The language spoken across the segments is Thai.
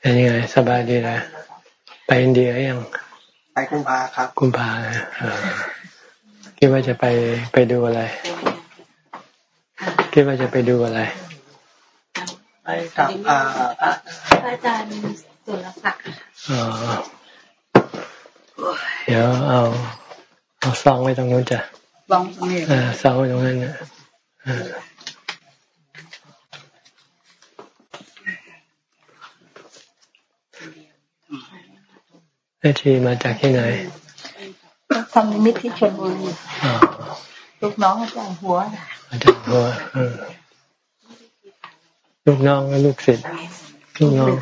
เป็นยังไงสบายดีนะไปอินเดียยัง ไปกุมภาครับ กุมภาคิดว่าจะไปไปดูอะไร คิดว่าจะไปดูอะไร ไปกับอ่าอาจารย์สุรศักดิ์อ๋อเดี๋ยวเอาเอาซองไว้ตรงนู้นจ้ะซองตรงนี้อ่าซองไว้ตรงนั้นนะ ม่ชีมาจากที่ไหนทำนิมิตที่ชนบุรีลูกน้องอาจารย์หัวอาจารย์หัวลูกน้องและลูกศิษย์ลูกน้อง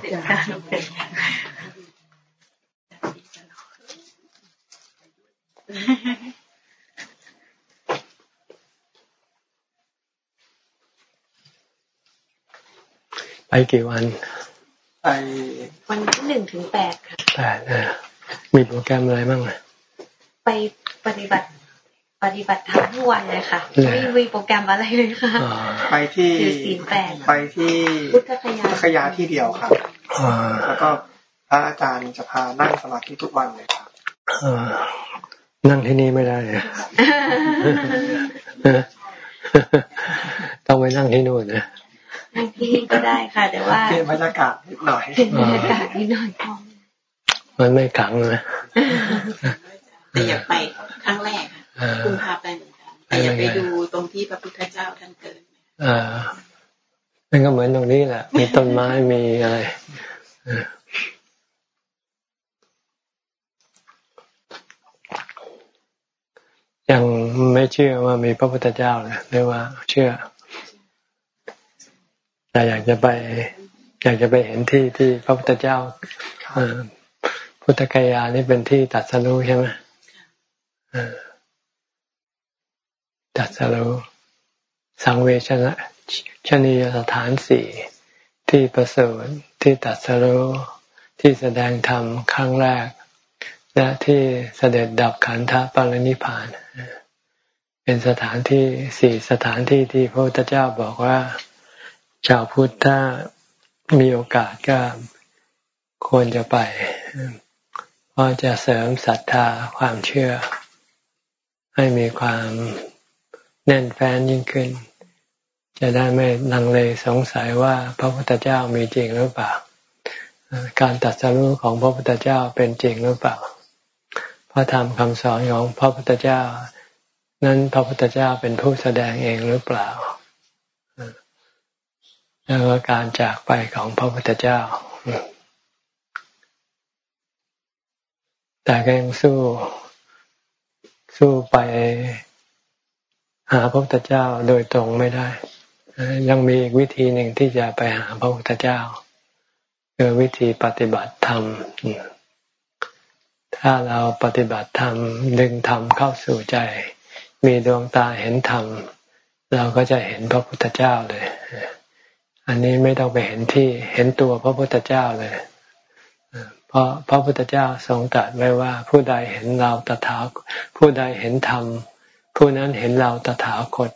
ไปกี่วัน ไปวันที่หนึ่งถึงแปดค่ะแปดนะ มีโปรแกรมอะไรบ้างไปปฏิบัติปฏิบัติทั้งวันเลยค่ะไม่มีโปรแกรมอะไรเลยค่ะ ไปที่สีแปดไปที่พุทธคยาคยาที่เดียวครับแล้วก็พระอาจารย์จะพานั่งสมาธิทุกวันเลยครับนั่งที่นี่ไม่ได้ต้องไปนั่งที่นู่นนะนั่งที่นี่ก็ได้ค่ะ แต่ว่าเปลี่ยนบรรยากาศนิดหน่อยเปลี่ยนบรรยากาศนิดหน่อยพอ มันไม่ขังนะแต่อยากไปครั้งแรกคุณพาไปเหมือนกันแต่อยากไปดูตรงที่พระพุทธเจ้าท่านเกิดอ่ามันก็เหมือนตรงนี้แหละ มีต้นไม้มีอะไรยังไม่เชื่อว่ามีพระพุทธเจ้าเลยหรือว่าเชื่อ แต่อยากจะไป อยากจะไปเห็นที่ที่พระพุทธเจ้า พุทธกายานี่เป็นที่ตัดสรู้ใช่ไหมตัดสรู้สังเวชนะชนียสถานสี่ที่ประเสริฐที่ตัดสรู้ที่แสดงธรรมครั้งแรก และที่เสด็จดับขันธปรินิพาน เป็นสถานที่สี่สถานที่ที่พระพุทธเจ้าบอกว่า ชาวพุทธถ้ามีโอกาสก็ควรจะไป ราะจะเสริมศรัทธาความเชื่อ ให้มีความแน่นแฟ้นยิ่งขึ้น จะได้ไม่ลังเลสงสัยว่าพระพุทธเจ้ามีจริงหรือเปล่า การตัดสรู้ของพระพุทธเจ้าเป็นจริงหรือเปล่าพระธรรมคำสอนของพระพุทธเจ้า นั้นพระพุทธเจ้าเป็นผู้แสดงเองหรือเปล่าแล้วก็การจากไปของพระพุทธเจ้า แต่ก็ยังสู้สู้ไปหาพระพุทธเจ้าโดยตรงไม่ได้ ยังมีอีกวิธีหนึ่งที่จะไปหาพระพุทธเจ้าคือวิธีปฏิบัติธรรม ถ้าเราปฏิบัติธรรมดึงธรรมเข้าสู่ใจ มีดวงตาเห็นธรรม เราก็จะเห็นพระพุทธเจ้าเลย อันนี้ไม่ต้องไปเห็นที่เห็นตัวพระพุทธเจ้าเลย เพราะพระพุทธเจ้าทรงตรัสไว้ว่า ผู้ใดเห็นเราตถาผู้ใดเห็นธรรม ผู้นั้นเห็นเราตถาคต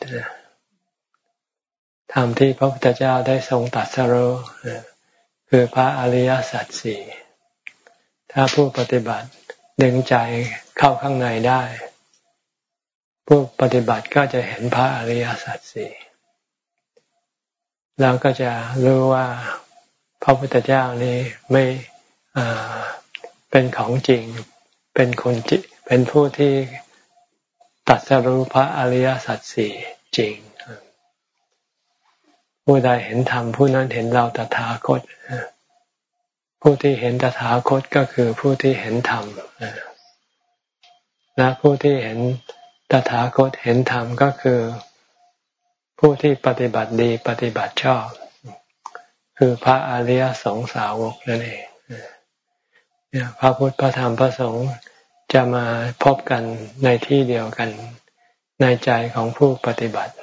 ธรรมที่พระพุทธเจ้าได้ทรงตรัสรู้คือพระอริยสัจสี่ถ้าผู้ปฏิบัติดึงใจเข้าข้างในได้ ผู้ปฏิบัติก็จะเห็นพระอริยสัจสี่เราก็จะรู้ว่าพระพุทธเจ้านี้ไม่ เป็นของจริง เป็นคนจิเป็นผู้ที่ตัดสรู้พระอริยสัจสี่จริง ผู้ใดเห็นธรรมผู้นั้นเห็นเราตถาคต ผู้ที่เห็นตถาคตก็คือผู้ที่เห็นธรรมและผู้ที่เห็นตถาคตเห็นธรรมก็คือ ผู้ที่ปฏิบัติดีปฏิบัติชอบ คือพระอริยสงสาวกนั่นเอง พระพุทธพระธรรมพระสงฆ์จะมาพบกันในที่เดียวกันในใจของผู้ปฏิบัติ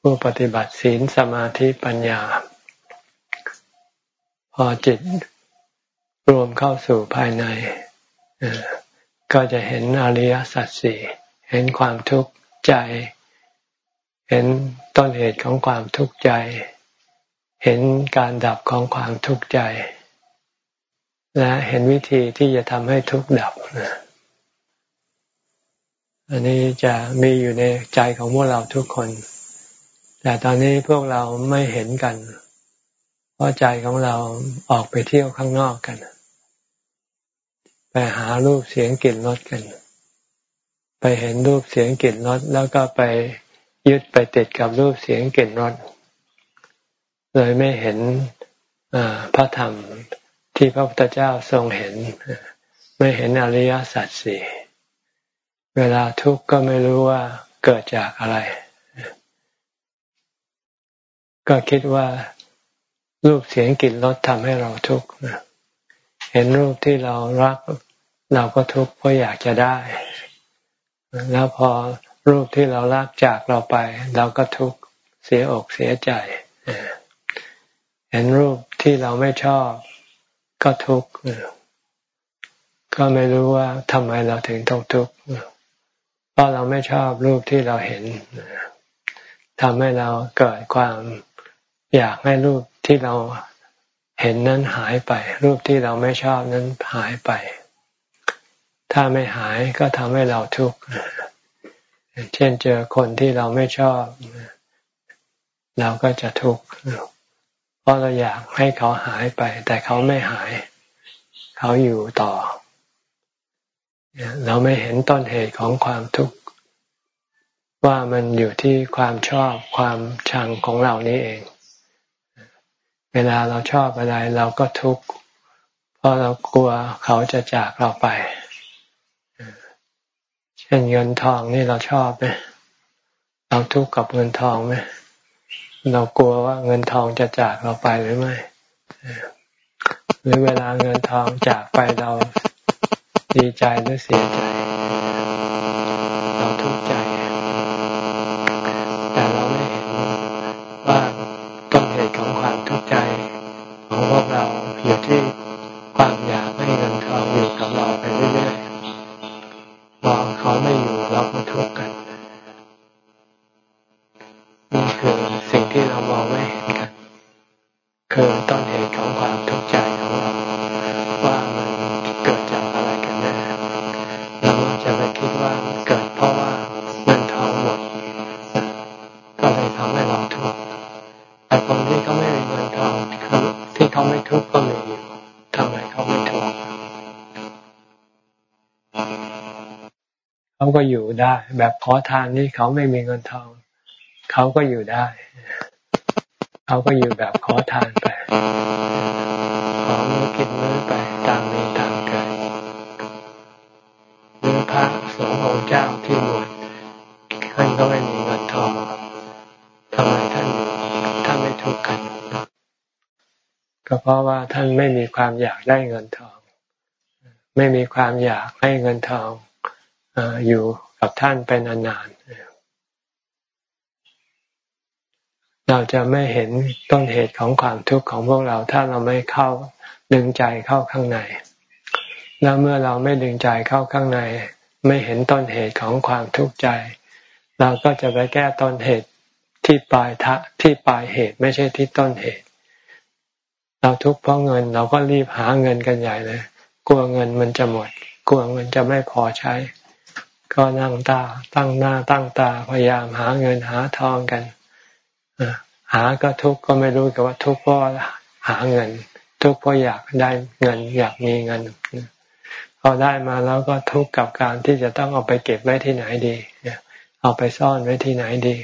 ผู้ปฏิบัติศีลสมาธิปัญญา พอจิตรวมเข้าสู่ภายใน ก็จะเห็นอริยสัจสี่เห็นความทุกข์ใจ เห็นต้นเหตุของความทุกข์ใจ เห็นการดับของความทุกข์ใจ และเห็นวิธีที่จะทำให้ทุกข์ดับอันนี้จะมีอยู่ในใจของพวกเราทุกคน แต่ตอนนี้พวกเราไม่เห็นกัน เพราะใจของเราออกไปเที่ยวข้างนอกกัน ไปหารูปเสียงกลิ่นรสกัน ไปเห็นรูปเสียงกลิ่นรสแล้วก็ไปยึดไปติดกับรูปเสียงกลิ่นรสเลยไม่เห็นพระธรรม ที่พระพุทธเจ้าทรงเห็น ไม่เห็นอริยสัจสี่เวลาทุกข์ก็ไม่รู้ว่าเกิดจากอะไร ก็คิดว่ารูปเสียงกลิ่นรสทำให้เราทุกข์เห็นรูปที่เรารัก เราก็ทุกข์เพราะอยากจะได้ แล้วพอรูปที่เรารักจากเราไป เราก็ทุกข์เสียอกเสียใจ เห็นรูปที่เราไม่ชอบ ก็ทุกข์ก็ไม่รู้ว่าทำไมเราถึงต้องทุกข์เพราะเราไม่ชอบรูปที่เราเห็นทำให้เราเกิดความอยากให้รูปที่เราเห็นนั้นหายไป รูปที่เราไม่ชอบนั้นหายไป ถ้าไม่หายก็ทำให้เราทุกข์เช่นเจอคนที่เราไม่ชอบ เราก็จะทุกข์ ราะเราอยากให้เขาหายไป แต่เขาไม่หาย เขาอยู่ต่อ เราไม่เห็นต้นเหตุของความทุกข์ว่ามันอยู่ที่ความชอบความชังของเรานี้เอง เวลาเราชอบอะไรเราก็ทุกข์เพราะเรากลัวเขาจะจากเราไป เช่นเงินทองนี่เราชอบไหมเราทุกข์กับเงินทองไหม เรากลัวว่าเงินทองจะจากเราไปหรือไม่ หรือเวลาเงินทองจากไปเราดีใจหรือเสียใจ เราทุกข์ใจ แต่เราไม่เห็นว่าต้นเหตุของความทุกข์ใจ ของพวกเราอยู่ที่ความอยากให้เงินทองอยู่กับเราไปเรื่อย ได้ แบบขอทานนี่เขาไม่มีเงินทอง เขาก็อยู่ได้ เขาก็อยู่แบบขอทานไปขอมือกินมือไปตามมีตามเกิดหรือพระสงฆ์องค์เจ้าที่บวชท่านก็ไม่มีเงินทองทำไมท่านท่านไม่ทุกข์กันก็เพราะว่าท่านไม่มีความอยากได้เงินทอง ไม่มีความอยากให้เงินทองอยู่ ท่านเป็นนานเราจะไม่เห็นต้นเหตุของความทุกข์ของพวกเรา ถ้าเราไม่เข้าดึงใจเข้าข้างใน แล้วเมื่อเราไม่ดึงใจเข้าข้างใน ไม่เห็นต้นเหตุของความทุกข์ใจ เราก็จะไปแก้ต้นเหตุที่ปลายทะที่ปลายเหตุไม่ใช่ที่ต้นเหตุ เราทุกข์เพราะเงิน เราก็รีบหาเงินกันใหญ่เลย กลัวเงินมันจะหมด กลัวเงินจะไม่พอใช้ ก็นั่งตาตั้งหน้าตั้งตาพยายามหาเงินหาทองกันหาก็ทุกข์ก็ไม่รู้กับว่าทุกข์เพราะหาเงิน ทุกข์เพราะอยากได้เงิน อยากมีเงินพอได้มาแล้วก็ทุกข์กับการที่จะต้องเอาไปเก็บไว้ที่ไหนดีเอาไปซ่อนไว้ที่ไหนดี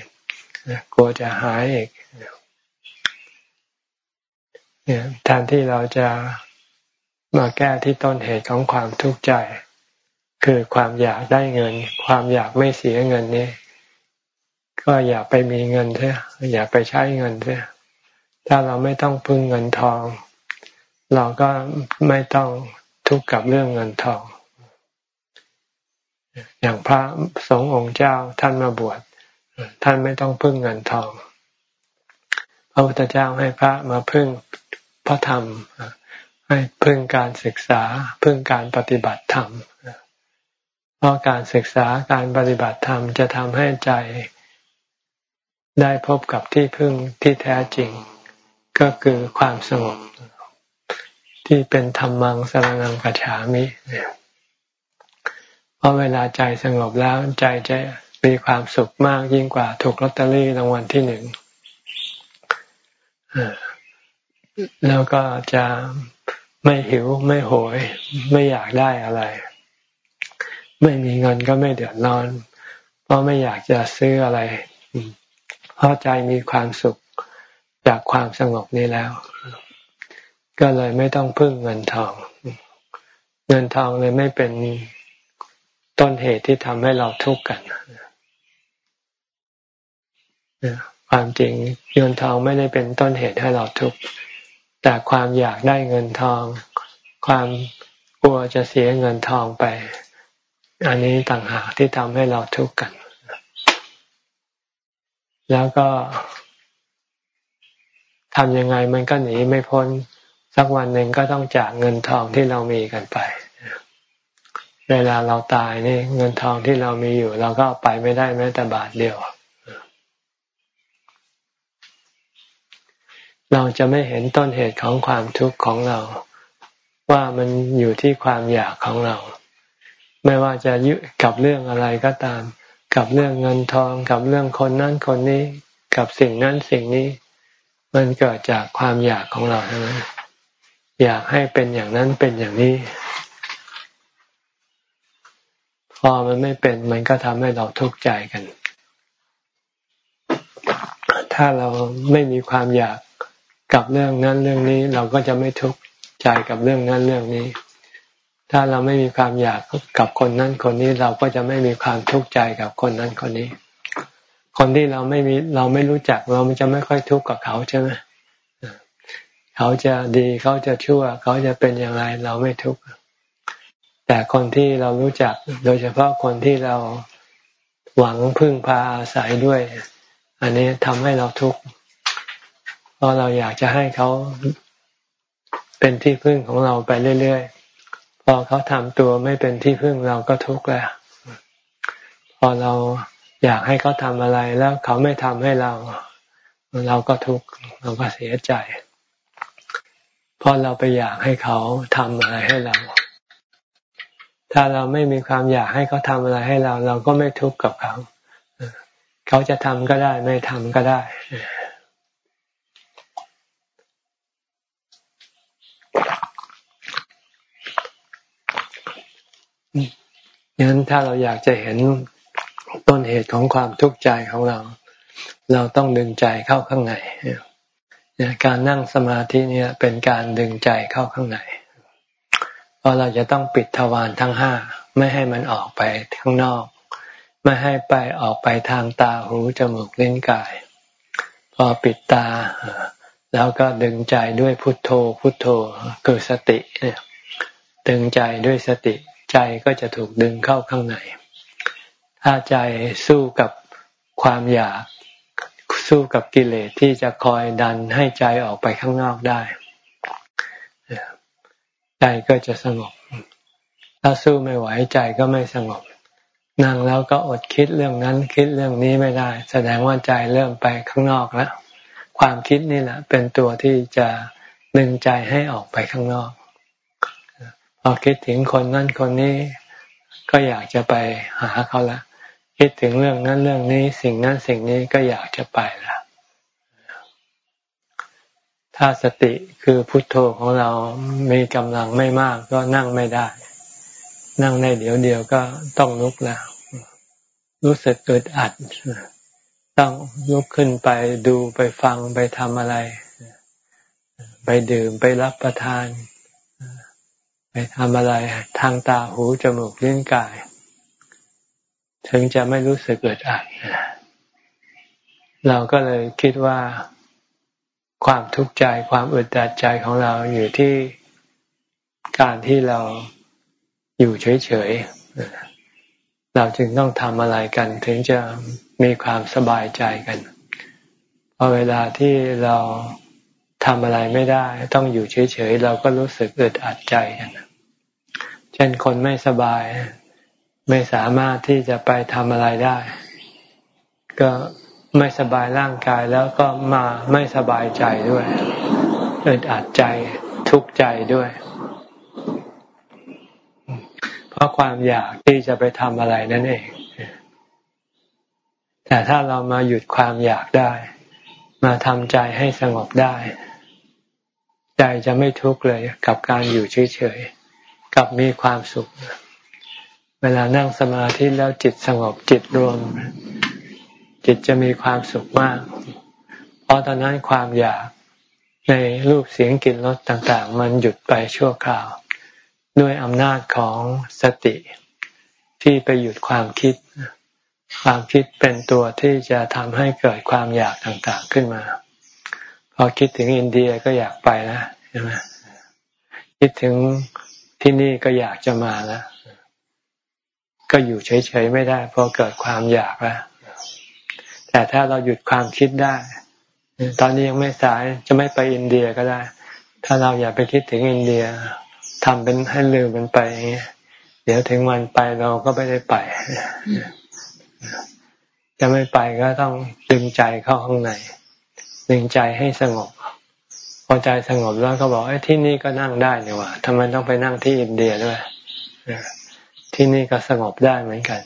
กลัวจะหายอีกเนี่ยแทนที่เราจะมาแก้ที่ต้นเหตุของความทุกข์ใจ คือความอยากได้เงิน ความอยากไม่เสียเงินนี่ก็อย่าไปมีเงินเสียอย่าไปใช้เงินเสียถ้าเราไม่ต้องพึ่งเงินทอง เราก็ไม่ต้องทุกข์กับเรื่องเงินทอง อย่างพระสงฆ์องค์เจ้าท่านมาบวชท่านไม่ต้องพึ่งเงินทองพระพุทธเจ้าให้พระมาพึ่งพระธรรมให้พึ่งการศึกษาพึ่งการปฏิบัติธรรมเราะการศึกษาการปฏิบัติธรรมจะทำให้ใจ ได้พบกับที่พึ่งที่แท้จริง ก็คือความสงบที่เป็นธรรมังสรนังกัจฉามิเพราะเวลาใจสงบแล้วใจจะมีความสุขมากยิ่งกว่าถูกลอตเตอรี่รางวัลที่หนึ่งแล้วก็จะไม่หิวไม่โหย ไม่อยากได้อะไร ไม่มีเงินก็ไม่เดือดร้อน เพราะไม่อยากจะซื้ออะไรเพราะใจมีความสุขจากความสงบนี้แล้ว ก็เลยไม่ต้องพึ่งเงินทอง เงินทองเลยไม่เป็นต้นเหตุที่ทำให้เราทุกข์กันความจริงเงินทองไม่ได้เป็นต้นเหตุให้เราทุกข์แต่ความอยากได้เงินทอง ความกลัวจะเสียเงินทองไป อันนี้ต่างหากที่ทำให้เราทุกข์กัน แล้วก็ทำยังไงมันก็หนีไม่พ้น สักวันหนึ่งก็ต้องจากเงินทองที่เรามีกันไป เวลาเราตายนี่เงินทองที่เรามีอยู่ เราก็ไปไม่ได้แม้แต่บาทเดียว เราจะไม่เห็นต้นเหตุของความทุกข์ของเรา ว่ามันอยู่ที่ความอยากของเรา ไม่ว่าจะยึดกับเรื่องอะไรก็ตาม กับเรื่องเงินทอง กับเรื่องคนนั้นคนนี้ กับสิ่งนั้นสิ่งนี้ มันเกิดจากความอยากของเราทั้งนั้นอยากให้เป็นอย่างนั้นเป็นอย่างนี้ พอมันไม่เป็นมันก็ทำให้เราทุกข์ใจกัน ถ้าเราไม่มีความอยากกับเรื่องนั้นเรื่องนี้ เราก็จะไม่ทุกข์ใจกับเรื่องนั้นเรื่องนี้ ถ้าเราไม่มีความอยากกับคนนั้นคนนี้เราก็จะไม่มีความทุกข์ใจกับคนนั้นคนนี้ คนที่เราไม่มีเราไม่รู้จักเราจะไม่ค่อยทุกข์กับเขาใช่ไหมเขาจะดีเขาจะชั่ว เขาจะเป็นอย่างไรเราไม่ทุกข์แต่คนที่เรารู้จักโดยเฉพาะคนที่เราหวังพึ่งพาอาศัยด้วย อันนี้ทำให้เราทุกข์เพราะเราอยากจะให้เขาเป็นที่พึ่งของเราไปเรื่อยๆ พอเขาทำตัวไม่เป็นที่พึ่งเราก็ทุกข์แล้วพอเราอยากให้เขาทำอะไรแล้วเขาไม่ทำให้เรา เราก็ทุกข์เราก็เสียใจเพราะเราไปอยากให้เขาทำอะไรให้เรา ถ้าเราไม่มีความอยากให้เขาทำอะไรให้เรา เราก็ไม่ทุกข์กับเขา เขาจะทำก็ได้ ไม่ทำก็ได้ งั้นถ้าเราอยากจะเห็นต้นเหตุของความทุกข์ใจของเรา เราต้องดึงใจเข้าข้างในการนั่งสมาธิเนี่ยเป็นการดึงใจเข้าข้างในเพราะเราจะต้องปิดทวารทั้งห้าไม่ให้มันออกไปข้างนอก ไม่ให้ไปออกไปทางตาหูจมูกลิ้นกาย พอปิดตา แล้วก็ดึงใจด้วยพุทโธพุทโธคือสติเนี่ยดึงใจด้วยสติ ใจก็จะถูกดึงเข้าข้างใน ถ้าใจสู้กับความอยากสู้กับกิเลสที่จะคอยดันให้ใจออกไปข้างนอกได้ ใจก็จะสงบ ถ้าสู้ไม่ไหวใจก็ไม่สงบ นั่งแล้วก็อดคิดเรื่องนั้นคิดเรื่องนี้ไม่ได้ แสดงว่าใจเริ่มไปข้างนอกแล้ว ความคิดนี่แหละเป็นตัวที่จะดึงใจให้ออกไปข้างนอก พอคิดถึงคนนั้นคนนี้ก็อยากจะไปหาเขาละ คิดถึงเรื่องนั้นเรื่องนี้ สิ่งนั้นสิ่งนี้ก็อยากจะไปละถ้าสติคือพุทโธของเรามีกำลังไม่มากก็นั่งไม่ได้ นั่งในเดี๋ยวเดียวก็ต้องลุกแล้ว รู้สึกเกิดอัด ต้องลุกขึ้นไปดูไปฟังไปทำอะไร ไปดื่มไปรับประทาน ไปทำอะไรทางตาหูจมูกลิ้นกาย ถึงจะไม่รู้สึกเกิดอัดเราก็เลยคิดว่าความทุกข์ใจความอึดอัดใจของเราอยู่ที่การที่เราอยู่เฉยๆ เราจึงต้องทำอะไรกันถึงจะมีความสบายใจกันพอเวลาที่เราทำอะไรไม่ได้ ต้องอยู่เฉยๆ เราก็รู้สึกอึดอัดใจกัน เช่นคนไม่สบาย ไม่สามารถที่จะไปทำอะไรได้ ก็ไม่สบายร่างกายแล้วก็มาไม่สบายใจด้วยอึดอัดใจทุกข์ใจด้วย เพราะความอยากที่จะไปทำอะไรนั่นเอง แต่ถ้าเรามาหยุดความอยากได้ มาทำใจให้สงบได้ ใจจะไม่ทุกข์เลยกับการอยู่เฉยๆ กับมีความสุข เวลานั่งสมาธิแล้วจิตสงบจิตรวม จิตจะมีความสุขมาก เพราะตอนนั้นความอยากในรูปเสียงกลิ่นรสต่างๆ มันหยุดไปชั่วคราว ด้วยอำนาจของสติ ที่ไปหยุดความคิด ความคิดเป็นตัวที่จะทำให้เกิดความอยากต่างๆขึ้นมา พอคิดถึงอินเดียก็อยากไปแล้วใช่ไหมคิดถึง ที่นี่ก็อยากจะมาแล้วก็อยู่เฉยๆไม่ได้พอเกิดความอยากแล้วแต่ถ้าเราหยุดความคิดได้ ตอนนี้ยังไม่สายจะไม่ไปอินเดียก็ได้ ถ้าเราอย่าไปคิดถึงอินเดียทำเป็นให้ลืมมันไปอย่างเงี้ยเดี๋ยวถึงวันไปเราก็ไม่ได้ไปจะไม่ไปก็ต้องดึงใจเข้าข้างในดึงใจให้สงบ พอใจสงบแล้วก็บอกไอ้ที่นี่ก็นั่งได้นี่ว่าทำไมต้องไปนั่งที่อินเดียด้วยที่นี่ก็สงบได้เหมือนกัน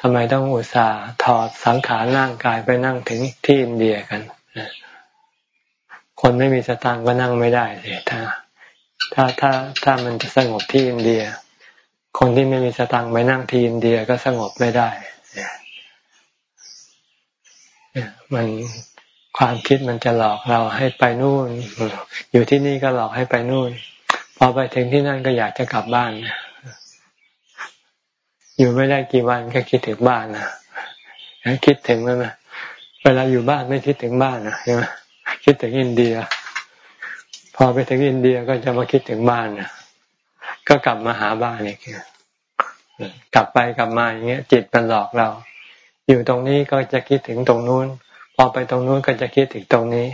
ทำไมต้องอุตส่าห์ถอดสังขารร่างกายไปนั่งถึงที่อินเดียกันคนไม่มีสตางค์ก็นั่งไม่ได้เลยถ้า ถ้าถ้าถ้ามันจะสงบที่อินเดีย คนที่ไม่มีสตางค์ไปนั่งที่อินเดียก็สงบไม่ได้มัน ความคิดมันจะหลอกเราให้ไปนู่น อยู่ที่นี่ก็หลอกให้ไปนู่น พอไปถึงที่นั่นก็อยากจะกลับบ้าน อยู่ไม่ได้กี่วันก็คิดถึงบ้านนะคิดถึงไหมเวลาอยู่บ้านไม่คิดถึงบ้านนะใช่ไหมคิดถึงอินเดีย พอไปถึงอินเดียก็จะมาคิดถึงบ้านนะก็กลับมาหาบ้านอีกกลับไปกลับมาอย่างเงี้ย จิตมันหลอกเรา อยู่ตรงนี้ก็จะคิดถึงตรงนู้น พอไปตรงนู้นก็จะคิดถึงตรงนี้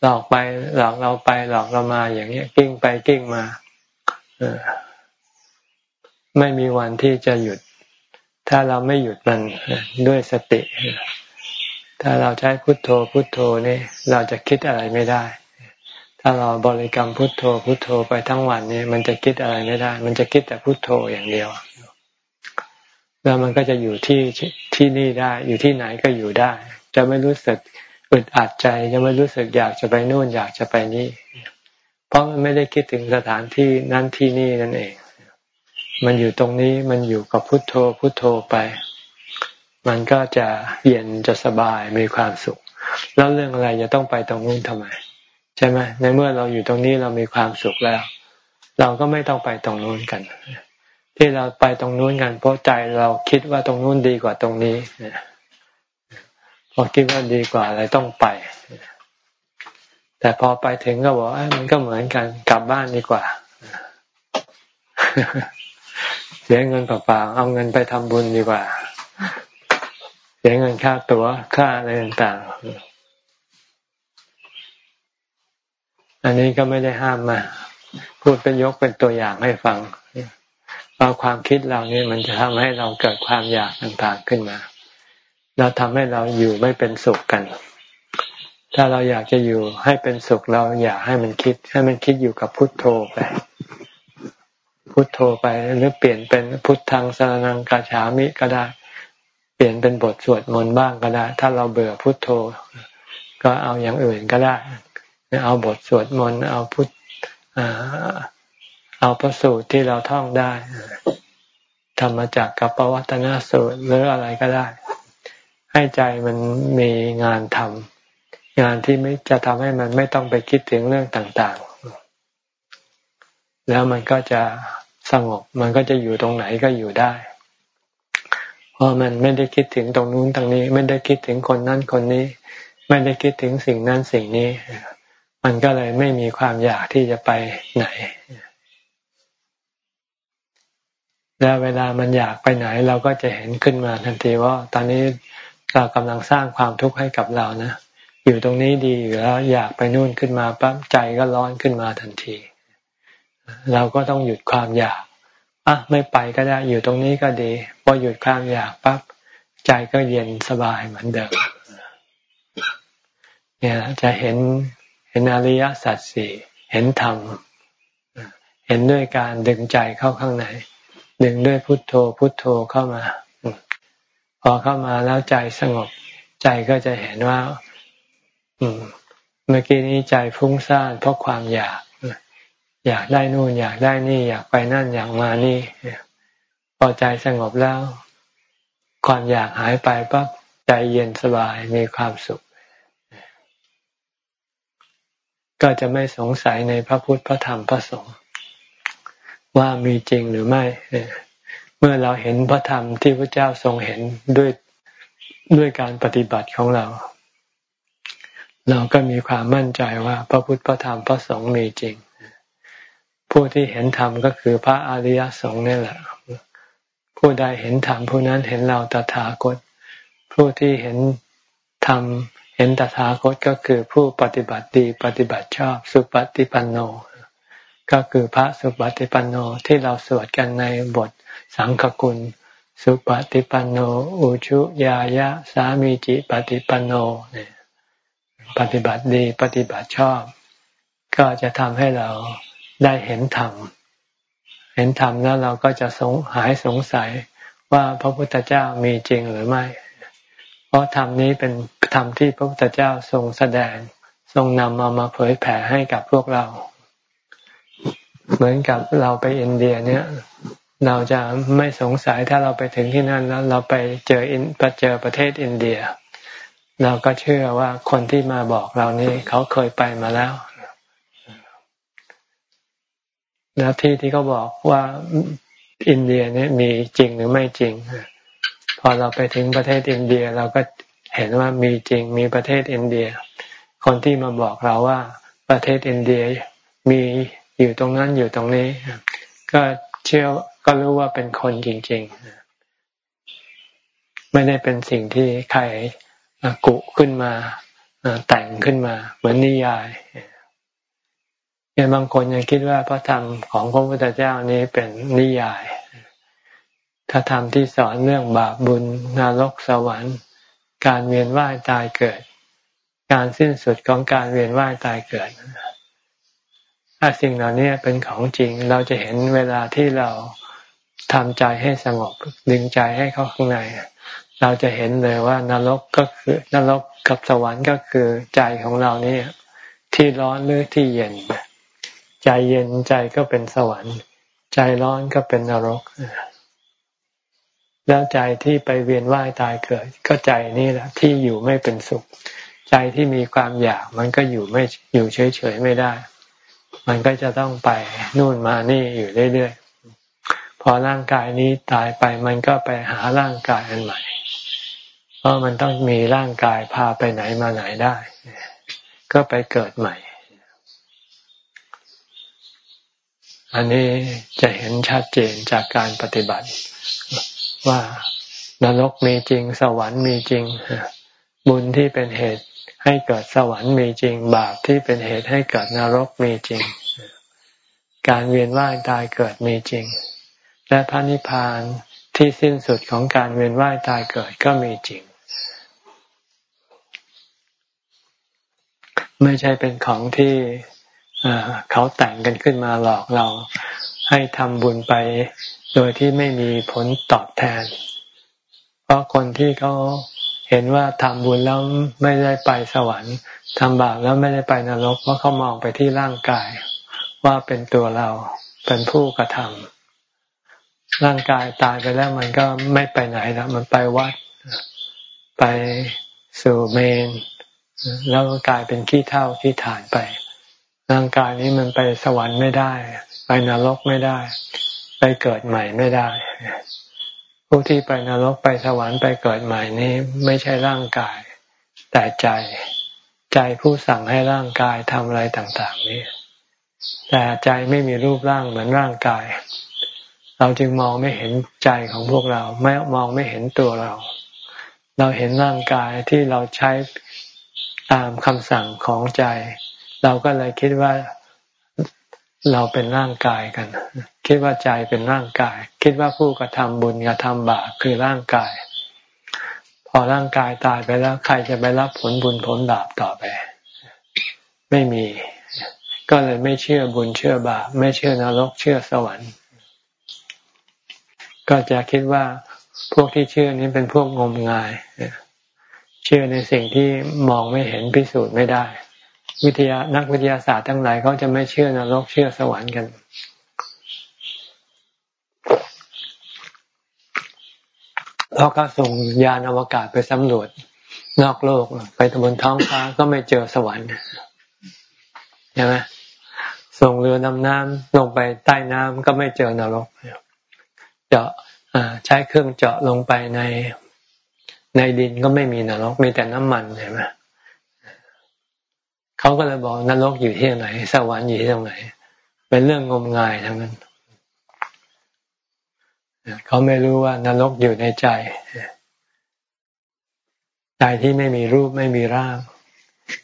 หลอกไปหลอกเราไปหลอกเรามาอย่างเงี้ย กิ้งไปกิ้งมาไม่มีวันที่จะหยุด ถ้าเราไม่หยุดมันด้วยสติ ถ้าเราใช้พุทโธพุทโธนี่เราจะคิดอะไรไม่ได้ ถ้าเราบริกรรมพุทโธพุทโธไปทั้งวันนี้มันจะคิดอะไรไม่ได้ มันจะคิดแต่พุทโธอย่างเดียว แล้วมันก็จะอยู่ที่ที่นี่ได้ อยู่ที่ไหนก็อยู่ได้ จะไม่รู้สึกอึดอัดใจจะไม่รู้สึกอยากจะไปนู่นอยากจะไปนี่ เพราะมันไม่ได้คิดถึงสถานที่นั้นที่นี่นั่นเอง มันอยู่ตรงนี้มันอยู่กับพุทโธพุทโธไป มันก็จะเย็นจะสบายมีความสุข แล้วเรื่องอะไรจะต้องไปตรงนู้นทำไม ใช่ไหมในเมื่อเราอยู่ตรงนี้เรามีความสุขแล้ว เราก็ไม่ต้องไปตรงนู้นกันที่เราไปตรงนู้นกันเพราะใจเราคิดว่าตรงนู้นดีกว่าตรงนี้พ อคิดว่าดีกว่าอะไรต้องไป แต่พอไปถึงก็บอกมันก็เหมือนกันกลับบ้านดีกว่า เสียเงินเปล่าๆเอาเงินไปทำบุญดีกว่า เสียเงินค่าตัว๋วค่าอะไรต่างๆ อันนี้ก็ไม่ได้ห้ามมา พูดเป็นยกเป็นตัวอย่างให้ฟังเอาความคิดเรานี่มันจะทำให้เราเกิดความอยากต่างๆขึ้นมา แล้วทำให้เราอยู่ไม่เป็นสุขกัน ถ้าเราอยากจะอยู่ให้เป็นสุขเราอยากให้มันคิด ให้มันคิดอยู่กับพุทโธไป พุทโธไปหรือเปลี่ยนเป็นพุทธังสรนังกาฉามิก็ได้ เปลี่ยนเป็นบทสวดมนต์บ้างก็ได้ ถ้าเราเบื่อพุทโธ ก็เอาอย่างอื่นก็ได้ เอาบทสวดมนต์เอาพุทเอาพระสูตรที่เราท่องได้ทำมจากกับปวัตนสูตรหรืออะไรก็ได้ ให้ใจมันมีงานทำงานที่ไม่จะทำให้มันไม่ต้องไปคิดถึงเรื่องต่างๆ แล้วมันก็จะสงบ มันก็จะอยู่ตรงไหนก็อยู่ได้ เพราะมันไม่ได้คิดถึงตรงนู้นตรงนี้ ไม่ได้คิดถึงคนนั้นคนนี้ ไม่ได้คิดถึงสิ่งนั้นสิ่งนี้ มันก็เลยไม่มีความอยากที่จะไปไหนแล้วเวลามันอยากไปไหนเราก็จะเห็นขึ้นมาทันทีว่า ตอนนี้ เรากำลังสร้างความทุกข์ให้กับเรานะ อยู่ตรงนี้ดีอยู่แล้วอยากไปนู่นขึ้นมาปั๊บใจก็ร้อนขึ้นมาทันที เราก็ต้องหยุดความอยากอะไม่ไปก็ได้อยู่ตรงนี้ก็ดีพอหยุดความอยากปั๊บใจก็เย็นสบายเหมือนเดิมเนี่ยจะเห็นเห็นอริยสัจสี่เห็นธรรมเห็นด้วยการดึงใจเข้าข้างในดึงด้วยพุทโธพุทโธเข้ามา พอเข้ามาแล้วใจสงบ ใจก็จะเห็นว่า อืม เมื่อกี้นี้ใจฟุ้งซ่านเพราะความอยาก อยากได้นู่นอยากได้นี่ อยากไปนั่นอยากมานี่พอใจสงบแล้ว ความอยากหายไปปั๊บใจเย็นสบายมีความสุข ก็จะไม่สงสัยในพระพุทธพระธรรมพระสงฆ์ว่ามีจริงหรือไม่ เมื่อเราเห็นพระธรรมที่พระเจ้าทรงเห็นด้วยด้วยการปฏิบัติของเรา เราก็มีความมั่นใจว่าพระพุทธพระธรรมพระสงฆ์มีจริง ผู้ที่เห็นธรรมก็คือพระอริยสงฆ์นี่แหละ ผู้ใดเห็นธรรมผู้นั้นเห็นเราตถาคต ผู้ที่เห็นธรรมเห็นตถาคตก็คือผู้ปฏิบัติดีปฏิบัติชอบสุปฏิปันโน ก็คือพระสุปฏิปันโนที่เราสวดกันในบท สังฆกุลสุปฏิปันโน อุชุยายะ สามีจิปฏิปันโนเนี่ยปฏิบัติดีปฏิบัติชอบ ก็จะทำให้เราได้เห็นธรรม เห็นธรรมแล้วเราก็จะสงหายสงสัยว่าพระพุทธเจ้ามีจริงหรือไม่ เพราะธรรมนี้เป็นธรรมที่พระพุทธเจ้าทรงแสดง ทรงนำมามาเผยแผ่ให้กับพวกเรา เหมือนกับเราไปอินเดียเนี่ย เราจะไม่สงสัยถ้าเราไปถึงที่นั่นแล้ว เราไปเจออินไปเจอประเทศอินเดีย เราก็เชื่อว่าคนที่มาบอกเรานี่เขาเคยไปมาแล้ว แล้วที่ที่เขาบอกว่าอินเดียนี่มีจริงหรือไม่จริง พอเราไปถึงประเทศอินเดีย เราก็เห็นว่ามีจริงมีประเทศอินเดีย คนที่มาบอกเราว่าประเทศอินเดียมีอยู่ตรงนั้นอยู่ตรงนี้ ก็เชื่อ ก็รู้ว่าเป็นคนจริง ๆ ไม่ได้เป็นสิ่งที่ใครกุขึ้นมาแต่งขึ้นมา เหมือนนิยายยังบางคนยังคิดว่าพระธรรมของพระพุทธเจ้านี้เป็นนิยาย ถ้าธรรมที่สอนเรื่องบาปบุญนรกสวรรค์ การเวียนว่ายตายเกิด การสิ้นสุดของการเวียนว่ายตายเกิดถ้าสิ่งเหล่านี้เป็นของจริงเราจะเห็นเวลาที่เรา ทำใจให้สงบดึงใจให้เข้าข้างใน เราจะเห็นเลยว่านรกก็คือนรกกับสวรรค์ก็คือใจของเรานี่ที่ร้อนหรือที่เย็น ใจเย็นใจก็เป็นสวรรค์ ใจร้อนก็เป็นนรก แล้วใจที่ไปเวียนว่ายตายเกิด ก็ใจนี่แหละที่อยู่ไม่เป็นสุข ใจที่มีความอยากมันก็อยู่ไม่อยู่เฉยๆไม่ได้ มันก็จะต้องไปนู่นมานี่อยู่เรื่อย พอร่างกายนี้ตายไปมันก็ไปหาร่างกายอันใหม่ เพราะมันต้องมีร่างกายพาไปไหนมาไหนได้ ก็ไปเกิดใหม่ อันนี้จะเห็นชัดเจนจากการปฏิบัติ ว่านรกมีจริง สวรรค์มีจริง บุญที่เป็นเหตุให้เกิดสวรรค์มีจริง บาปที่เป็นเหตุให้เกิดนรกมีจริง การเวียนว่ายตายเกิดมีจริง และพระนิพพานที่สิ้นสุดของการเวียนว่ายตายเกิดก็มีจริง ไม่ใช่เป็นของที่เขาแต่งกันขึ้นมาหลอกเราให้ทำบุญไป โดยที่ไม่มีผลตอบแทน เพราะคนที่เขาเห็นว่าทำบุญแล้วไม่ได้ไปสวรรค์ทำบาปแล้วไม่ได้ไปนรกเพราะเขามองไปที่ร่างกาย ว่าเป็นตัวเราเป็นผู้กระทำ ร่างกายตายไปแล้วมันก็ไม่ไปไหนแล้ว มันไปวัด ไปสู่เมน แล้วก็กลายเป็นขี้เท่าขี้ฐานไป ร่างกายนี้มันไปสวรรค์ไม่ได้ ไปนรกไม่ได้ ไปเกิดใหม่ไม่ได้ ผู้ที่ไปนรกไปสวรรค์ไปเกิดใหม่นี้ ไม่ใช่ร่างกาย แต่ใจใจผู้สั่งให้ร่างกายทำอะไรต่าง ๆ นี้แต่ใจไม่มีรูปร่างเหมือนร่างกาย เราจึงมองไม่เห็นใจของพวกเรา ไม่มองไม่เห็นตัวเรา เราเห็นร่างกายที่เราใช้ตามคำสั่งของใจ เราก็เลยคิดว่าเราเป็นร่างกายกัน คิดว่าใจเป็นร่างกาย คิดว่าผู้กระทำบุญกระทำบาปคือร่างกาย พอร่างกายตายไปแล้วใครจะไปรับผลบุญผลบาปต่อไป ไม่มี ก็เลยไม่เชื่อบุญเชื่อบาปไม่เชื่อนรกเชื่อสวรรค์ ก็จะคิดว่าพวกที่เชื่อนี้เป็นพวกงมงายเชื่อในสิ่งที่มองไม่เห็นพิสูจน์ไม่ได้ วิทยานักวิทยาศาสตร์ทั้งหลายเขาจะไม่เชื่อนรกเชื่อสวรรค์กัน เพราะเขาส่งยานอวกาศไปสำรวจนอกโลกไปบนท้องฟ้าก็ไม่เจอสวรรค์ใช่ไหมส่งเรือนำน้ำลงไปใต้น้ำก็ไม่เจอนรก เจาะใช้เครื่องเจาะลงไปในในดินก็ไม่มีนรกมีแต่น้ำมันใช่ไหมเขาก็เลยบอกนรกอยู่ที่ไหน สวรรค์อยู่ที่ตรงไหน เป็นเรื่องงมงายทั้งนั้นเขาไม่รู้ว่านรกอยู่ในใจใจที่ไม่มีรูปไม่มีร่าง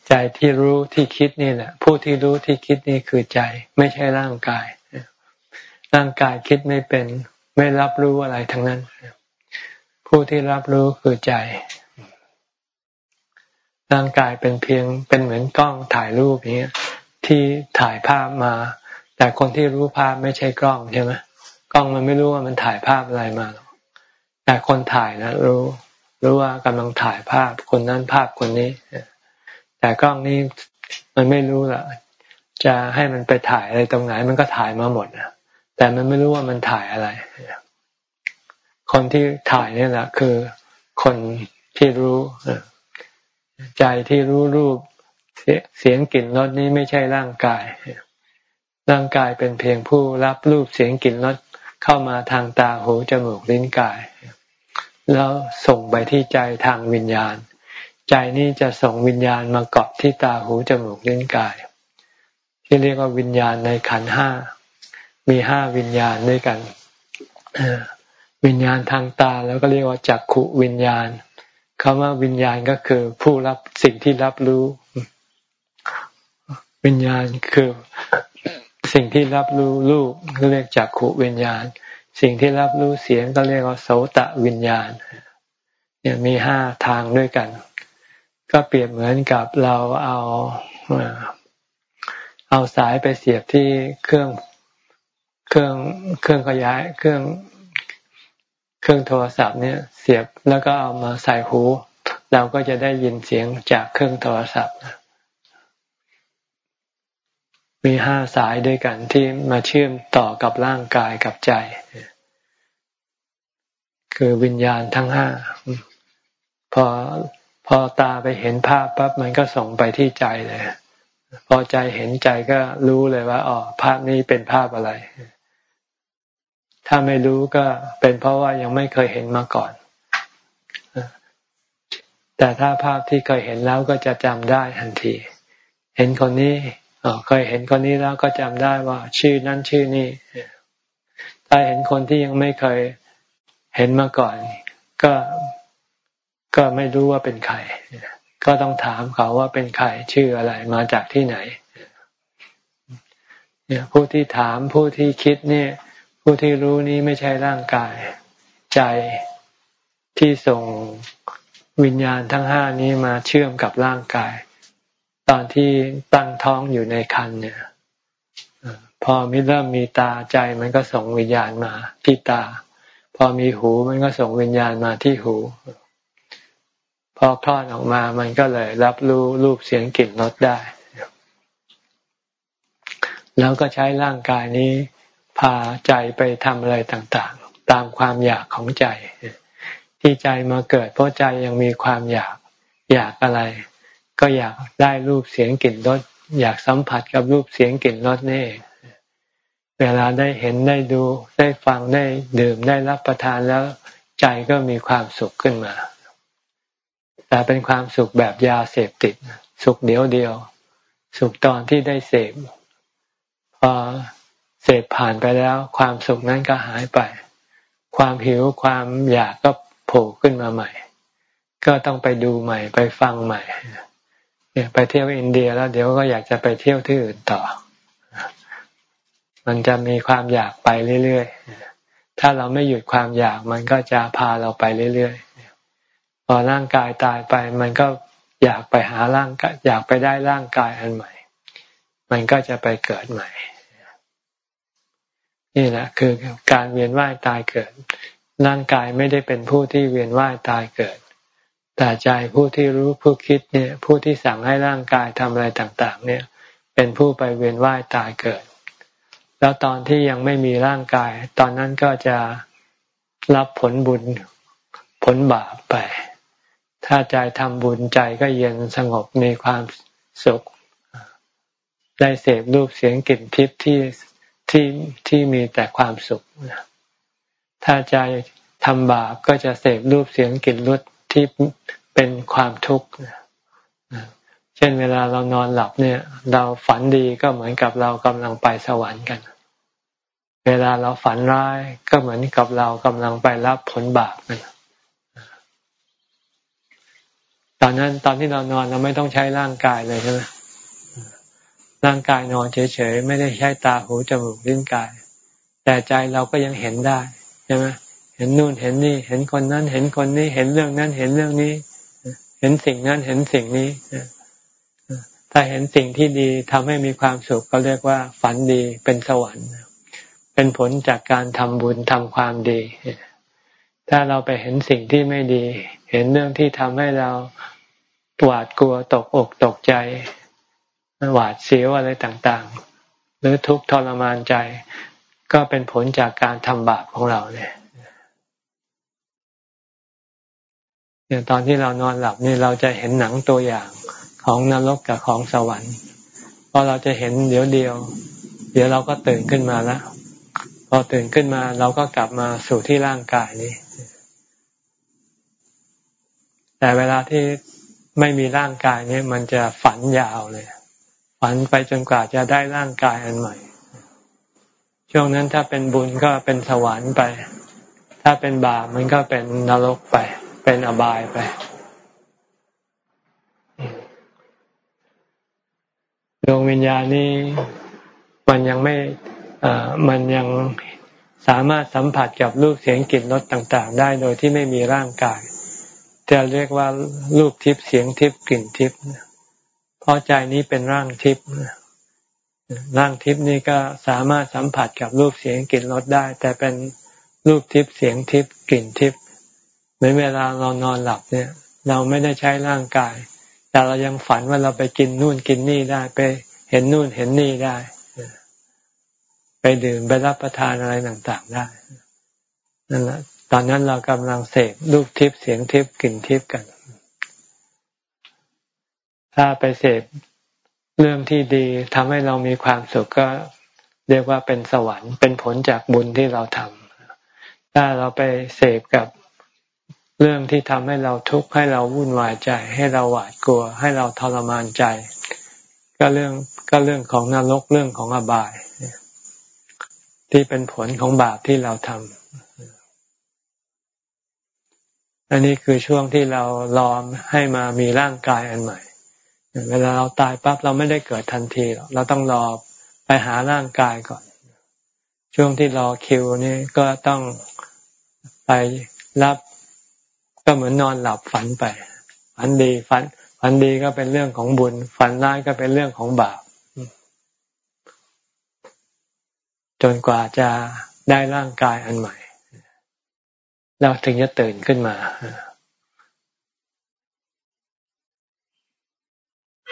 ใจที่รู้ที่คิดนี่แหละ ผู้ที่รู้ที่คิดนี่คือใจ ไม่ใช่ร่างกาย ร่างกายคิดไม่เป็น ไม่รับรู้อะไรทั้งนั้น ผู้ที่รับรู้คือใจ ร่างกายเป็นเพียงเป็นเหมือนกล้องถ่ายรูปนี้ที่ถ่ายภาพมา แต่คนที่รู้ภาพไม่ใช่กล้องใช่ไหมกล้องมันไม่รู้ว่ามันถ่ายภาพอะไรมาแต่คนถ่ายนะรู้รู้ว่ากำลังถ่ายภาพคนนั้นภาพคนนี้ แต่กล้องนี้มันไม่รู้ละจะให้มันไปถ่ายอะไรตรงไหน มันก็ถ่ายมาหมดนะ แต่มันไม่รู้ว่ามันถ่ายอะไร คนที่ถ่ายนี่แหละคือคนที่รู้ใจที่รู้รูปเสียงกลิ่นรสนี้ไม่ใช่ร่างกาย ร่างกายเป็นเพียงผู้รับรูปเสียงกลิ่นรสเข้ามาทางตาหูจมูกลิ้นกาย แล้วส่งไปที่ใจทางวิญญาณ ใจนี้จะส่งวิญญาณมาเกาะที่ตาหูจมูกลิ้นกาย ที่เรียกว่าวิญญาณในขันห้า มีห้าวิญญาณด้วยกันวิญญาณทางตาแล้วก็เรียกว่าจักขุวิญญาณคำว่าวิญญาณก็คือผู้รับสิ่งที่รับรู้ วิญญาณคือสิ่งที่รับรู้รูปเรียกจักขุวิญญาณ สิ่งที่รับรู้เสียงก็เรียกว่าโสตะวิญญาณเนี่ยมีห้าทางด้วยกัน ก็เปรียบเหมือนกับเราเอาเอาสายไปเสียบที่เครื่อง เครื่องเครื่องขยายเครื่องเครื่องโทรศัพท์เนี่ยเสียบแล้วก็เอามาใส่หู เราก็จะได้ยินเสียงจากเครื่องโทรศัพท์ มีห้าสายด้วยกันที่มาเชื่อมต่อกับร่างกายกับใจ คือวิญญาณทั้งห้าพอพอตาไปเห็นภาพปั๊บมันก็ส่งไปที่ใจเลย พอใจเห็นใจก็รู้เลยว่าอ๋อภาพนี้เป็นภาพอะไร ถ้าไม่รู้ก็เป็นเพราะว่ายังไม่เคยเห็นมาก่อน แต่ถ้าภาพที่เคยเห็นแล้วก็จะจำได้ทันที เห็นคนนี้เคยเห็นคนนี้แล้วก็จำได้ว่า ชื่อนั้นชื่อนี้ถ้าเห็นคนที่ยังไม่เคยเห็นมาก่อน ก็ก็ไม่รู้ว่าเป็นใคร ก็ต้องถามเขาว่าเป็นใครชื่ออะไรมาจากที่ไหน เนี่ยผู้ที่ถามผู้ที่คิดเนี่ย ผู้ที่รู้นี้ไม่ใช่ร่างกาย ใจที่ส่งวิญญาณทั้งห้านี้มาเชื่อมกับร่างกาย ตอนที่ตั้งท้องอยู่ในคันเนี่ยพอมิเริ่มมีตาใจมันก็ส่งวิญญาณมาที่ตา พอมีหูมันก็ส่งวิญญาณมาที่หู พอคลอดออกมามันก็เลย รับรู้รูปเสียงกลิ่นรสได้ แล้วก็ใช้ร่างกายนี้ พาใจไปทำอะไรต่างๆ ตามความอยากของใจ ที่ใจมาเกิดเพราะใจยังมีความอยากอยากอะไร ก็อยากได้รูปเสียงกลิ่นรสอยากสัมผัสกับรูปเสียงกลิ่นรสนี่เวลาได้เห็นได้ดูได้ฟังได้ดื่มได้รับประทานแล้วใจก็มีความสุขขึ้นมา แต่เป็นความสุขแบบยาเสพติด สุขเดียวเดียว สุขตอนที่ได้เสพพอ เสพผ่านไปแล้ว ความสุขนั้นก็หายไป ความหิวความอยากก็โผล่ขึ้นมาใหม่ ก็ต้องไปดูใหม่ไปฟังใหม่ไปเที่ยวอินเดียแล้วเดี๋ยวก็อยากจะไปเที่ยวที่อื่นต่อ มันจะมีความอยากไปเรื่อยๆ ถ้าเราไม่หยุดความอยากมันก็จะพาเราไปเรื่อยๆ พอร่างกายตายไป มันก็อยากไปหาร่างกายอยากไปได้ร่างกายอันใหม่ มันก็จะไปเกิดใหม่ นี่แหละคือการเวียนว่ายตายเกิด ร่างกายไม่ได้เป็นผู้ที่เวียนว่ายตายเกิด แต่ใจผู้ที่รู้ผู้คิดเนี่ยผู้ที่สั่งให้ร่างกายทำอะไรต่างๆ เนี่ย เป็นผู้ไปเวียนว่ายตายเกิด แล้วตอนที่ยังไม่มีร่างกาย ตอนนั้นก็จะรับผลบุญผลบาปไป ถ้าใจทำบุญใจก็เย็นสงบมีความสุข ได้เสพรูปเสียงกลิ่นทิพย์ที่ ที่ที่มีแต่ความสุข ถ้าใจทำบาปก็จะเสพรูปเสียงกลิ่นรสที่เป็นความทุกข์เช่นเวลาเรานอนหลับเนี่ย เราฝันดีก็เหมือนกับเรากำลังไปสวรรค์กัน เวลาเราฝันร้ายก็เหมือนกับเรากำลังไปรับผลบาปกันตอนนั้นตอนที่เรานอนเราไม่ต้องใช้ร่างกายเลยใช่ไหม ร่างกายนอนเฉยๆ ไม่ได้ใช้ตาหูจมูกลิ้นกาย แต่ใจเราก็ยังเห็นได้ใช่ไหมเห็นนู่นเห็นนี่ เห็นคนนั้น เห็นคนนี้ เห็นเรื่องนั้น เห็นเรื่องนี้ เห็นสิ่งนั้น เห็นสิ่งนี้ถ้าเห็นสิ่งที่ดีทำให้มีความสุขก็เรียกว่า ฝันดีเป็นสวรรค์ เป็นผลจากการทำบุญทำความดี ถ้าเราไปเห็นสิ่งที่ไม่ดี เห็นเรื่องที่ทำให้เราหวาดกลัวตกอกตกใจ หวาดเสียวอะไรต่างๆ หรือทุกข์ทรมานใจ ก็เป็นผลจากการทำบาปของเราเนี่ยเนี่ยตอนที่เรานอนหลับนี่เราจะเห็นหนังตัวอย่างของนรกกับของสวรรค์พอเราจะเห็นเดี๋ยวเดียว เดี๋ยวเราก็ตื่นขึ้นมาแล้วพอตื่นขึ้นมาเราก็กลับมาสู่ที่ร่างกายนี้ แต่เวลาที่ไม่มีร่างกายนี้มันจะฝันยาวเลย ฝันไปจนกว่าจะได้ร่างกายอันใหม่ ช่วงนั้นถ้าเป็นบุญก็เป็นสวรรค์ไป ถ้าเป็นบาปมันก็เป็นนรกไป เป็นอบายไป ดวงวิญญาณนี้มันยังไม่มันยังสามารถสัมผัสกับรูปเสียงกลิ่นรสต่างๆ ได้โดยที่ไม่มีร่างกายจะเรียกว่ารูปทิพย์เสียงทิพย์กลิ่นทิพย์ เพราะใจนี้เป็นร่างทิพย์ร่างทิพย์นี่ก็สามารถสัมผัสกับรูปเสียงกลิ่นรสได้ แต่เป็นรูปทิพย์เสียงทิพย์กลิ่นทิพย์เหมือนเวลาเรานอนหลับเนี่ย เราไม่ได้ใช้ร่างกาย แต่เรายังฝันว่าเราไปกินนู่นกินนี่ได้ไปเห็นนู่นเห็นนี่ได้ไปดื่มไปรับประทานอะไรต่างๆได้นั่นแหละตอนนั้นเรากำลังเสพรูปทิพย์เสียงทิพย์กลิ่นทิพย์กัน ถ้าไปเสพเรื่องที่ดีทำให้เรามีความสุขก็เรียกว่าเป็นสวรรค์เป็นผลจากบุญที่เราทำถ้าเราไปเสพกับเรื่องที่ทำให้เราทุกข์ให้เราวุ่นวายใจ ให้เราหวาดกลัว ให้เราทรมานใจ ก็เรื่องก็เรื่องของนรกเรื่องของอบาย ที่เป็นผลของบาปที่เราทำอันนี้คือช่วงที่เรารอมให้มามีร่างกายอันใหม่ เวลาเราตายปั๊บเราไม่ได้เกิดทันทีหรอกเราต้องรอไปหาร่างกายก่อน ช่วงที่รอคิวนี่ก็ต้องไปรับก็เหมือนนอนหลับฝันไป ฝันดีฝันฝันดีก็เป็นเรื่องของบุญ ฝันร้ายก็เป็นเรื่องของบาปจนกว่าจะได้ร่างกายอันใหม่ เราถึงจะตื่นขึ้นมา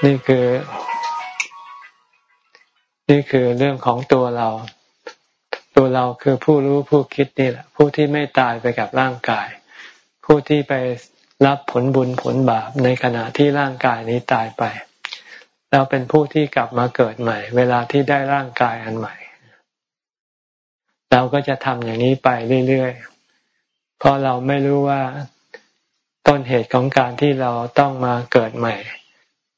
นี่คือ นี่คือเรื่องของตัวเรา ตัวเราคือผู้รู้ผู้คิดนี่แหละ ผู้ที่ไม่ตายไปกับร่างกาย ผู้ที่ไปรับผลบุญผลบาปในขณะที่ร่างกายนี้ตายไป เราเป็นผู้ที่กลับมาเกิดใหม่ เวลาที่ได้ร่างกายอันใหม่ เราก็จะทำอย่างนี้ไปเรื่อยๆเพราะเราไม่รู้ว่าต้นเหตุของการที่เราต้องมาเกิดใหม่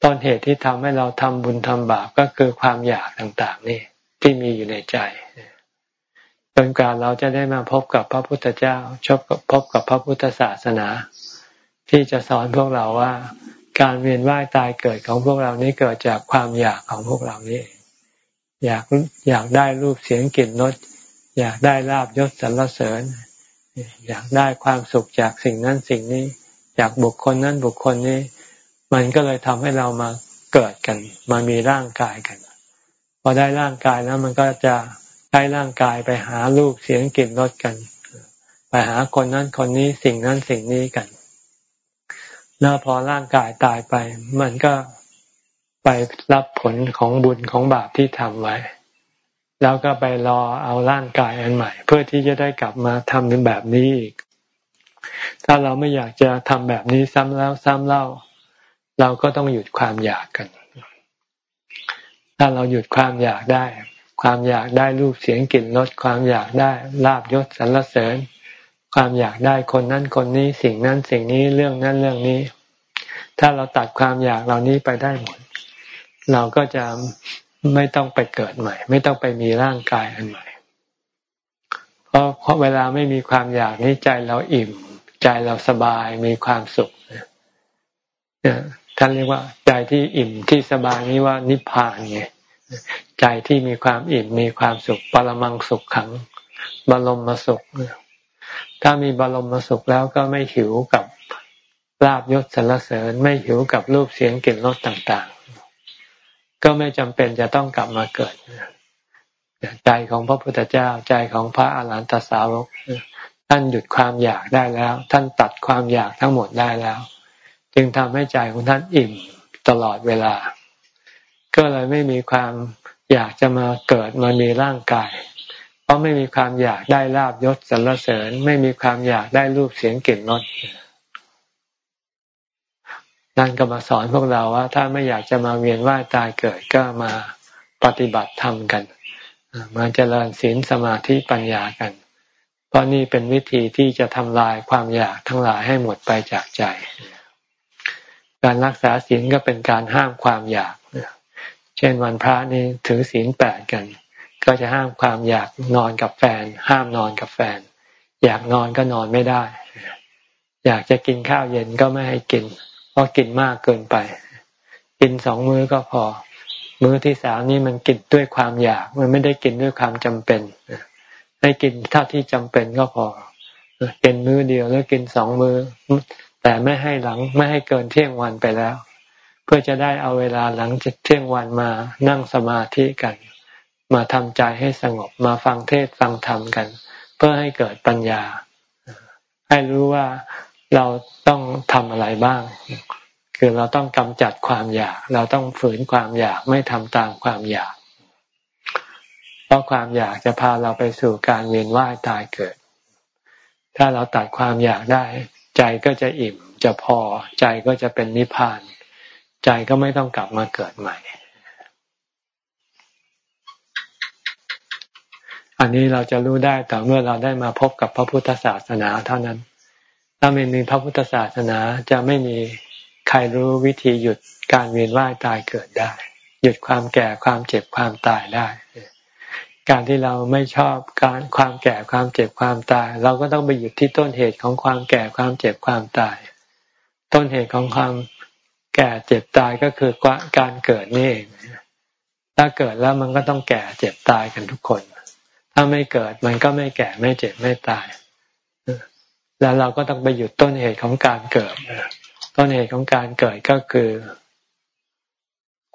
ต้นเหตุที่ทำให้เราทำบุญทำบาปก็คือความอยากต่างๆ นี่ที่มีอยู่ในใจจนกว่าเราจะได้มาพบกับพระพุทธเจ้าชบกับพบกับพระพุทธศาสนา ที่จะสอนพวกเราว่า การเวียนว่ายตายเกิดของพวกเรานี้เกิดจากความอยากของพวกเรานี่อยากอยากได้รูปเสียงกลิ่นรสอยากได้ลาบยศสรรเสริญ อยากได้ความสุขจากสิ่งนั้นสิ่งนี้ จากบุคคลนั้นบุคคลนี้ มันก็เลยทำให้เรามาเกิดกัน มามีร่างกายกัน พอได้ร่างกายแล้วมันก็จะใช้ร่างกายไปหาลูกเสียงกลิ่นรสกัน ไปหาคนนั้นคนนี้สิ่งนั้นสิ่งนี้กัน แล้วพอร่างกายตายไป มันก็ไปรับผลของบุญของบาปที่ทำไว้ แล้วก็ไปรอเอาร่างกายอันใหม่ เพื่อที่จะได้กลับมาทำในแบบนี้อีกถ้าเราไม่อยากจะทำแบบนี้ซ้ำแล้วซ้ำเล่า เราก็ต้องหยุดความอยากกัน ถ้าเราหยุดความอยากได้ ความอยากได้รูปเสียงกลิ่นรสความอยากได้ลาบยศสรรเสริญ ความอยากได้คนนั้นคนนี้สิ่งนั้นสิ่งนี้เรื่องนั้นเรื่องนี้ ถ้าเราตัดความอยากเหล่านี้ไปได้หมด เราก็จะไม่ต้องไปเกิดใหม่ ไม่ต้องไปมีร่างกายอันใหม่ เพราะเพราะเวลาไม่มีความอยากนี้ใจเราอิ่ม ใจเราสบายมีความสุขเนี่ย ท่านเรียกว่า ใจที่อิ่มที่สบายนี้ว่านิพพานไงใจที่มีความอิ่มมีความสุขปรมังสุขขัง บรมมาสุข ถ้ามีบรมมาสุขแล้วก็ไม่หิวกับลาบยศสรรเสริญ ไม่หิวกับรูปเสียงกลิ่นรสต่างๆ ก็ไม่จำเป็นจะต้องกลับมาเกิดใจของพระพุทธเจ้าใจของพระอาหารหันตสาวกท่านหยุดความอยากได้แล้ว ท่านตัดความอยากทั้งหมดได้แล้ว จึงทำให้ใจของท่านอิ่มตลอดเวลา ก็เลยไม่มีความอยากจะมาเกิดมามีร่างกาย เพราะไม่มีความอยากได้ลาบยศสรรเสริญ ไม่มีความอยากได้รูปเสียงกลิ่นรสนั่นก็มาสอนพวกเราว่า ถ้าไม่อยากจะมาเวียนว่ายตายเกิดก็มาปฏิบัติธรรมกัน มาเจริญศีลสมาธิปัญญากัน เพราะนี่เป็นวิธีที่จะทำลายความอยากทั้งหลายให้หมดไปจากใจ การรักษาศีลก็เป็นการห้ามความอยาก เช่นวันพระนี่ถือศีลแปดกัน ก็จะห้ามความอยากนอนกับแฟน ห้ามนอนกับแฟน อยากนอนก็นอนไม่ได้ อยากจะกินข้าวเย็นก็ไม่ให้กิน เพราะกินมากเกินไป กินสองมื้อก็พอ มื้อที่สามนี่มันกินด้วยความอยาก มันไม่ได้กินด้วยความจำเป็นให้กินเท่าที่จำเป็นก็พอกินมื้อเดียวแล้วกินสองมื้อ แต่ไม่ให้หลังไม่ให้เกินเที่ยงวันไปแล้ว เพื่อจะได้เอาเวลาหลังจากเที่ยงวันมานั่งสมาธิกัน มาทำใจให้สงบมาฟังเทศฟังธรรมกัน เพื่อให้เกิดปัญญา ให้รู้ว่าเราต้องทำอะไรบ้าง คือเราต้องกำจัดความอยาก เราต้องฝืนความอยากไม่ทำตามความอยาก เพราะความอยากจะพาเราไปสู่การเวียนว่ายตายเกิด ถ้าเราตัดความอยากได้ ใจก็จะอิ่มจะพอ ใจก็จะเป็นนิพพาน ใจก็ไม่ต้องกลับมาเกิดใหม่ อันนี้เราจะรู้ได้แต่เมื่อเราได้มาพบกับพระพุทธศาสนาเท่านั้น ถ้าไม่มีพระพุทธศาสนาจะไม่มีใครรู้วิธีหยุดการเวียนว่ายตายเกิดได้ หยุดความแก่ความเจ็บความตายได้ การที่เราไม่ชอบการความแก่ความเจ็บความตาย เราก็ต้องไปหยุดที่ต้นเหตุของความแก่ความเจ็บความตาย ต้นเหตุของความแก่เจ็บตายก็คือการเกิดนี่เองถ้าเกิดแล้วมันก็ต้องแก่เจ็บตายกันทุกคน ถ้าไม่เกิดมันก็ไม่แก่ไม่เจ็บไม่ตาย แล้วเราก็ต้องไปหยุดต้นเหตุของการเกิดต้นเหตุของการเกิดก็คือ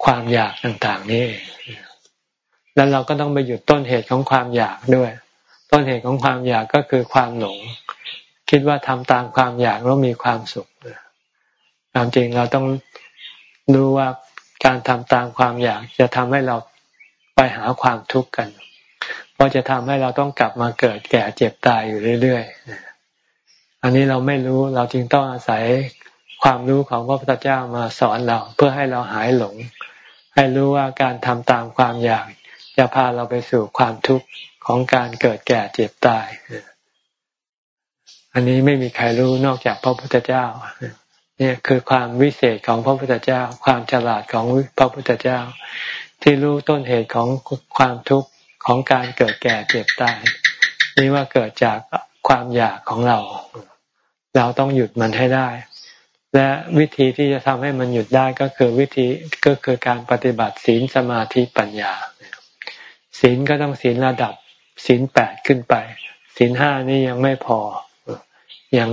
ความอยากต่างๆนี่ แล้วเราก็ต้องไปหยุดต้นเหตุของความอยากด้วย ต้นเหตุของความอยากก็คือความหลง คิดว่าทำตามความอยากแล้วมีความสุขความจริงเราต้องรู้ว่าการทำตามความอยาก จะทำให้เราไปหาความทุกข์กัน เพราะจะทำให้เราต้องกลับมาเกิดแก่เจ็บตายอยู่เรื่อยๆ อันนี้เราไม่รู้เราจึงต้องอาศัยความรู้ของพระพุทธเจ้ามาสอนเรา เพื่อให้เราหายหลง ให้รู้ว่าการทำตามความอยาก จะพาเราไปสู่ความทุกข์ของการเกิดแก่เจ็บตาย อันนี้ไม่มีใครรู้นอกจากพระพุทธเจ้า เนี่ยคือความวิเศษของพระพุทธเจ้า ความฉลาดของพระพุทธเจ้า ที่รู้ต้นเหตุของความทุกข์ของการเกิดแก่เจ็บตาย นี่ว่าเกิดจากความอยากของเรา เราต้องหยุดมันให้ได้ และวิธีที่จะทำให้มันหยุดได้ก็คือวิธีก็คือการปฏิบัติศีลสมาธิปัญญา ศีลก็ต้องศีลระดับศีลแปดขึ้นไปศีลห้านี่ยังไม่พอยัง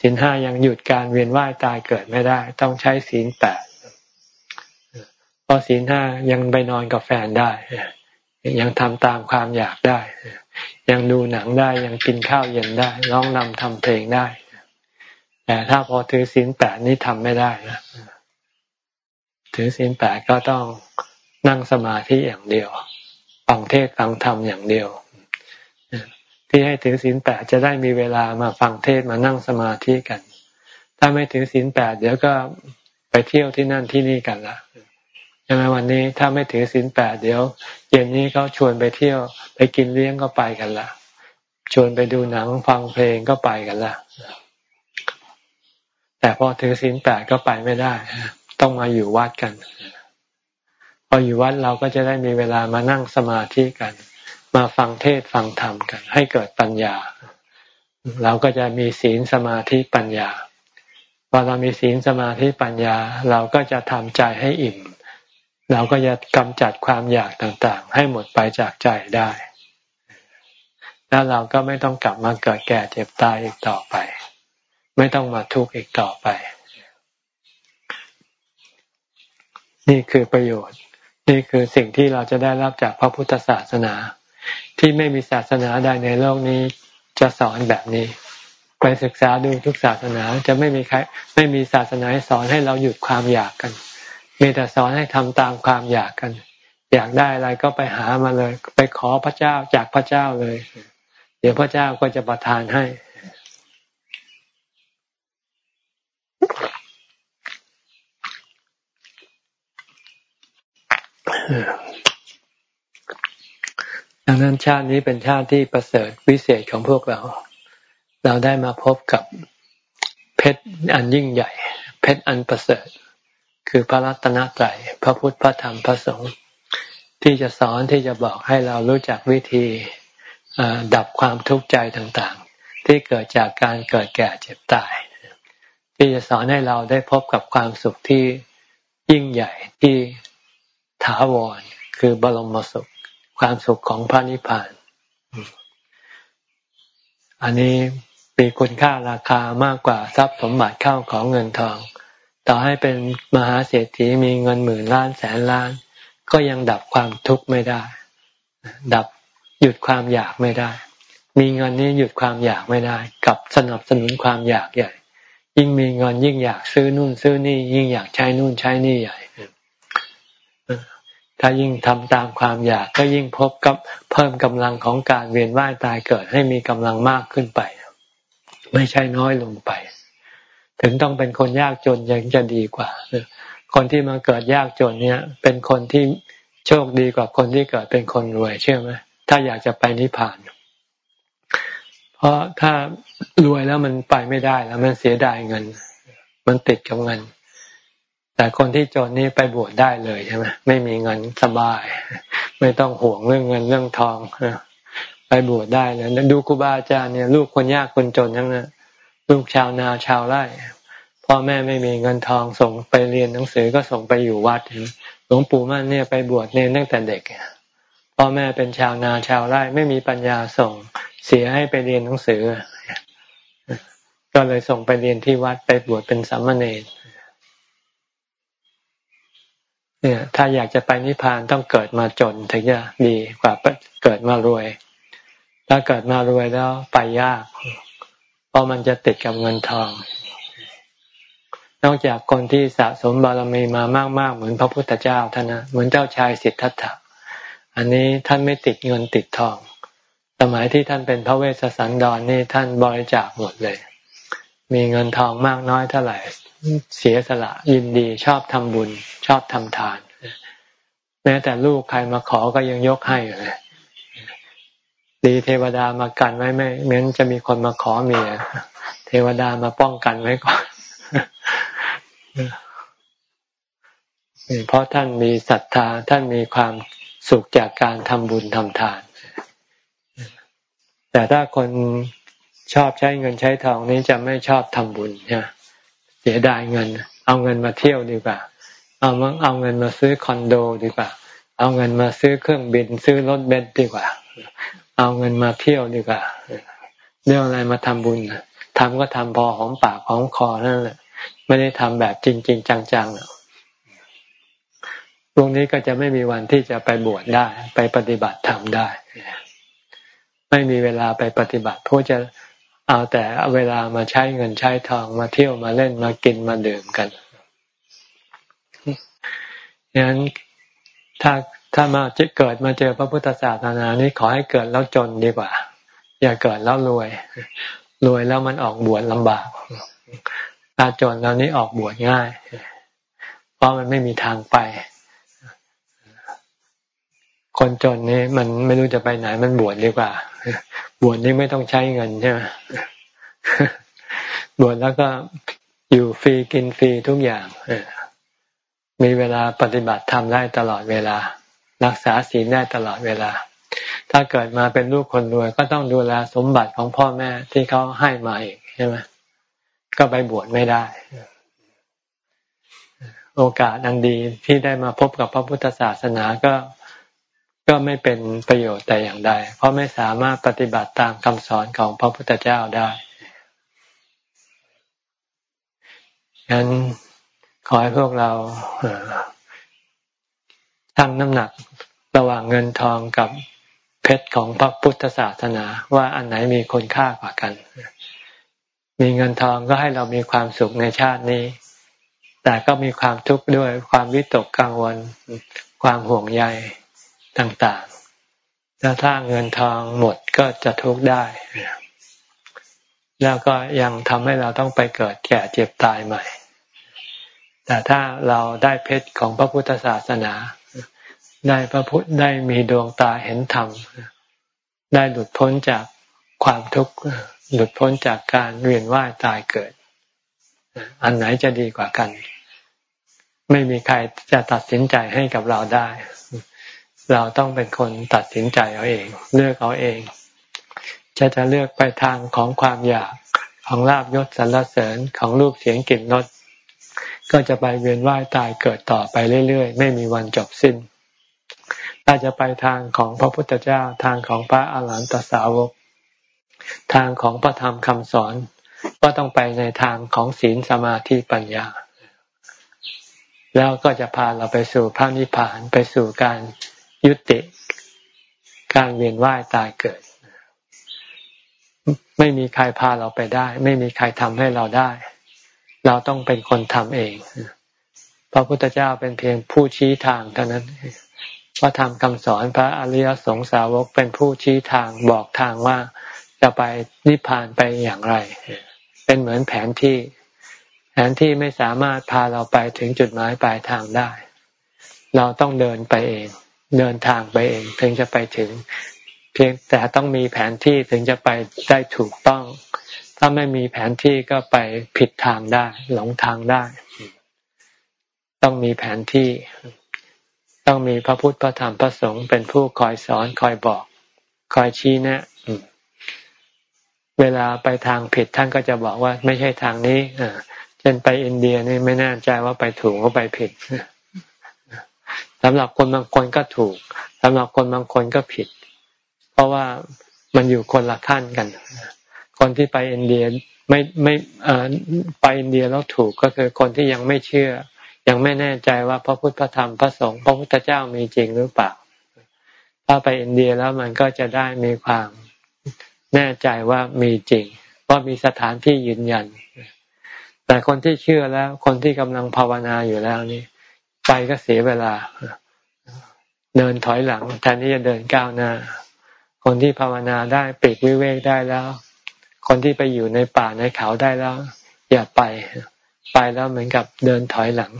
ศีลห้ายังหยุดการเวียนว่ายตายเกิดไม่ได้ ต้องใช้ศีลแปดพอราะศีลห้ายังไปนอนกับแฟนได้ ยังทำตามความอยากได้ ยังดูหนังได้ยังกินข้าวเย็นได้ร้องนำทำเพลงได้แต่ถ้าพอถือศีลแปดนี่ทำไม่ได้นะถือศีลแปดก็ต้องนั่งสมาธิอย่างเดียว ฟังเทศฟังธรรมอย่างเดียว ที่ให้ถือศีลแปดจะได้มีเวลามาฟังเทศมานั่งสมาธิกัน ถ้าไม่ถือศีลแปดเดี๋ยวก็ไปเที่ยวที่นั่นที่นี่กันละใช่ไหมวันนี้ถ้าไม่ถือศีลแปดเดี๋ยว เย็นนี้เขาชวนไปเที่ยว ไปกินเลี้ยงก็ไปกันละชวนไปดูหนังฟังเพลงก็ไปกันละแต่พอถือศีลแปดก็ไปไม่ได้ ต้องมาอยู่วัดกัน ออยู่วัดเราก็จะได้มีเวลามานั่งสมาธิกัน มาฟังเทศฟังธรรมกัน ให้เกิดปัญญา เราก็จะมีศีลสมาธิปัญญาพอเรามีศีลสมาธิปัญญา เราก็จะทำใจให้อิ่ม เราก็จะกำจัดความอยากต่างๆ ให้หมดไปจากใจได้ แล้วเราก็ไม่ต้องกลับมาเกิดแก่เจ็บตายอีกต่อไป ไม่ต้องมาทุกข์อีกต่อไป นี่คือประโยชน์ นี่คือสิ่งที่เราจะได้รับจากพระพุทธศาสนา ที่ไม่มีศาสนาใดในโลกนี้จะสอนแบบนี้ ไปศึกษาดูทุกศาสนาจะไม่มีใครไม่มีศาสนาสอนให้เราหยุดความอยากกัน มีแต่สอนให้ทำตามความอยากกัน อยากได้อะไรก็ไปหามาเลย ไปขอพระเจ้าจากพระเจ้าเลย เดี๋ยวพระเจ้าก็จะประทานให้ ดังนั้นชาตินี้เป็นชาติที่ประเสริฐวิเศษของพวกเรา เราได้มาพบกับเพชรอันยิ่งใหญ่ เพชรอันประเสริฐ คือพระรัตนตรัยพระพุทธพระธรรมพระสงฆ์ที่จะสอนที่จะบอกให้เรารู้จักวิธีดับความทุกข์ใจต่างๆ ที่เกิดจากการเกิดแก่เจ็บตาย ที่จะสอนให้เราได้พบกับความสุขที่ยิ่งใหญ่ที่ ถาวร คือบรมสุข ความสุขของพระนิพพาน อันนี้มีคุณค่าราคามากกว่าทรัพย์สมบัติเข้าของเงินทอง ต่อให้เป็นมหาเศรษฐีมีเงินหมื่นล้านแสนล้าน ก็ยังดับความทุกข์ไม่ได้ ดับหยุดความอยากไม่ได้ มีเงินนี้หยุดความอยากไม่ได้ กับสนับสนุนความอยากใหญ่ ยิ่งมีเงินยิ่งอยากซื้อนู่นซื้อนี่ ยิ่งอยากใช้นู่นใช้นี่ใหญ่ ถ้ายิ่งทำตามความอยากก็ยิ่งพบกับเพิ่มกำลังของการเวียนว่ายตายเกิดให้มีกำลังมากขึ้นไป ไม่ใช่น้อยลงไป ถึงต้องเป็นคนยากจนยังจะดีกว่าคนที่มาเกิดยากจนเนี่ย เป็นคนที่โชคดีกว่าคนที่เกิดเป็นคนรวยเชื่อไหมถ้าอยากจะไปนิพพาน เพราะถ้ารวยแล้วมันไปไม่ได้แล้วมันเสียดายเงิน มันติดกับเงิน แต่คนที่จนนี่ไปบวชได้เลยใช่ไหมไม่มีเงินสบาย ไม่ต้องห่วงเรื่องเงินเรื่องทองไปบวชได้เลยดูครูบาอาจารย์เนี่ยลูกคนยากคนจนทั้งนั้นลูกชาวนาชาวไร่พ่อแม่ไม่มีเงินทองส่งไปเรียนหนังสือก็ส่งไปอยู่วัดหลวงปู่มั่นเนี่ยไปบวชเนรตั้งแต่เด็กพ่อแม่เป็นชาวนาชาวไร่ ไม่มีปัญญาส่งเสียให้ไปเรียนหนังสือ ก็เลยส่งไปเรียนที่วัดไปบวชเป็นสามเณร เนี่ย ถ้าอยากจะไปนิพพานต้องเกิดมาจนถึงจะดีกว่าเกิดมารวย ถ้าเกิดมารวยแล้วไปยาก เพราะมันจะติดกับเงินทอง นอกจากคนที่สะสมบารมีมามาก ๆ เหมือนพระพุทธเจ้าท่านนะเหมือนเจ้าชายสิทธัตถะอันนี้ท่านไม่ติดเงินติดทอง สมัยที่ท่านเป็นพระเวสสันดรนนี่ท่านบริจาคหมดเลย มีเงินทองมากน้อยเท่าไหร่ เสียสละยินดีชอบทำบุญ ชอบทำทาน แม้แต่ลูกใครมาขอก็ยังยกให้เลยดีเทวดามากันไว้ไม่เหมือนจะมีคนมาขอเมียเทวดามาป้องกันไว้ก่อนเพราะท่านมีศรัทธาท่านมีความสุขจากการทำบุญทำทาน แต่ถ้าคนชอบใช้เงินใช้ทองนี้จะไม่ชอบทำบุญนี่ เสียดายเงิน เอาเงินมาเที่ยวดีกว่า เอาเอาเงินมาซื้อคอนโดดีกว่า เอาเงินมาซื้อเครื่องบิน ซื้อรถเบนซ์ดีกว่า เอาเงินมาเที่ยวดีกว่าเรื่องอะไรมาทำบุญทำก็ทำพอหอมปากหอมคอนั่นแหละ ไม่ได้ทำแบบจริงจริงจังๆพวกนี้ก็จะไม่มีวันที่จะไปบวชได้ ไปปฏิบัติธรรมได้ ไม่มีเวลาไปปฏิบัติเพราะจะ เอาแต่เวลามาใช้เงินใช้ทองมาเที่ยวมาเล่นมากินมาดื่มกันดังนั้นถ้าถ้ามาจะเกิดมาเจอพระพุทธศาสนานี้ขอให้เกิดแล้วจนดีกว่า อย่าเกิดแล้วรวย รวยแล้วมันออกบวชลำบากถ้าจนแล้วนี้ออกบวชง่าย เพราะมันไม่มีทางไป คนจนนี่มันไม่รู้จะไปไหนมันบวชดีกว่า บวชนี่ไม่ต้องใช้เงินใช่ไหมบวชแล้วก็อยู่ฟรีกินฟรีทุกอย่างมีเวลาปฏิบัติทำได้ตลอดเวลา รักษาศีลได้ตลอดเวลา ถ้าเกิดมาเป็นลูกคนรวยก็ต้องดูแลสมบัติของพ่อแม่ที่เขาให้มาเองใช่ไหมก็ไปบวชไม่ได้ โอกาสอันดีที่ได้มาพบกับพระพุทธศาสนาก็ ก็ไม่เป็นประโยชน์แต่อย่างใด เพราะไม่สามารถปฏิบัติตามคำสอนของพระพุทธเจ้าได้ฉะนั้นขอให้พวกเราทั้งน้ำหนักระหว่างเงินทองกับเพชรของพระพุทธศาสนาว่าอันไหนมีคุณค่ากว่ากัน มีเงินทองก็ให้เรามีความสุขในชาตินี้ แต่ก็มีความทุกข์ด้วยความวิตกกังวล ความห่วงใย ต่างๆ แล้วถ้าเงินทองหมดก็จะทุกข์ได้ แล้วก็ยังทำให้เราต้องไปเกิดแก่เจ็บตายใหม่ แต่ถ้าเราได้เพชรของพระพุทธศาสนา ได้พระพุทธได้มีดวงตาเห็นธรรม ได้หลุดพ้นจากความทุกข์ หลุดพ้นจากการเวียนว่ายตายเกิด อันไหนจะดีกว่ากัน ไม่มีใครจะตัดสินใจให้กับเราได้ เราต้องเป็นคนตัดสินใจเอาเอง เลือกเอาเอง จะจะเลือกไปทางของความอยากของลาบยศสรรเสริญของรูปเสียงกลิ่นรสก็จะไปเวียนว่ายตายเกิดต่อไปเรื่อยๆ ไม่มีวันจบสิ้น ถ้าจะไปทางของพระพุทธเจ้าทางของพระอาหารหันตสาวก ทางของพระธรรมคำสอน ก็ต้องไปในทางของศีลสมาธิปัญญา แล้วก็จะพาเราไปสู่พระนิพพานไปสู่การ ยุติการเวียนว่ายตายเกิด ไม่มีใครพาเราไปได้ ไม่มีใครทำให้เราได้ เราต้องเป็นคนทำเองพระพุทธเจ้าเป็นเพียงผู้ชี้ทางเท่านั้นพระธรรมคำสอนพระอริยสงสาวกเป็นผู้ชี้ทางบอกทางว่าจะไปนิพพานไปอย่างไร เป็นเหมือนแผนที่ แผนที่ไม่สามารถพาเราไปถึงจุดหมายปลายทางได้ เราต้องเดินไปเอง เดินทางไปเองถึงจะไปถึง เพียงแต่ต้องมีแผนที่ถึงจะไปได้ถูกต้อง ถ้าไม่มีแผนที่ก็ไปผิดทางได้ หลงทางได้ ต้องมีแผนที่ ต้องมีพระพุทธพระธรรมพระสงฆ์เป็นผู้คอยสอนคอยบอก คอยชี้แนะเวลาไปทางผิดท่านก็จะบอกว่าไม่ใช่ทางนี้เช่นไปอินเดียนี่ไม่แน่ใจว่าไปถูกก็ไปผิด สำหรับคนบางคนก็ถูกสำหรับคนบางคนก็ผิด เพราะว่ามันอยู่คนละขั้นกัน คนที่ไปอินเดียไม่ไม่ไปอินเดียแล้วถูกก็คือคนที่ยังไม่เชื่อ ยังไม่แน่ใจว่าพระพุทธพระธรรมพระสงฆ์พระพุทธเจ้ามีจริงหรือเปล่า ถ้าไปอินเดียแล้วมันก็จะได้มีความแน่ใจว่ามีจริงว่ามีสถานที่ยืนยัน แต่คนที่เชื่อแล้ว คนที่กำลังภาวนาอยู่แล้วนี่ ไปก็เสียเวลา เดินถอยหลัง แทนที่จะเดินก้าวหน้า คนที่ภาวนาได้ปิดวิเวกได้แล้ว คนที่ไปอยู่ในป่าในเขาได้แล้ว อย่าไป ไปแล้วเหมือนกับเดินถอยหลัง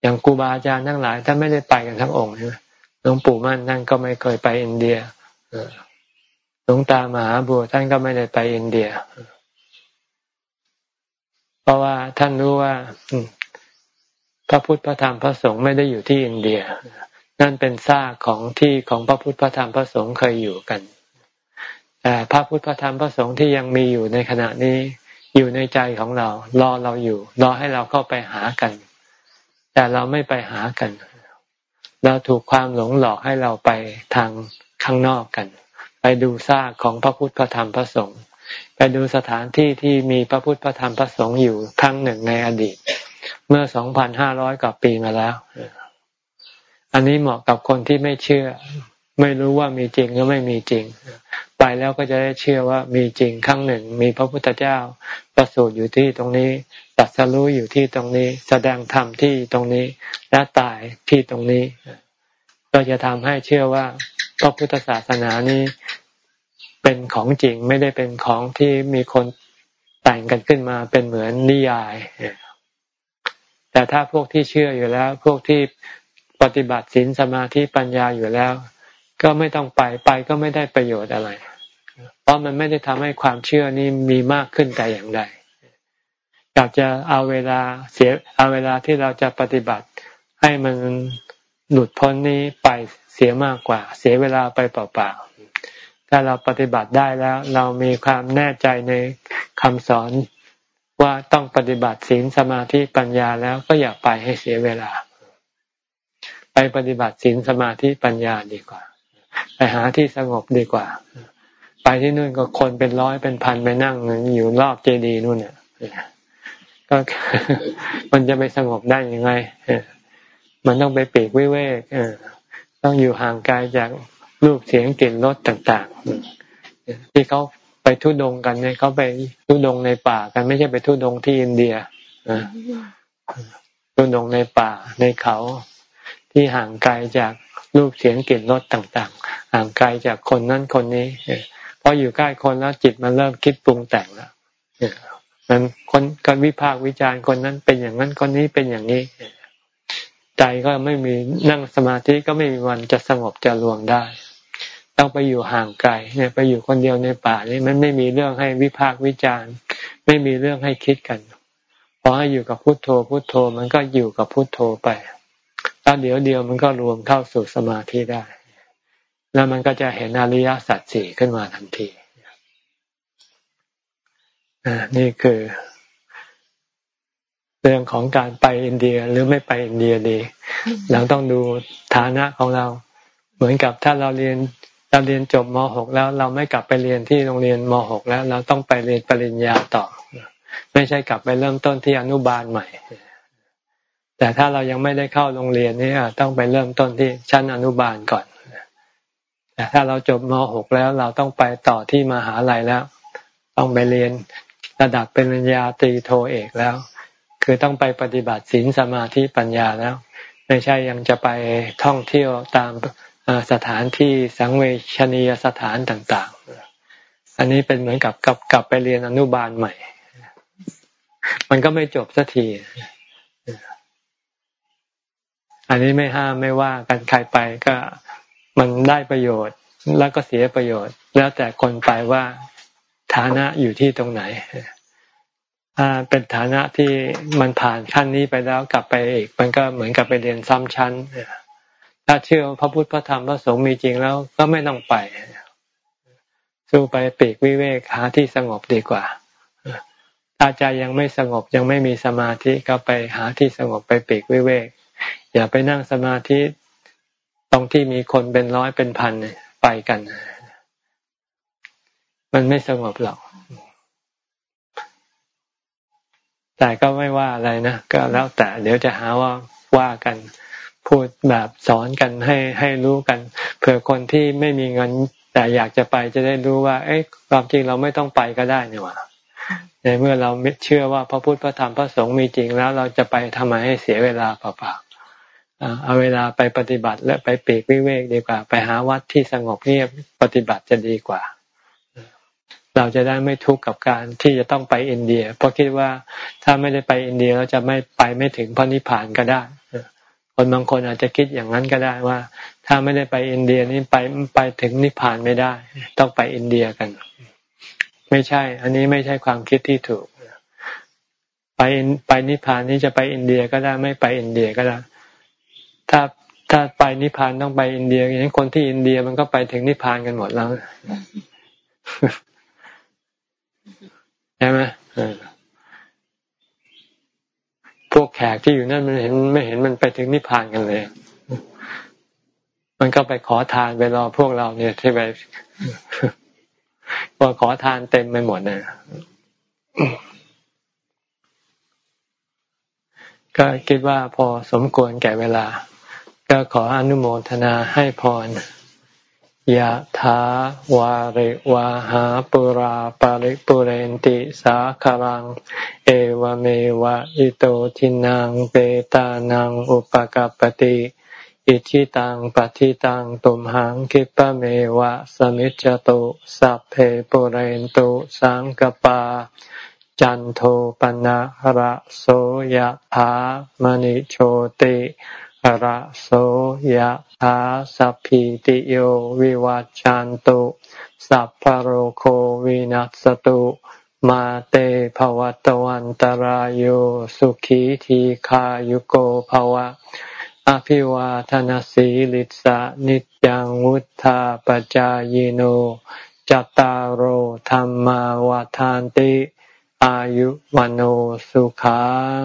อย่างครูบาอาจารย์ทั้งหลายท่านไม่ได้ไปกันทั้งองค์ใช่ไหมหลวงปู่มั่นท่านก็ไม่เคยไปอินเดียหลวงตามหาบัวท่านก็ไม่ได้ไปอินเดีย เพราะว่าท่านรู้ว่า พระพุทธพระธรรมพระสงฆ์ไม่ได้อยู่ที่อินเดีย นั่นเป็นซากของที่ของพระพุทธพระธรรมพระสงฆ์เคยอยู่กันแต่พระพุทธพระธรรมพระสงฆ์ที่ยังมีอยู่ในขณะนี้อยู่ในใจของเรา รอเราอยู่ รอให้เราเข้าไปหากัน แต่เราไม่ไปหากัน เราถูกความหลงหลอกให้เราไปทางข้างนอกกัน ไปดูซากของพระพุทธพระธรรมพระสงฆ์ไปดูสถานที่ที่มีพระพุทธพระธรรมพระสงฆ์อยู่ครั้งหนึ่งในอดีต เมื่อสองพันห้าร้อยกว่าปีมาแล้ว อันนี้เหมาะกับคนที่ไม่เชื่อ ไม่รู้ว่ามีจริงหรือไม่มีจริง ไปแล้วก็จะได้เชื่อว่ามีจริงครั้งหนึ่ง มีพระพุทธเจ้าประสูติอยู่ที่ตรงนี้ตัดสรู้อยู่ที่ตรงนี้ แสดงธรรมที่ตรงนี้ และตายที่ตรงนี้ ก็จะทำให้เชื่อว่าพระพุทธศาสนานี้เป็นของจริงไม่ได้เป็นของที่มีคนแต่งกันขึ้นมาเป็นเหมือนนิยาย แต่ถ้าพวกที่เชื่ออยู่แล้ว พวกที่ปฏิบัติศีลสมาธิปัญญาอยู่แล้ว ก็ไม่ต้องไปไปก็ไม่ได้ประโยชน์อะไร เพราะมันไม่ได้ทำให้ความเชื่อนี้มีมากขึ้นแต่อย่างใดอยากจะเอาเวลาเสียเอาเวลาที่เราจะปฏิบัติ ให้มันหลุดพ้นนี้ไปเสียมากกว่า เสียเวลาไปเปล่าๆถ้าเราปฏิบัติได้แล้ว เรามีความแน่ใจในคำสอน ว่าต้องปฏิบัติศีลสมาธิปัญญาแล้วก็อย่าไปให้เสียเวลา ไปปฏิบัติศีลสมาธิปัญญาดีกว่า ไปหาที่สงบดีกว่า ไปที่นู่นก็คนเป็นร้อยเป็นพันไปนั่งอยู่รอบเจดีย์นู่นเนี่ยก็มันจะไปสงบได้ยังไงมันต้องไปปีกวิเวกต้องอยู่ห่างไกลจากรูปเสียงกลิ่นรสต่าง ๆ ที่เขา ไปทุดงกันเนี่ยเขาไปทุดงในป่ากันไม่ใช่ไปทุดงที่อินเดียทุดงในป่าในเขาที่ห่างไกลจากรูปเสียงกลิ่นรสต่างๆ ห่างไกลจากคนนั้นคนนี้พออยู่ใกล้คนแล้วจิตมันเริ่มคิดปรุงแต่งแล้วมันคนการวิพากษ์วิจารณ์คนนั้นเป็นอย่างนั้นคนนี้เป็นอย่างนี้ ใจก็ไม่มีนั่งสมาธิก็ไม่มีวันจะสงบจะรวมได้ ต้องไปอยู่ห่างไกลเนี่ยไปอยู่คนเดียวในป่านี่มันไม่มีเรื่องให้วิพากษ์วิจารณ์ ไม่มีเรื่องให้คิดกันพอให้อยู่กับพุทโธพุทโธมันก็อยู่กับพุทโธไปแล้วเดี๋ยวเดียวมันก็รวมเข้าสู่สมาธิได้ แล้วมันก็จะเห็นอริยสัจสี่ขึ้นมาทันทีนี่คือ เรื่องของการไปอินเดียหรือไม่ไปอินเดียดี เราต้องดูฐานะของเรา เหมือนกับถ้าเราเรียน เราเรียนจบม .6 แล้วเราไม่กลับไปเรียนที่โรงเรียนม .6 แล้ว เราต้องไปเรียนปริญญาต่อ ไม่ใช่กลับไปเริ่มต้นที่อนุบาลใหม่ แต่ถ้าเรายังไม่ได้เข้าโรงเรียนนี่ต้องไปเริ่มต้นที่ชั้นอนุบาลก่อน แต่ถ้าเราจบม .6 แล้วเราต้องไปต่อที่มหาลัยแล้ว ต้องไปเรียนระดับปริญญาตรีโทเอกแล้ว คือต้องไปปฏิบัติศีลสมาธิปัญญาแล้ว ไม่ใช่ยังจะไปท่องเที่ยวตาม สถานที่สังเวชนียสถานต่างๆ อันนี้เป็นเหมือนกับกับกลับไปเรียนอนุบาลใหม่ มันก็ไม่จบสักที อันนี้ไม่ห้ามไม่ว่ากันใครไปก็มันได้ประโยชน์แล้วก็เสียประโยชน์ แล้วแต่คนไปว่าฐานะอยู่ที่ตรงไหนถ้าเป็นฐานะที่มันผ่านขั้นนี้ไปแล้วกลับไปอีก มันก็เหมือนกับไปเรียนซ้ำชั้น ถ้าเชื่อพระพุทธพระธรรมพระสงฆ์มีจริงแล้วก็ไม่ต้องไป สู้ไปปีกวิเวกหาที่สงบดีกว่า ถ้าใจยังไม่สงบยังไม่มีสมาธิก็ไปหาที่สงบไปปีกวิเวก อย่าไปนั่งสมาธิตรงที่มีคนเป็นร้อยเป็นพันไปกัน มันไม่สงบหรอกแต่ก็ไม่ว่าอะไรนะก็แล้วแต่เดี๋ยวจะหาว่าว่ากัน พูดแบบสอนกันให้ให้รู้กัน เผื่อคนที่ไม่มีเงิน แต่อยากจะไปจะได้รู้ว่า เอ้ความจริงเราไม่ต้องไปก็ได้นี่หว่าในเมื่อเราเชื่อว่าพระพุทธพระธรรมพระสงฆ์มีจริงแล้วเราจะไปทำไมให้เสียเวลาเปล่าๆเอาเวลาไปปฏิบัติและไปปีกวิเวกดีกว่า ไปหาวัดที่สงบเงียบปฏิบัติจะดีกว่า เราจะได้ไม่ทุกข์กับการที่จะต้องไปอินเดีย เพราะคิดว่าถ้าไม่ได้ไปอินเดียเราจะไม่ไปไม่ถึงพระนิพพานก็ได้ คนบางคนอาจจะคิดอย่างนั้นก็ได้ว่า ถ้าไม่ได้ไปอินเดียนี่ไปไปถึงนิพพานไม่ได้ ต้องไปอินเดียกัน ไม่ใช่ อันนี้ไม่ใช่ความคิดที่ถูก ไปไปนิพพานนี่จะไปอินเดียก็ได้ไม่ไปอินเดียก็ได้ ถ้าถ้าไปนิพพานต้องไปอินเดียอย่างนี้คนที่อินเดียมันก็ไปถึงนิพพานกันหมดแล้วใช่ไหม พวกแขกที่อยู่นั่นมันเห็นไม่เห็นมันไปถึงนิพพานกันเลย มันก็ไปขอทานไปรอพวกเราเนี่ยที่ไปพอขอทานเต็มไปหมดเนี่ยก็คิดว่าพอสมควรแก่เวลา ก็ขออนุโมทนาให้พร ยะถาวาริวาหาปุราปาริปุเรนติสาคารัง เอวเมวะอิโตทินังเปตานังอุปกปติอิชิตังปฏิตังตุมหังคิปะเมวะสมิจจตุสัพเพปุเรนตุสังกปา จันโทปนะระโสยะถามณิโชติ ระโสยถาสัพพิติโยวิวัจจันตุ สัพพโรโควินัสตุ มาเตภวัตวันตารโยสุขีทีขายุโกภวะ อภิวาทนสีลิสะนิจังวุธาปจายโนจตารโหธรรมาวาทานติ อายุวโนสุขัง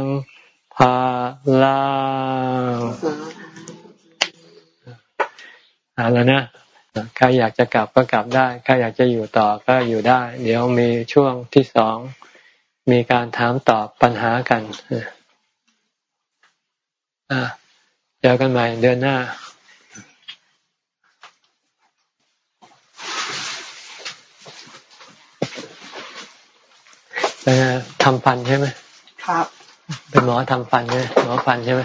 ภาลังเอาแล้วนะใครอยากจะกลับก็กลับได้ใครอยากจะอยู่ต่อก็อยู่ได้ เดี๋ยวมีช่วงที่สองมีการถามตอบปัญหากันอ่าเจอกันใหม่เดือนหน้าเป็นไงทำฟันใช่ไหมครับ เป็นหมอทำฟันใช่ไหมหมอฟันใช่ไหม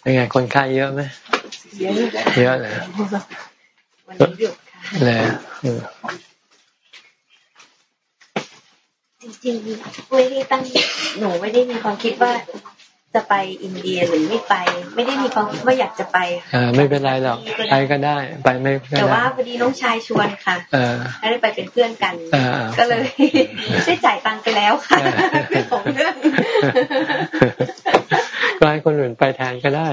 เป็นไงคนไข้เยอะไหมเยอะเยอะเลยวันนี้หยุดค่ะเลยจริงๆไม่ได้ตั้งหนูไม่ได้มีความคิดว่า จะไปอินเดียหรือไม่ไป ไม่ได้มีความคิดว่าอยากจะไปอ่าไม่เป็นไรหรอกไปก็ได้ ไปไม่แต่ว่าพอดีน้องชายชวนค่ะให้ได้ไปเป็นเพื่อนกันก็เลยได้จ่ายตังค์ไปแล้วค่ะของเรื่องก็ให้คนอื่นไปแทนก็ได้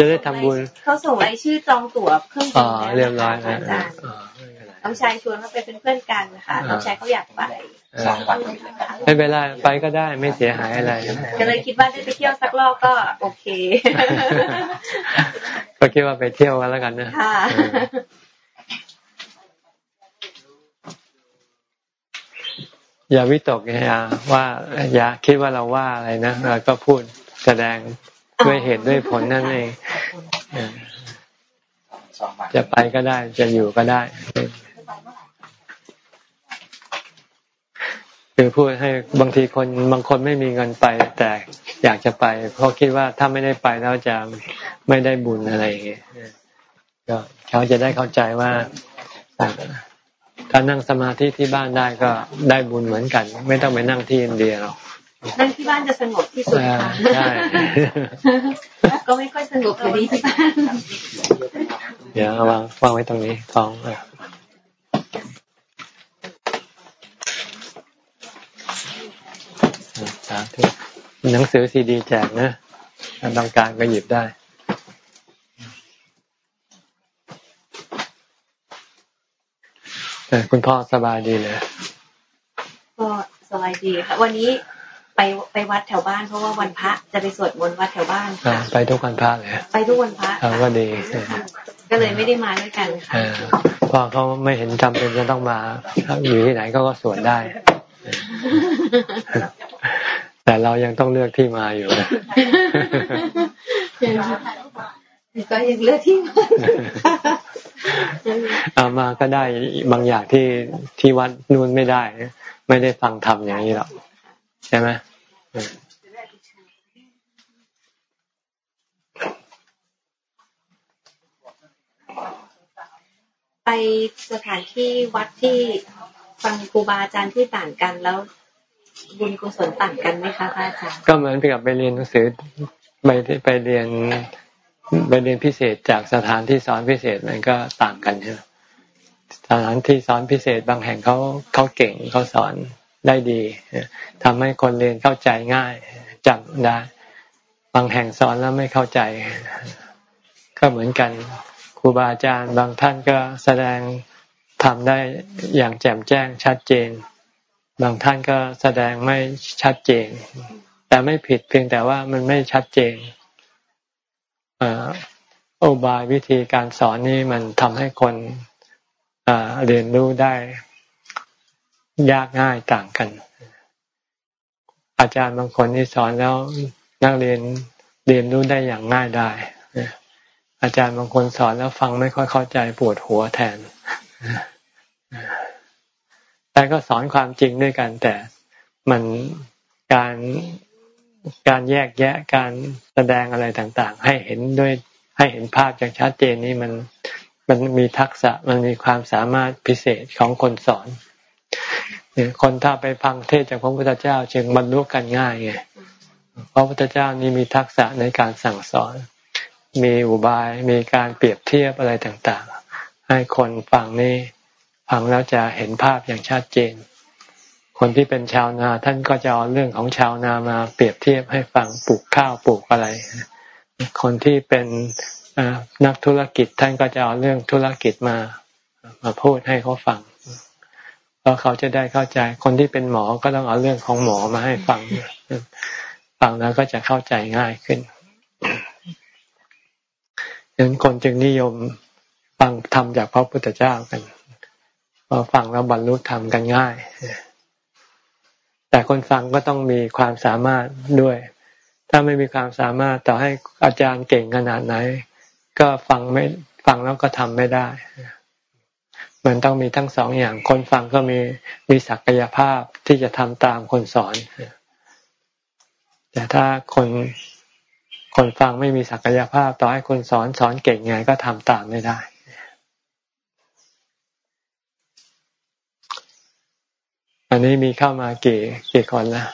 จะได้ทำบุญเขาส่งรายชื่อจองตั๋วเครื่องบินเรียบร้อยอาจารย์ น้องชายชวนเขาไปเป็นเพื่อนกันนะคะน้องชายเขาอยากไปสองวันไม่เป็นไรไปก็ได้ไม่เสียหายอะไรก็เลยคิดว่าได้ไปเที่ยวสักรอบก็โอเค ก็คิดว่าไปเที่ยวกันแล้วกันนะอย่าวิตกอย่าว่า อย่าคิดว่าเราว่าอะไรนะเราก็พูดแสดงด้วยเหตุด้วยผลนั่นเองจะไปก็ได้จะอยู่ก็ได้ คือพูดให้บางทีคนบางคนไม่มีเงินไป แต่อยากจะไป เพราะคิดว่าถ้าไม่ได้ไปแล้วจะไม่ได้บุญอะไรอย่างเงี้ยก็เขาจะได้เข้าใจว่าถ้านั่งสมาธิที่บ้านได้ก็ได้บุญเหมือนกัน ไม่ต้องไปนั่งที่อินเดียหรอกนั่งที่บ้านจะสงบที่สุดค่ะใช่ก็ไม่ค่อยสงบอยู่ดีที่บ้านเดี๋ยววางวางไว้ตรงนี้ฟอง สาธุหนังสือซีดีแจกนะถ้าต้องการก็หยิบได้คุณพ่อสบายดีเลยก็สบายดีค่ะวันนี้ไปไปวัดแถวบ้านเพราะว่าวันพระจะไปสวดมนต์วัดแถวบ้านค่ะไปทุกวันพระเลยไปทุกวันพระก็ดีก็เลยไม่ได้มาด้วยกันค่ะพ่อเขาไม่เห็นจำเป็นจะต้องมาอยู่ที่ไหนก็ก็สวดได้ แต่เรายังต้องเลือกที่มาอยู่นะก็ยังเลือกที่มาเอามาก็ได้บางอย่างที่ที่วัดนู่นไม่ได้ ไม่ได้ฟังธรรมอย่างนี้หรอกใช่ไหมไปสถานที่วัดที่ฟังครูบาอาจารย์ที่ต่างกันแล้ว บุญกุศลต่างกันไหมคะพระอาจารย์ก็เหมือนไปกับไปเรียนหนังสือไปไปเรียนไปเรียนพิเศษจากสถานที่สอนพิเศษมันก็ต่างกันใช่ไหมสถานที่สอนพิเศษบางแห่งเขาเขาเก่งเขาสอนได้ดีทำให้คนเรียนเข้าใจง่ายจำได้ บางแห่งสอนแล้วไม่เข้าใจ ก็เหมือนกันครูบาอาจารย์บางท่านก็แสดงทำได้อย่างแจ่มแจ้งชัดเจน บางท่านก็แสดงไม่ชัดเจน แต่ไม่ผิดเพียงแต่ว่ามันไม่ชัดเจนโอบายวิธีการสอนนี่มันทำให้คนเรียนรู้ได้ ยากง่ายต่างกัน อาจารย์บางคนที่สอนแล้วนักเรียนเรียนรู้ได้อย่างง่ายได้อาจารย์บางคนสอนแล้วฟังไม่ค่อยเข้าใจปวดหัวแทน แต่ก็สอนความจริงด้วยกัน แต่มันการการแยกแยะการแสดงอะไรต่างๆ ให้เห็นด้วยให้เห็นภาพอย่างชัดเจนนี่มันมันมีทักษะมันมีความสามารถพิเศษของคนสอนคนถ้าไปฟังเทศจากพระพุทธเจ้าจึงบรรลุกันง่ายไงพระพุทธเจ้านี่มีทักษะในการสั่งสอน มีอุบายมีการเปรียบเทียบอะไรต่างๆ ให้คนฟังนี่ ฟังแล้วจะเห็นภาพอย่างชัดเจน คนที่เป็นชาวนาท่านก็จะเอาเรื่องของชาวนามาเปรียบเทียบให้ฟังปลูกข้าวปลูกอะไร คนที่เป็นนักธุรกิจท่านก็จะเอาเรื่องธุรกิจมามาพูดให้เขาฟังเพราะเขาจะได้เข้าใจ คนที่เป็นหมอก็ต้องเอาเรื่องของหมอมาให้ฟังฟังแล้วก็จะเข้าใจง่ายขึ้นฉะนั้นคนจึงนิยมฟังธรรมจากพระพุทธเจ้ากัน พอฟังแล้วบรรลุธรรมกันง่าย แต่คนฟังก็ต้องมีความสามารถด้วย ถ้าไม่มีความสามารถต่อให้อาจารย์เก่งขนาดไหน ก็ฟังไม่ฟังแล้วก็ทำไม่ได้ มันต้องมีทั้งสองอย่าง คนฟังก็มีมีศักยภาพที่จะทำตามคนสอน แต่ถ้าคนคนฟังไม่มีศักยภาพ ต่อให้คนสอนสอนเก่งไงก็ทำตามไม่ได้ อันนี้มีเข้ามากี่กี่คนแล้ว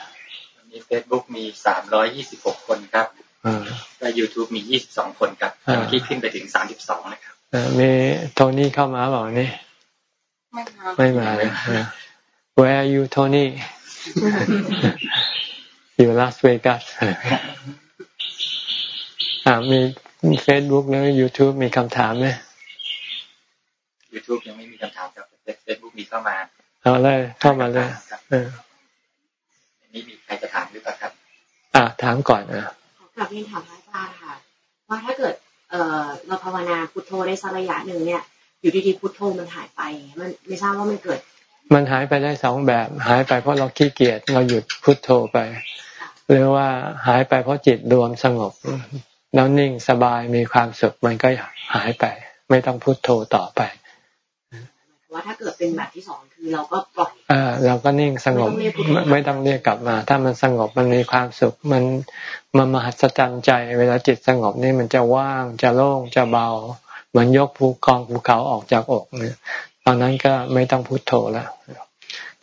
มีเฟซบุ๊กมีสามร้อยยี่สิบหกคนครับและยูทูบมียี่สิบสองคนครับที่ขึ้นไปถึงสามสิบสองนะครับมีโทนี่เข้ามาบอกนี่ ไม่มาไม่มาเลย Where are you Tony อยู่ลาสเวกัสอ่ามีเฟซบุ๊กแล้วยูทูบมีคำถามไหมยูทูบยังไม่มีคำถามครับเฟซบุ๊กมีเข้ามา เอาเลยเข้ามาเลยเออนี่มีใครจะถามหรือเปล่าครับ อ่าถามก่อนอะกลับเรียนถามอาจารย์ค่ะ ว่าถ้าเกิด เอ่อเราภาวนาพุทโธได้สักระยะหนึ่งเนี่ย อยู่ดีๆพุทโธมันหายไป มันไม่ทราบว่ามันเกิด มันหายไปได้สองแบบ หายไปเพราะเราขี้เกียจเราหยุดพุทโธไป หรือว่าหายไปเพราะจิตรวมสงบแล้วนิ่งสบายมีความสุขมันก็หายไป ไม่ต้องพุทโธต่อไป ว่าถ้าเกิดเป็นแบบที่สองคือเราก็ปล่อยอ่าเราก็นิ่งสงบไม่ต้องเรียกกลับมา ถ้ามันสงบมันมีความสุขมันมันมหัศจรรย์ใจ เวลาจิตสงบนี่มันจะว่างจะโล่งจะเบาเหมือนยกภูกองภูเขาออกจากอกเนี่ยตอนนั้นก็ไม่ต้องพุโทโธแล้ว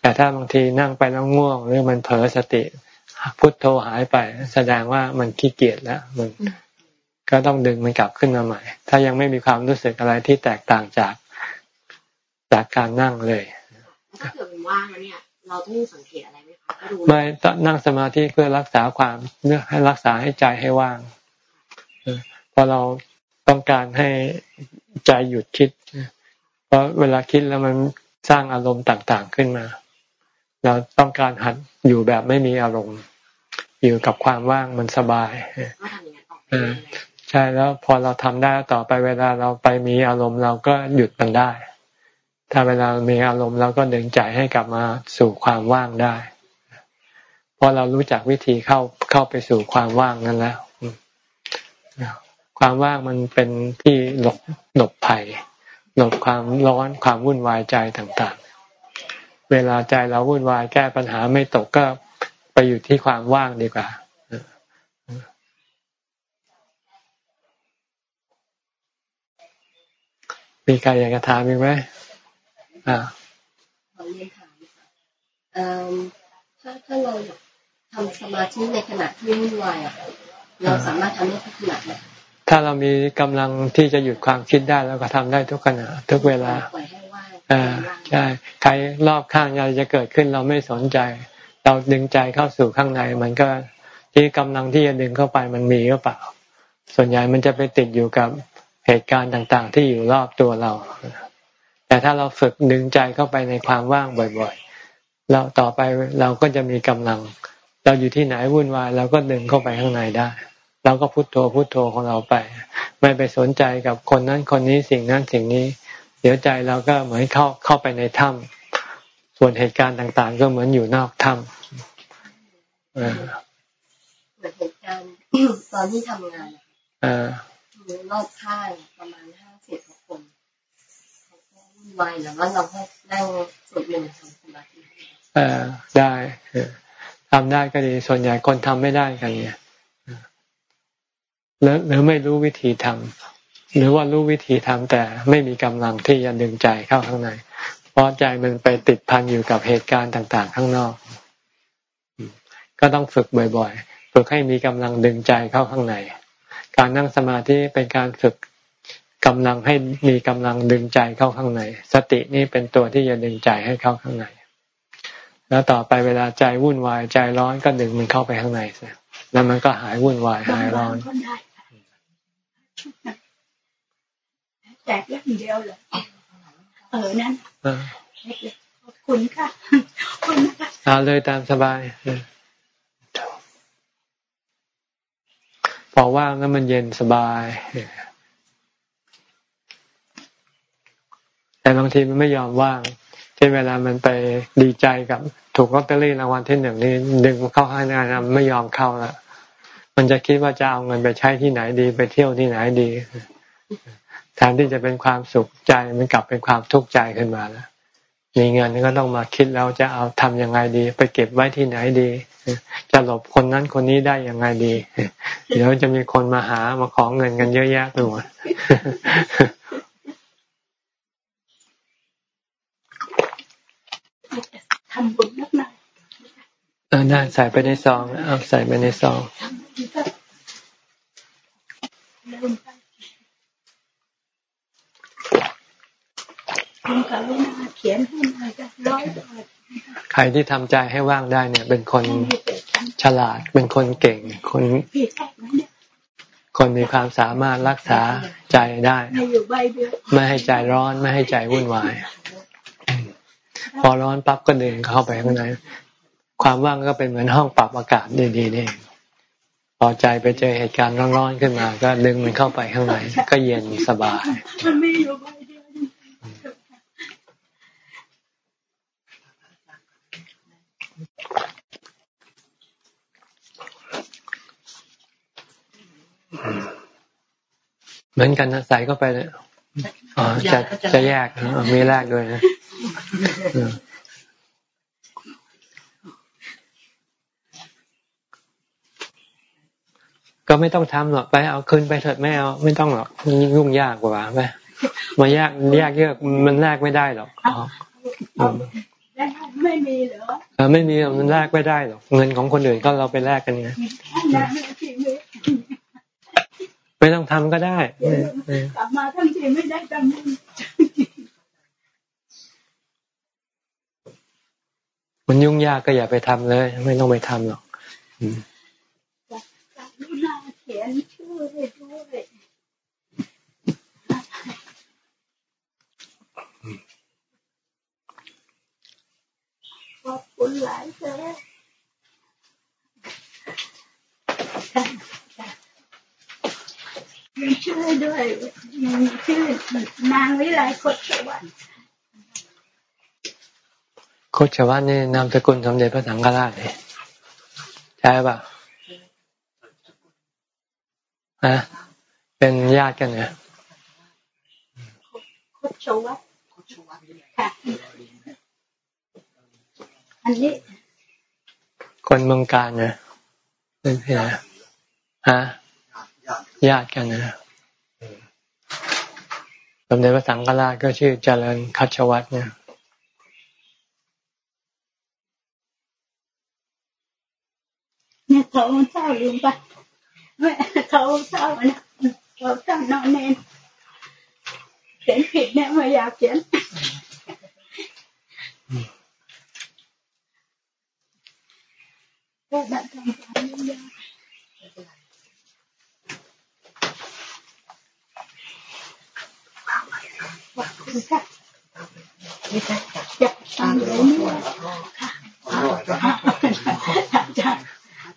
แต่ถ้าบางทีนั่งไปแล้วง่วง หรือมันเผลอสติพุโทโธหายไป แสดงว่ามันขี้เกียจแล้วมันก็ต้องดึงมันกลับขึ้นมาใหม่ ถ้ายังไม่มีความรู้สึกอะไรที่แตกต่างจาก จากการนั่งเลย ถ้าเกิดมันว่างแล้วเนี่ยเราต้องสังเกตอะไรไหมคะไม่นั่งสมาธิเพื่อรักษาความเพื่อให้รักษาให้ใจให้ว่างพอเราต้องการให้ใจหยุดคิด เพราะเวลาคิดแล้วมันสร้างอารมณ์ต่างๆขึ้นมา เราต้องการหัดอยู่แบบไม่มีอารมณ์ อยู่กับความว่างมันสบายใช่แล้วพอเราทำได้ต่อไปเวลาเราไปมีอารมณ์เราก็หยุดมันได้ ถ้าเวลามีอารมณ์เราก็ดึงใจให้กลับมาสู่ความว่างได้ เพราะเรารู้จักวิธีเข้าเข้าไปสู่ความว่างนั้นแล้วความว่างมันเป็นที่หลบหลบภัยหลบความร้อนความวุ่นวายใจต่างๆ เวลาใจเราวุ่นวายแก้ปัญหาไม่ตกก็ไปอยู่ที่ความว่างดีกว่ามีใครอยากจะถามอีกไหม อ่าขอเรียนถามถ้าถ้าเราทำสมาธิในขณะที่วุ่นวายอะเราสามารถทำได้ทุกขณะไหมถ้าเรามีกำลังที่จะหยุดความคิดได้แล้วก็ทำได้ทุกขณะทุกเวลาอ่าใช่ใครรอบข้างอะไรจะเกิดขึ้นเราไม่สนใจ เราดึงใจเข้าสู่ข้างใน มันก็ที่กำลังที่จะดึงเข้าไปมันมีหรือเปล่า ส่วนใหญ่มันจะไปติดอยู่กับเหตุการณ์ต่าง ๆ ที่อยู่รอบตัวเรา แต่ถ้าเราฝึกดึงใจเข้าไปในความว่างบ่อยๆ เราต่อไปเราก็จะมีกำลัง เราอยู่ที่ไหนวุ่นวายเราก็ดึงเข้าไปข้างในได้ เราก็พุโทโธพุโทโธของเราไป ไม่ไปสนใจกับคนนั้นคนนี้สิ่งนั้นสิ่งนี้ เดี๋ยวใจเราก็เหมือนเข้าเข้าไปในถ้ำส่วนเหตุการณ์ต่างๆ ก็เหมือนอยู่นอกถ้เหมือนเหตุการณ์ตอนที่ทำงานรอบข้างประมาณห้าสิบคน ว่ายแล้วเราก็นั่งสวดมนต์ทำสมาธิเออได้ทำได้ก็ดี ส่วนใหญ่คนทำไม่ได้กันเนี่ยหรือหรือไม่รู้วิธีทำหรือว่ารู้วิธีทำแต่ไม่มีกำลังที่จะดึงใจเข้าข้างใน เพราะใจมันไปติดพันอยู่กับเหตุการณ์ต่าง ๆ ข้างนอก ก็ต้องฝึกบ่อย ๆ ฝึกให้มีกำลังดึงใจเข้าข้างใน การนั่งสมาธิเป็นการฝึก กำลังให้มีกำลังดึงใจเข้าข้างใน สตินี่เป็นตัวที่จะดึงใจให้เข้าข้างใน แล้วต่อไปเวลาใจวุ่นวายใจร้อนก็ดึงมันเข้าไปข้างในสิแล้วมันก็หายวุ่นวายหายร้อนแจกอย่างเดียวเลยเออนั่นขอบคุณค่ะคุณค่ะเอาเลยตามสบายพอว่างแล้วมันเย็นสบาย แต่บางทีมันไม่ยอมว่างเช่นเวลามันไปดีใจกับถูกลอตเตอรี่รางวัลที่หนึ่งนี่ดึงเข้าข้างในนไม่ยอมเข้าล้วมันจะคิดว่าจะเอาเงินไปใช้ที่ไหนดี ไปเที่ยวที่ไหนดีแทนที่จะเป็นความสุขใจมันกลับเป็นความทุกข์ใจขึ้นมาแล้วมีเงินก็ต้องมาคิดแล้วจะเอาทํำยังไงดี ไปเก็บไว้ที่ไหนดี จะหลบคนนั้นคนนี้ได้ยังไงดี เดี๋ยวจะมีคนมาหามาขอเงินกันเยอะแยะไปหมด ทำบุญนักหนาได้ใส่ไปในซองเอาใส่ไปในซองเขียนให้มาจะร้อยบาทใครที่ทำใจให้ว่างได้เนี่ย เป็นคนฉลาด เป็นคนเก่ง คนคนมีความสามารถรักษาใจได้ ไม่ให้ใจร้อน ไม่ให้ใจวุ่นวาย พอร้อนปั๊บก็เดินเข้าไปข้างในความว่างก็เป็นเหมือนห้องปรับอากาศดีๆนี่พอใจไปเจอเหตุการณ์ร้อนๆขึ้นมา ก็ดึงมันเข้าไปข้างในก็เย็นสบายเดียวเหมือนกันนะใส่เข้าไปเลยอ๋อจะจะแยกมีแรกด้วยนะ ก็ไม่ต้องทำหรอกไปเอาคืนไปเถิดไม่เอาไม่ต้องหรอกมันยุ่งยากกว่าไปมายากยากเยอะมันแลกไม่ได้หรอกไม่มีเหรอไม่มีมันแลกไม่ได้หรอกเงินของคนอื่นก็เราไปแลกกันไงไม่ต้องทำก็ได้กลับมาทั้งทีไม่ได้ทำ มันยุ่งยากก็อย่าไปทำเลย ไม่ต้องไปทำหรอกเขียนชื่อให้ด้วยขอบคุณหลายเจ้าชื่อด้วยชื่อนางวิไลโคชวัน โคชวันี่นามสกุลสมเด็จพระสังฆราชใช่ป่ะฮะเป็นญาติกันเนี่ยโคชวัตค่ะอันนี้ คนเมืองการเนี่ยเป็นไงฮะญาติกันนะสมเด็จพระสังฆราชก็ชื่อเจริญคัชวัตเนี่ย เนี่ยเขาเจ้าลืมไปเขาเศร้านะเขาเศร้านอนเนนเขีย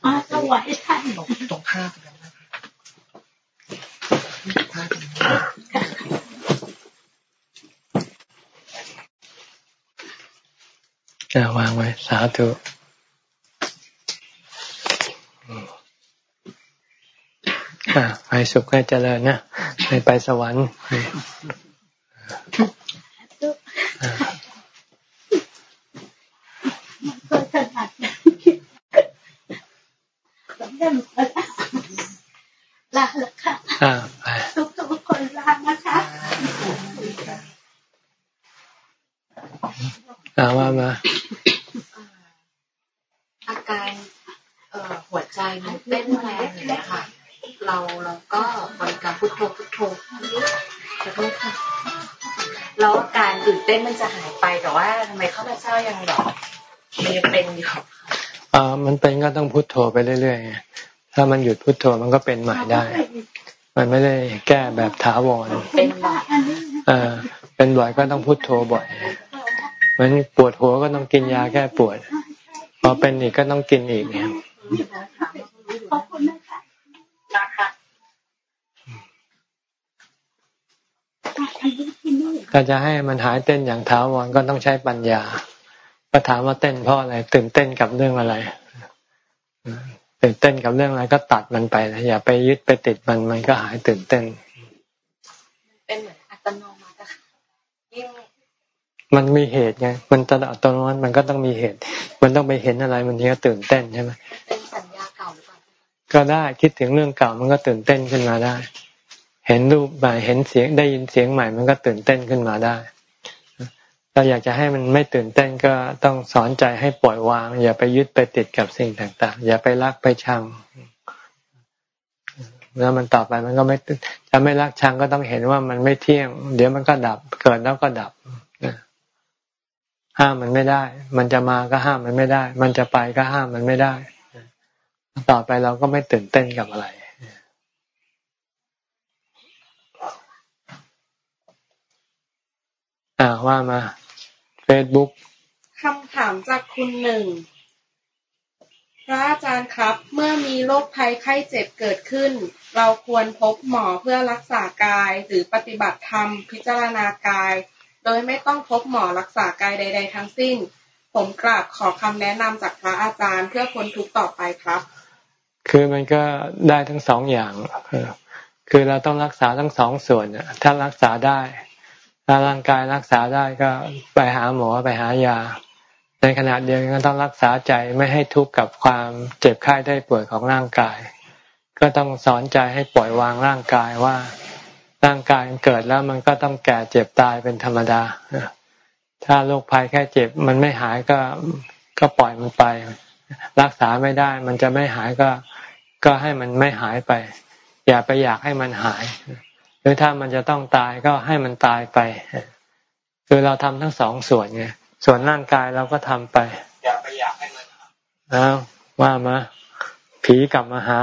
อ๋อถวายท่านตรงตรงข้ามกันนะท่านจะวางไว้ สาธุให้สุขให้เจริญนะให้ไปสวรรค์ ละค่ะทุกทุกคนลานะคะอาว่ามาอาการเอ่อหัวใจมันเต้นแรงอย่างนี้ค่ะ เราเราก็บริกรรมพุทโธพุทโธขอโทษค่ะแล้วอาการตื่นเต้นมันจะหายไปแต่ว่าทำไมข้าพเจ้ายังแบบมันยังเป็นอยู่อ่ามันเป็นก็ต้องพุทโธไปเรื่อยๆถ้ามันหยุดพุทโธมันก็เป็นใหม่ได้ มันไม่ได้แก้แบบถาวรเป็นบ่อยอ่าเป็นบ่อยก็ต้องพุทโธบ่อยมันปวดหัวก็ต้องกินยาแก้ปวด พอเป็นอีกก็ต้องกินอีกเนี่ยถ้าจะให้มันหายเต้นอย่างท้าวรก็ต้องใช้ปัญญาก็ถามว่าเต้นเพราะอะไรตื่นเต้นกับเรื่องอะไร ตื่นเต้นกับเรื่องอะไรก็ตัดมันไปนะอย่าไปยึดไปติดมันมันก็หายตื่นเต้น เป็นเหมือนอัตโนมัติยิ่งมันมีเหตุไงมันตอัตโนมัติมันก็ต้องมีเหตุ มันต้องไปเห็นอะไรมันถึงจะตื่นเต้นใช่ไหมเป็นสัญญาเก่าหรือเปล่าก็ได้คิดถึงเรื่องเก่ามันก็ตื่นเต้นขึ้นมาได้ เห็นรูปใหม่เห็นเสียงได้ยินเสียงใหม่ มันก็ตื่นเต้นขึ้นมาได้ เราอยากจะให้มันไม่ตื่นเต้นก็ต้องสอนใจให้ปล่อยวาง อย่าไปยึดไปติดกับสิ่งต่าง ๆ อย่าไปรักไปชังแล้วมันต่อไปมันก็ไม่จะไม่รักชังก็ต้องเห็นว่ามันไม่เที่ยง เดี๋ยวมันก็ดับ เกิดแล้วก็ดับห้ามมันไม่ได้ มันจะมาก็ห้ามมันไม่ได้ มันจะไปก็ห้ามมันไม่ได้ ต่อไปเราก็ไม่ตื่นเต้นกับอะไร อ่าว่ามา เฟซบุ๊กคำถามจากคุณหนึ่ง พระอาจารย์ครับ เมื่อมีโรคภัยไข้เจ็บเกิดขึ้น เราควรพบหมอเพื่อรักษากายหรือปฏิบัติธรรมพิจารณากาย โดยไม่ต้องพบหมอรักษากายใด ๆ ทั้งสิ้น ผมกราบขอคำแนะนำจากพระอาจารย์เพื่อพ้นทุกต่อไปครับ คือมันก็ได้ทั้งสองอย่าง คือเราต้องรักษาทั้งสองส่วนถ้ารักษาได้ ถ้าร่างกายรักษาได้ก็ไปหาหมอไปหายา ในขณะเดียวกันต้องรักษาใจไม่ให้ทุกข์กับความเจ็บไข้ได้ป่วยของร่างกาย ก็ต้องสอนใจให้ปล่อยวางร่างกายว่าร่างกายเกิดแล้วมันก็ต้องแก่เจ็บตายเป็นธรรมดา ถ้าโรคภัยแค่เจ็บมันไม่หายก็ก็ปล่อยมันไป รักษาไม่ได้ มันจะไม่หายก็ก็ให้มันไม่หายไป อย่าไปอยากให้มันหาย รือถ้ามันจะต้องตายก็ให้มันตายไป คือเราทำทั้งสองส่วนไงส่วนร่างกายเราก็ทำไปอย่าไปอยากให้มันอ้าวว่ามาผีกลับมาหา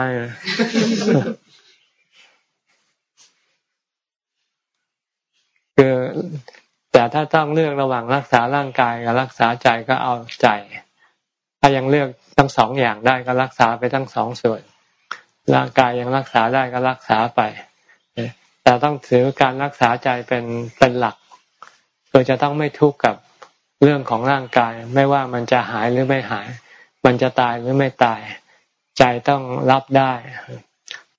คือแต่ถ้าต้องเลือกระหว่างรักษาร่างกายกับรักษาใจก็เอาใจ ถ้ายังเลือกทั้งสองอย่างได้ก็รักษาไปทั้งสองส่วน ร่างกายยังรักษาได้ก็รักษาไป แต่ต้องถือการรักษาใจเป็นเป็นหลักโดยจะต้องไม่ทุกข์กับเรื่องของร่างกาย ไม่ว่ามันจะหายหรือไม่หาย มันจะตายหรือไม่ตาย ใจต้องรับได้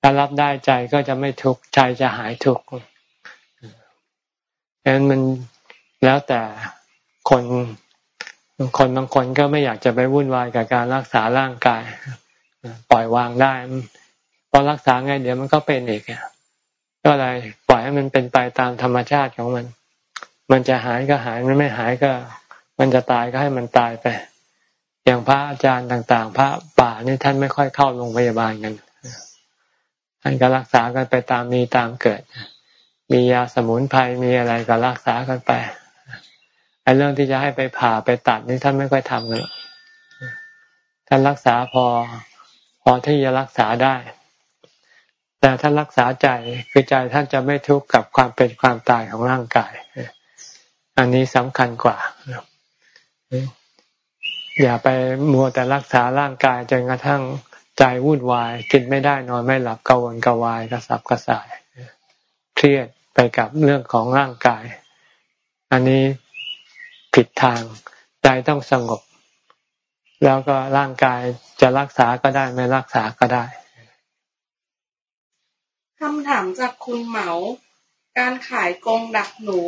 ถ้ารับได้ใจก็จะไม่ทุกข์ใจจะหายทุกข์ฉะนั้นมันแล้วแต่คนคนบางคนก็ไม่อยากจะไปวุ่นวายกับการรักษาร่างกาย ปล่อยวางได้พอรักษาไงเดี๋ยวมันก็เป็นอีก ก็เลยปล่อยให้มันเป็นไปตามธรรมชาติของมัน มันจะหายก็หายมันไม่หายก็ มันจะตายก็ให้มันตายไป อย่างพระอาจารย์ต่าง ๆ พระป่านี่ท่านไม่ค่อยเข้าโรงพยาบาลกันท่านก็รักษากันไปตามมีตามเกิด มียาสมุนไพรมีอะไรก็รักษากันไปไอ้เรื่องที่จะให้ไปผ่าไปตัดนี่ท่านไม่ค่อยทำกันท่านรักษาพอ พอที่จะรักษาได้ แต่ท่านรักษาใจคือใจท่านจะไม่ทุกข์กับความเป็นความตายของร่างกาย อันนี้สำคัญกว่า อย่าไปมัวแต่รักษาร่างกายจนกระทั่งใจวุ่นวาย กินไม่ได้นอนไม่หลับกังวลกวายกระสับกระส่าย เครียดไปกับเรื่องของร่างกาย อันนี้ผิดทางใจต้องสงบ แล้วก็ร่างกายจะรักษาก็ได้ไม่รักษาก็ได้ คำถามจากคุณเหมา การขายกงดักหนู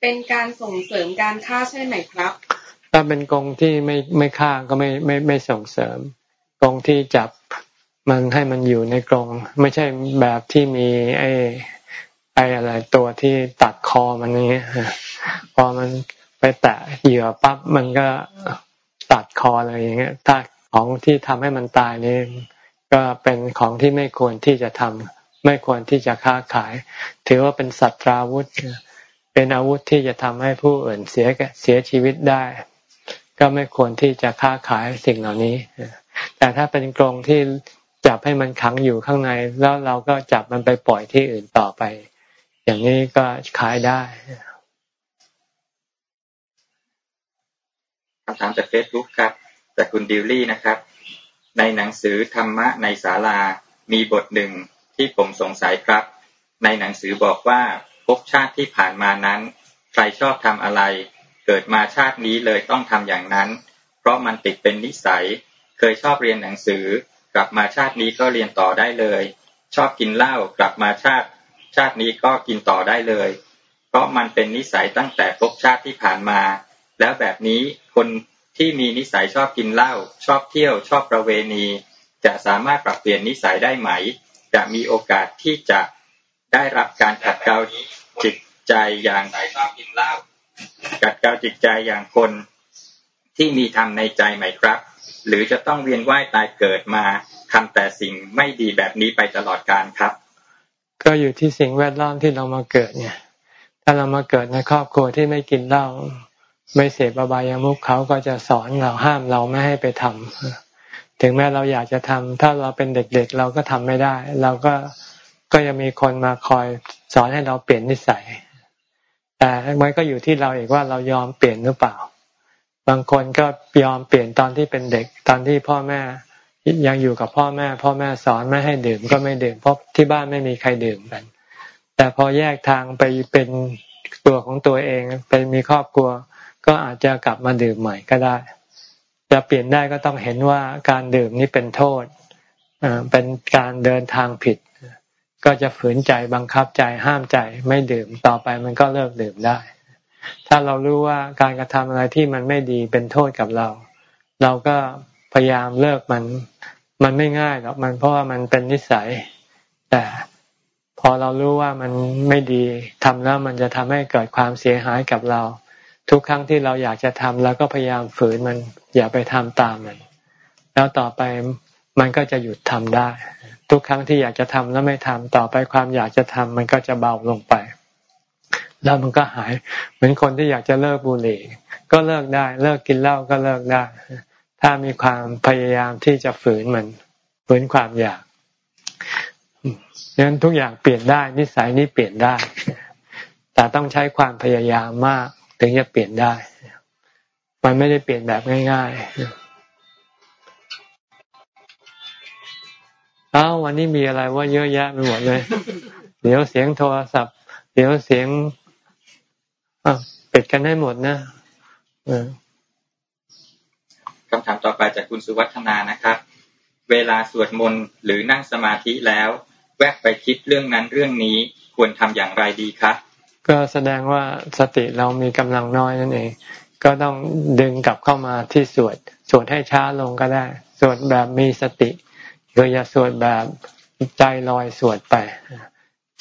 เป็นการส่งเสริมการฆ่าใช่ไหมครับ ถ้าเป็นกงที่ไม่ไม่ฆ่าก็ไม่ไม่ไม่ส่งเสริมกงที่จับมันให้มันอยู่ในกรงไม่ใช่แบบที่มีไอ้ไอ้อะไรตัวที่ตัดคอมันนี้พอมันไปแตะเหยื่อปั๊บมันก็ตัดคออะไรอย่างเงี้ยถ้าของที่ทำให้มันตายนี่ก็เป็นของที่ไม่ควรที่จะทำ ไม่ควรที่จะค้าขาย ถือว่าเป็นสัตราวุธ เป็นอาวุธที่จะทำให้ผู้อื่นเสียเสียชีวิตได้ ก็ไม่ควรที่จะค้าขายสิ่งเหล่านี้ แต่ถ้าเป็นกรงที่จับให้มันขังอยู่ข้างใน แล้วเราก็จับมันไปปล่อยที่อื่นต่อไป อย่างนี้ก็ขายได้คำถามจากเฟซบุ๊กครับจากคุณดิวลี่นะครับ ในหนังสือธรรมะในศาลามีบทหนึ่ง ที่ผมสงสัยครับ ในหนังสือบอกว่าภพชาติที่ผ่านมานั้น ใครชอบทำอะไร เกิดมาชาตินี้เลยต้องทำอย่างนั้น เพราะมันติดเป็นนิสัย เคยชอบเรียนหนังสือ กลับมาชาตินี้ก็เรียนต่อได้เลย ชอบกินเหล้ากลับมาชาติ ชาตินี้ก็กินต่อได้เลย เพราะมันเป็นนิสัยตั้งแต่ภพชาติที่ผ่านมา แล้วแบบนี้คนที่มีนิสัยชอบกินเหล้าชอบเที่ยวชอบประเวณี จะสามารถปรับเปลี่ยนนิสัยได้ไหม จะมีโอกาสที่จะได้รับการขัดเกลาจิตใจอย่างกัดเกลาจิตใจอย่างคนที่มีธรรมในใจไหมครับ หรือจะต้องเวียนว่ายตายเกิดมาทำแต่สิ่งไม่ดีแบบนี้ไปตลอดกาลครับ ก็อยู่ที่สิ่งแวดล้อมที่เรามาเกิดเนี่ย ถ้าเรามาเกิดในครอบครัวที่ไม่กินเหล้าไม่เสพอบายามุขเขาก็จะสอนเราห้ามเราไม่ให้ไปทำ ถึงแม้เราอยากจะทำถ้าเราเป็นเด็กๆเราก็ทำไม่ได้ เราก็ก็ยังมีคนมาคอยสอนให้เราเปลี่ยนนิสัย แต่มันก็อยู่ที่เราเองว่าเรายอมเปลี่ยนหรือเปล่า บางคนก็ยอมเปลี่ยนตอนที่เป็นเด็ก ตอนที่พ่อแม่ยังอยู่กับพ่อแม่ พ่อแม่สอนไม่ให้ดื่มก็ไม่ดื่มเพราะที่บ้านไม่มีใครดื่มกัน แต่พอแยกทางไปเป็นตัวของตัวเอง ไปมีครอบครัว ก็อาจจะกลับมาดื่มใหม่ก็ได้ จะเปลี่ยนได้ก็ต้องเห็นว่าการดื่มนี้เป็นโทษเป็นการเดินทางผิด ก็จะฝืนใจบังคับใจห้ามใจไม่ดื่มต่อไปมันก็เลิกดื่มได้ ถ้าเรารู้ว่าการกระทำอะไรที่มันไม่ดีเป็นโทษกับเรา เราก็พยายามเลิกมันมันไม่ง่ายหรอกมันเพราะว่ามันเป็นนิสัย แต่พอเรารู้ว่ามันไม่ดีทำแล้วมันจะทำให้เกิดความเสียหายกับเรา ทุกครั้งที่เราอยากจะทำเราก็พยายามฝืนมัน อย่าไปทำตามมัน แล้วต่อไปมันก็จะหยุดทำได้ ทุกครั้งที่อยากจะทำแล้วไม่ทำต่อไปความอยากจะทำมันก็จะเบาลงไป แล้วมันก็หาย เหมือนคนที่อยากจะเลิกบุหรี่ ก็เลิกได้ เลิกกินเหล้าก็เลิกได้ ถ้ามีความพยายามที่จะฝืนมัน ฝืนความอยากดังนั้นทุกอย่างเปลี่ยนได้ นิสัยนี้เปลี่ยนได้ แต่ต้องใช้ความพยายามมาก ถึงจะเปลี่ยนได้ มันไม่ได้เปลี่ยนแบบง่ายๆ เอ้าวันนี้มีอะไรว่าเยอะแยะไปหมดเลย เดี๋ยวเสียงโทรศัพท์ เดี๋ยวเสียงปิดกันให้หมดนะคำถามต่อไปจากคุณสุวัฒนานะครับ เวลาสวดมนต์หรือนั่งสมาธิแล้ว แวะไปคิดเรื่องนั้นเรื่องนี้ควรทำอย่างไรดีครับ ก็แสดงว่าสติเรามีกำลังน้อยนั่นเอง ก็ต้องดึงกลับเข้ามาที่สวดสวดให้ช้าลงก็ได้สวดแบบมีสติคืออย่าสวดแบบใจลอยสวดไป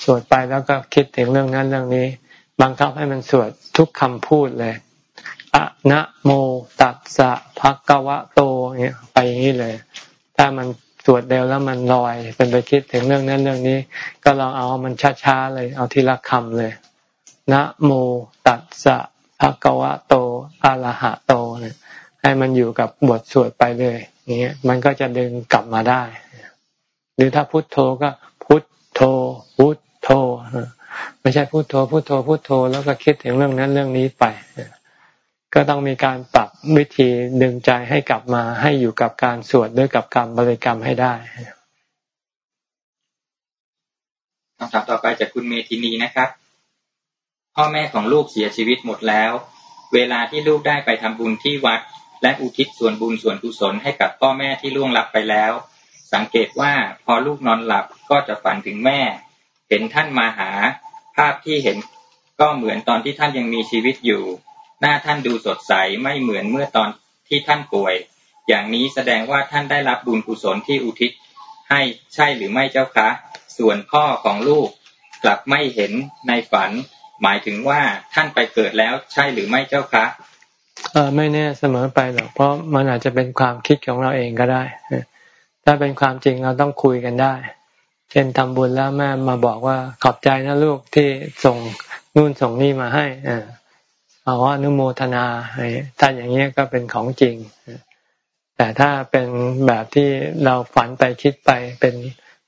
สวดไปแล้วก็คิดถึงเรื่องนั้นเรื่องนี้ บังคับให้มันสวดทุกคำพูดเลยอะนะโมตัสสะภะกวะโตเนี่ยไปอย่างนี้เลย ถ้ามันสวดเดียวแล้วมันลอยเป็นไปคิดถึงเรื่องนั้นเรื่องนี้ ก็ลองเอามันช้าๆเลย เอาทีละคำเลย นะโมตัสสะภะกวะโตอะระหะโตเนี่ยให้มันอยู่กับบทสวดไปเลยอย่างเงี้ยมันก็จะดึงกลับมาได้ หรือถ้าพุทโธก็พุทโธพุทโธไม่ใช่พูดโทพูดโทพูดโทแล้วก็คิดถึงเรื่องนั้นเรื่องนี้ไป ก็ต้องมีการปรับวิธีดึงใจให้กลับมาให้อยู่กับการสวดด้วยกับการบริกรรมให้ได้คำถามต่อไปจากคุณเมธินีนะครับ พ่อแม่ของลูกเสียชีวิตหมดแล้ว เวลาที่ลูกได้ไปทำบุญที่วัด และอุทิศส่วนบุญส่วนกุศลให้กับพ่อแม่ที่ล่วงลับไปแล้ว สังเกตว่าพอลูกนอนหลับก็จะฝันถึงแม่ เห็นท่านมาหา ภาพที่เห็นก็เหมือนตอนที่ท่านยังมีชีวิตอยู่ หน้าท่านดูสดใสไม่เหมือนเมื่อตอนที่ท่านป่วย อย่างนี้แสดงว่าท่านได้รับบุญกุศลที่อุทิศให้ใช่หรือไม่เจ้าคะ ส่วนพ่อของลูกกลับไม่เห็นในฝัน หมายถึงว่าท่านไปเกิดแล้วใช่หรือไม่เจ้าคะเออไม่แน่เสมอไปหรอกเพราะมันอาจจะเป็นความคิดของเราเองก็ได้ ถ้าเป็นความจริงเราต้องคุยกันได้ เช่นทำบุญแล้วแม่มาบอกว่าขอบใจนะลูกที่ส่งนู่นส่งนี่มาให้อ่าเอาว่านุโมทนาถ้าอย่างนี้ก็เป็นของจริง แต่ถ้าเป็นแบบที่เราฝันไปคิดไปเป็น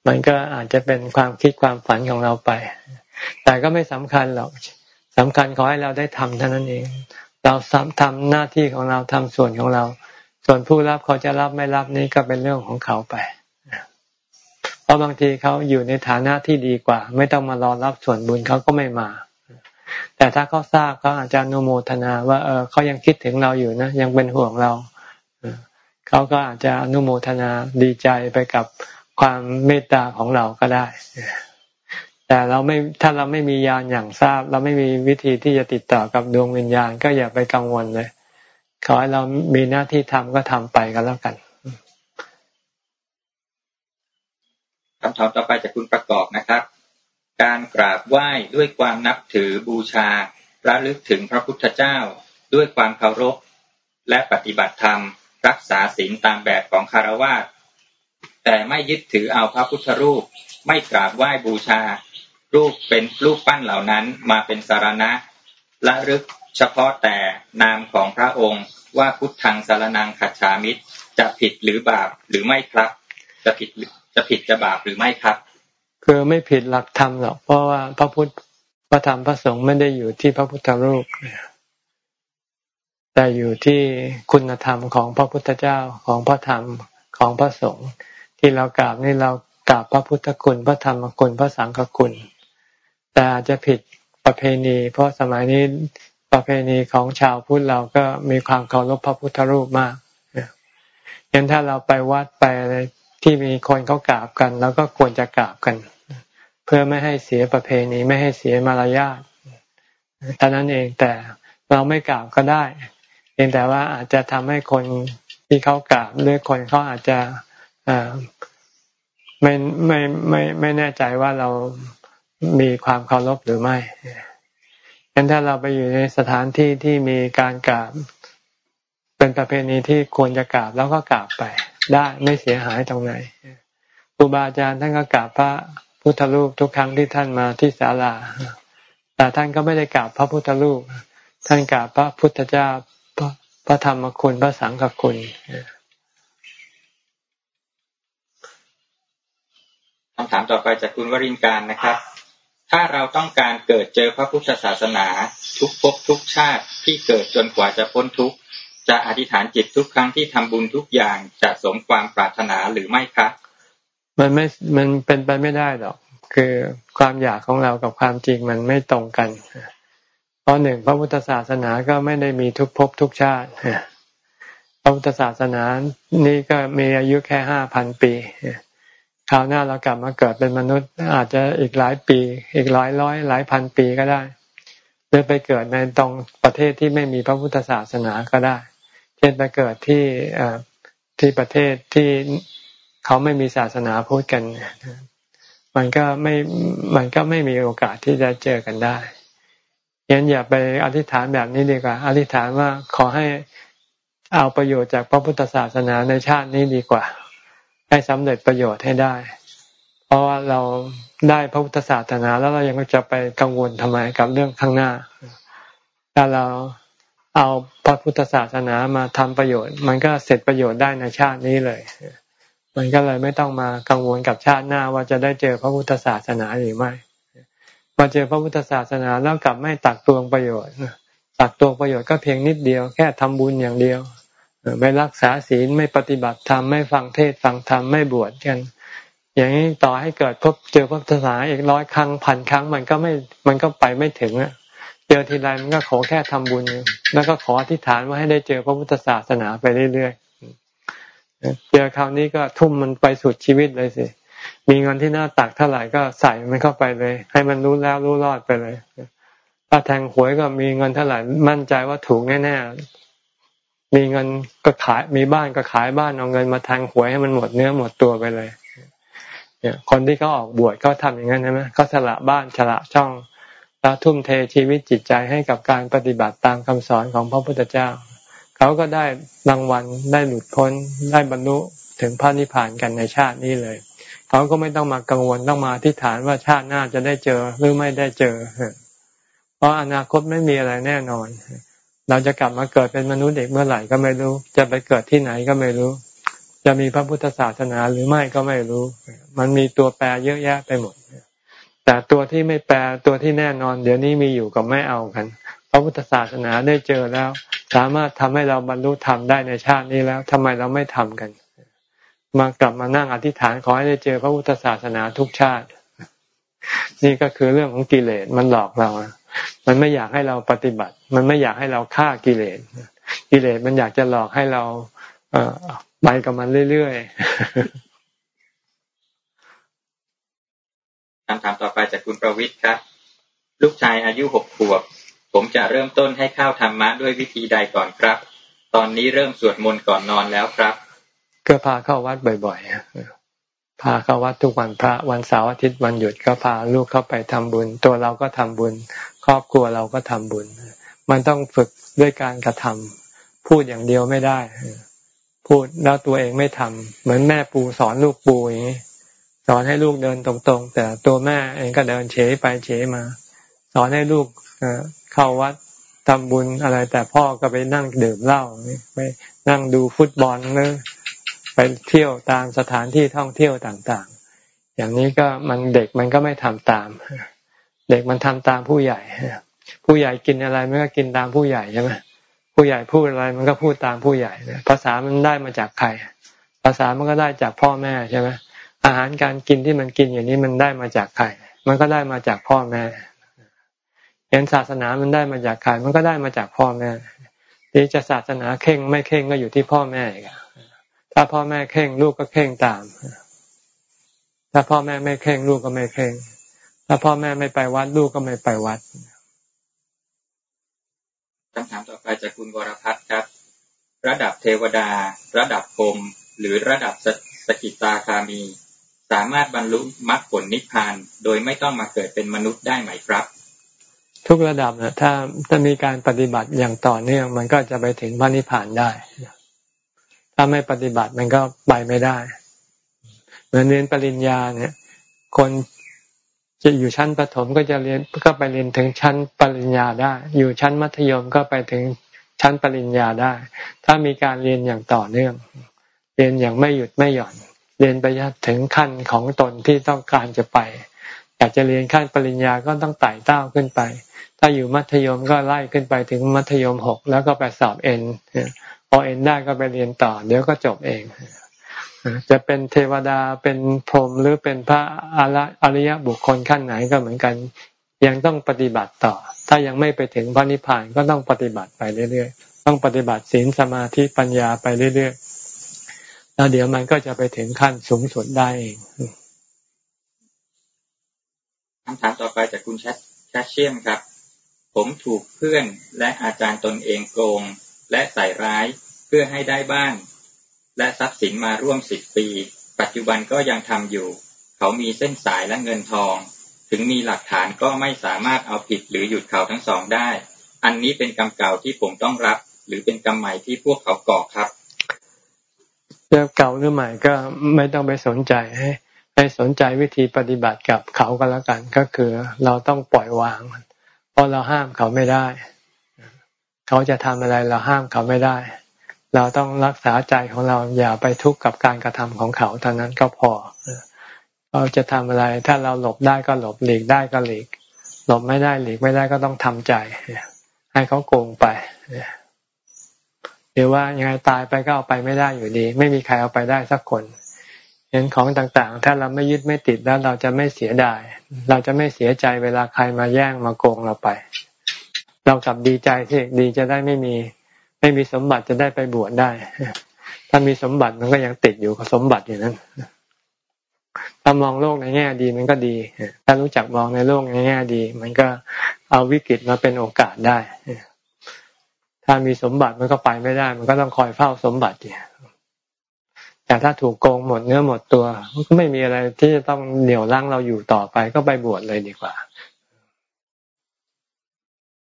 มันก็อาจจะเป็นความคิดความฝันของเราไป แต่ก็ไม่สำคัญหรอกสำคัญขอให้เราได้ทำเท่านั้นเอง เราทำหน้าที่ของเราทำส่วนของเรา ส่วนผู้รับเขาจะรับไม่รับนี่ก็เป็นเรื่องของเขาไปเพราะบางทีเขาอยู่ในฐานะที่ดีกว่า ไม่ต้องมารอรับส่วนบุญเขาก็ไม่มา แต่ถ้าเขาทราบเขาอาจจะโนโมทนาว่าเออเขายังคิดถึงเราอยู่นะ ยังเป็นห่วงเราเขาก็อาจจะอนุโมทนาดีใจไปกับความเมตตาของเราก็ได้ แต่เราไม่ถ้าเราไม่มียานอย่างทราบ เราไม่มีวิธีที่จะติดต่อกับดวงวิญญาณ ก็อย่าไปกังวลเลยขอให้เรามีหน้าที่ทำก็ทำไปกันแล้วกันคำถามต่อไปจากคุณประกอบนะครับ การกราบไหว้ด้วยความนับถือบูชาระลึกถึงพระพุทธเจ้า ด้วยความเคารพ และปฏิบัติธรรม รักษาศีลตามแบบของคารวะแต่ไม่ยึดถือเอาพระพุทธรูป ไม่กราบไหว้บูชา รูปเป็นรูปปั้นเหล่านั้นมาเป็นสารณะละลึกเฉพาะแต่นามของพระองค์ว่าพุทธังสารนังขัดฉามิตรจะผิดหรือบาปหรือไม่ครับ จะผิดจะผิดจะบาปหรือไม่ครับ คือไม่ผิดหลักธรรมหรอกเพราะว่าพระพุทธพระธรรมพระสงฆ์ไม่ได้อยู่ที่พระพุทธรูปแต่อยู่ที่คุณธรรมของพระพุทธเจ้าของพระธรรมของพระสงฆ์ที่เรากราบนี่เรากราบพระพุทธคุณ พระธรรมคุณพระสังฆคุณ แต่อาจจะผิดประเพณี เพราะสมัยนี้ประเพณีของชาวพุทธเราก็มีความเคารพพระพุทธรูปมากยันถ้าเราไปวัดไปอะไรที่มีคนเขากราบกัน แล้วก็ควรจะกราบกัน เพื่อไม่ให้เสียประเพณีไม่ให้เสียมารยาทท่านั้นเองแต่เราไม่กราบก็ได้เพียงแต่ว่าอาจจะทำให้คนที่เขากราบหรือคนเขาอาจจะไม่ไม่ไม่ไม่แน่ใจว่าเรา มีความเคารพหรือไม่งั้นถ้าเราไปอยู่ในสถานที่ที่มีการกราบ เป็นประเพณีที่ควรจะกราบแล้วก็กราบไป ได้ไม่เสียหายตรงไหนครูบาอาจารย์ท่านก็กราบพระพุทธรูปทุกครั้งที่ท่านมาที่ศาลา แต่ท่านก็ไม่ได้กราบพระพุทธรูป ท่านกราบพระพุทธเจ้าพระธรรมคุณพระสังฆคุณคำถามต่อไปจากคุณวรินการนะครับ ถ้าเราต้องการเกิดเจอพระพุทธศาสนาทุกภพทุกชาติที่เกิดจนกว่าจะพ้นทุกจะอธิษฐานจิตทุกครั้งที่ทำบุญทุกอย่างจะสมความปรารถนาหรือไม่ครับมันไม่ มันเป็นไปไม่ได้หรอก คือความอยากของเรากับความจริงมันไม่ตรงกันเพราะหนึ่งพระพุทธศาสนาก็ไม่ได้มีทุกภพทุกชาติพระพุทธศาสนานี้ก็มีอายุแค่ห้าพันปี คราวหน้าเรากลับมาเกิดเป็นมนุษย์ อาจจะอีกหลายปี อีกหลายร้อย หลายพันปีก็ได้หรือไปเกิดในตรงประเทศที่ไม่มีพระพุทธศาสนาก็ได้ เช่นไปเกิดที่ที่ประเทศที่เขาไม่มีศาสนาพูดกัน มันก็ไม่ มันก็ไม่มีโอกาสที่จะเจอกันได้ยันอย่าไปอธิษฐานแบบนี้ดีกว่า อธิษฐานว่าขอให้เอาประโยชน์จากพระพุทธศาสนาในชาตินี้ดีกว่า ให้สำเร็จประโยชน์ให้ได้ เพราะว่าเราได้พระพุทธศาสนาแล้วเรายังจะไปกังวลทำไมกับเรื่องข้างหน้า ถ้าเราเอาพระพุทธศาสนามาทำประโยชน์ มันก็เสร็จประโยชน์ได้ในชาตินี้เลย มันก็เลยไม่ต้องมากังวลกับชาติหน้าว่าจะได้เจอพระพุทธศาสนาหรือไม่มาเจอพระพุทธศาสนาแล้วกลับไม่ตักตวงประโยชน์ตักตวงประโยชน์ก็เพียงนิดเดียว แค่ทำบุญอย่างเดียว ไม่รักษาศีลไม่ปฏิบัติธรรมไม่ฟังเทศฟังธรรมไม่บวชกัน อย่างนี้ต่อให้เกิดพบเจอพระศาสนาอีกร้อยครั้งพันครั้งมันก็ไม่มันก็ไปไม่ถึงอะเจอทีไรมันก็ขอแค่ทำบุญ แล้วก็ขออธิษฐานว่าให้ได้เจอพระพุทธศาสนาไปเรื่อยๆเจอคราวนี้ก็ทุ่มมันไปสุดชีวิตเลยสิมีเงินที่หน้าตักเท่าไหร่ก็ใส่มันเข้าไปเลย ให้มันรู้แล้วรู้รอดไปเลยถ้าแทงหวยก็มีเงินเท่าไหร่มั่นใจว่าถูกแน่ๆ มีเงินก็ขายมีบ้านก็ขายบ้านเอาเงินมาแทงหวยให้มันหมดเนื้อหมดตัวไปเลย เนี่ย คนที่เขาออกบวชเขาทำอย่างนั้นใช่ไหมเขาสละบ้านสละช่องแล้วทุ่มเทชีวิตจิตใจให้กับการปฏิบัติตามคำสอนของพระพุทธเจ้า เขาก็ได้รางวัลได้หลุดพ้นได้บรรลุถึงพระนิพพานกันในชาตินี้เลย เขาก็ไม่ต้องมากังวลต้องมาที่ฐานว่าชาติหน้าจะได้เจอหรือไม่ได้เจอ เพราะอนาคตไม่มีอะไรแน่นอน เราจะกลับมาเกิดเป็นมนุษย์เด็กเมื่อไหร่ก็ไม่รู้ จะไปเกิดที่ไหนก็ไม่รู้ จะมีพระพุทธศาสนาหรือไม่ก็ไม่รู้ มันมีตัวแปรเยอะแยะไปหมด แต่ตัวที่ไม่แปลตัวที่แน่นอน เดี๋ยวนี้มีอยู่กับไม่เอากัน พระพุทธศาสนาได้เจอแล้ว สามารถทำให้เราบรรลุธรรมได้ในชาตินี้แล้วทำไมเราไม่ทำกัน มากลับมานั่งอธิษฐานขอให้ได้เจอพระพุทธศาสนาทุกชาติ นี่ก็คือเรื่องของกิเลสมันหลอกเรา มันไม่อยากให้เราปฏิบัติ มันไม่อยากให้เราฆ่ากิเลสกิเลสมันอยากจะหลอกให้เราไปกับมันเรื่อยๆคำถามต่อไปจากคุณประวิทย์ครับ ลูกชายอายุหกขวบ ผมจะเริ่มต้นให้ข้าวธรรมะด้วยวิธีใดก่อนครับ ตอนนี้เริ่มสวดมนต์ก่อนนอนแล้วครับ ก็พาเข้าวัดบ่อยๆพาเข้าวัดทุกวันพระวันเสาร์อาทิตย์วันหยุดก็พาลูกเข้าไปทำบุญ ตัวเราก็ทำบุญ ครอบครัวเราก็ทำบุญ มันต้องฝึกด้วยการกระทำพูดอย่างเดียวไม่ได้ พูดแล้วตัวเองไม่ทำเหมือนแม่ปูสอนลูกปูอย่างนี้สอนให้ลูกเดินตรงๆ แต่ตัวแม่เองก็เดินเฉยไปเฉยมา สอนให้ลูกเข้าวัดทำบุญอะไร แต่พ่อก็ไปนั่งดื่มเหล้าไปนั่งดูฟุตบอลหรือไปเที่ยวตามสถานที่ท่องเที่ยวต่างๆ อย่างนี้ก็มันเด็กมันก็ไม่ทำตาม เด็กมันทำตามผู้ใหญ่ ผู้ใหญ่กินอะไรมันก็กินตามผู้ใหญ่ใช่ไหมผู้ใหญ่พูดอะไรมันก็พูดตามผู้ใหญ่ภาษามันได้มาจากใคร ภาษามันก็ได้จากพ่อแม่ใช่ไหมอาหารการกินที่มันกินอย่างนี้มันได้มาจากใคร มันก็ได้มาจากพ่อแม่เห็นศาสนามันได้มาจากใคร มันก็ได้มาจากพ่อแม่ที่จะศาสนาเข่งไม่เข่งก็อยู่ที่พ่อแม่ถ้าพ่อแม่เข่งลูกก็เข่งตาม ถ้าพ่อแม่ไม่เข่งลูกก็ไม่เข่ง ถ้าพ่อแม่ไม่ไปวัดลูกก็ไม่ไปวัดคำถามต่อไปจากคุณวรพัฒน์ครับ ระดับเทวดา ระดับพรมหรือระดับสกิตาคามี สามารถบรรลุมรรคผลนิพพาน โดยไม่ต้องมาเกิดเป็นมนุษย์ได้ไหมครับ ทุกระดับนะถ้าถ้ามีการปฏิบัติอย่างต่อเนื่อง มันก็จะไปถึงพระนิพพานได้ ถ้าไม่ปฏิบัติมันก็ไปไม่ได้เหมือนเรียนปริญญาเนี่ย คน จะอยู่ชั้นประถมก็จะเรียนก็ไปเรียนถึงชั้นปริญญาได้ อยู่ชั้นมัธยมก็ไปถึงชั้นปริญญาได้ ถ้ามีการเรียนอย่างต่อเนื่อง เรียนอย่างไม่หยุดไม่หย่อน เรียนไปถึงขั้นของตนที่ต้องการจะไป อยากจะเรียนขั้นปริญญาก็ต้องไต่เต้าขึ้นไป ถ้าอยู่มัธยมก็ไล่ขึ้นไปถึงมัธยมหกแล้วก็ไปสอบเอ็นพอเอ็นได้ก็ไปเรียนต่อ เดี๋ยวก็จบเอง จะเป็นเทวดาเป็นพรหมหรือเป็นพระอริยบุคคลขั้นไหนก็เหมือนกัน ยังต้องปฏิบัติต่อ ถ้ายังไม่ไปถึงพระนิพพานก็ต้องปฏิบัติไปเรื่อยๆ ต้องปฏิบัติศีลสมาธิปัญญาไปเรื่อยๆ แล้วเดี๋ยวมันก็จะไปถึงขั้นสูงสุดได้เองคำถามต่อไปจากคุณแชทเชียมครับ ผมถูกเพื่อนและอาจารย์ตนเองโกง และใส่ร้ายเพื่อให้ได้บ้าน และทรัพย์สินมาร่วมสิบปี ปัจจุบันก็ยังทำอยู่ เขามีเส้นสายและเงินทอง ถึงมีหลักฐานก็ไม่สามารถเอาผิดหรือหยุดเขาทั้งสองได้ อันนี้เป็นกรรมเก่าที่ผมต้องรับ หรือเป็นกรรมใหม่ที่พวกเขาก่อครับจะเก่าหรือใหม่ก็ไม่ต้องไปสนใจให้ให้สนใจวิธีปฏิบัติกับเขาก็แล้วกันก็คือเราต้องปล่อยวาง เพราะเราห้ามเขาไม่ได้ เขาจะทำอะไรเราห้ามเขาไม่ได้ เราต้องรักษาใจของเราอย่าไปทุกข์กับการกระทำของเขาเท่านั้นก็พอเราจะทำอะไร ถ้าเราหลบได้ก็หลบหลีกได้ก็หลีก หลบไม่ได้หลีกไม่ได้ก็ต้องทำใจให้เขาโกงไปหรือว่ายังไงตายไปก็เอาไปไม่ได้อยู่ดี ไม่มีใครเอาไปได้สักคนเห็นของต่างๆ ถ้าเราไม่ยึดไม่ติดแล้วเราจะไม่เสียดาย เราจะไม่เสียใจเวลาใครมาแย่งมาโกงเราไป เรากลับดีใจที่ดีจะได้ไม่มี ไม่มีสมบัติจะได้ไปบวชได้ ถ้ามีสมบัติมันก็ยังติดอยู่กับสมบัติอย่างนั้นถ้ามองโลกในแง่ดีมันก็ดี ถ้ารู้จักมองในโลกในแง่ดี มันก็เอาวิกฤตมาเป็นโอกาสได้ ถ้ามีสมบัติมันก็ไปไม่ได้ มันก็ต้องคอยเฝ้าสมบัติเนี่ยแต่ถ้าถูกโกงหมดเนื้อหมดตัวก็ไม่มีอะไรที่จะต้องเหนี่ยวรั้งเราอยู่ต่อไปก็ไปบวชเลยดีกว่า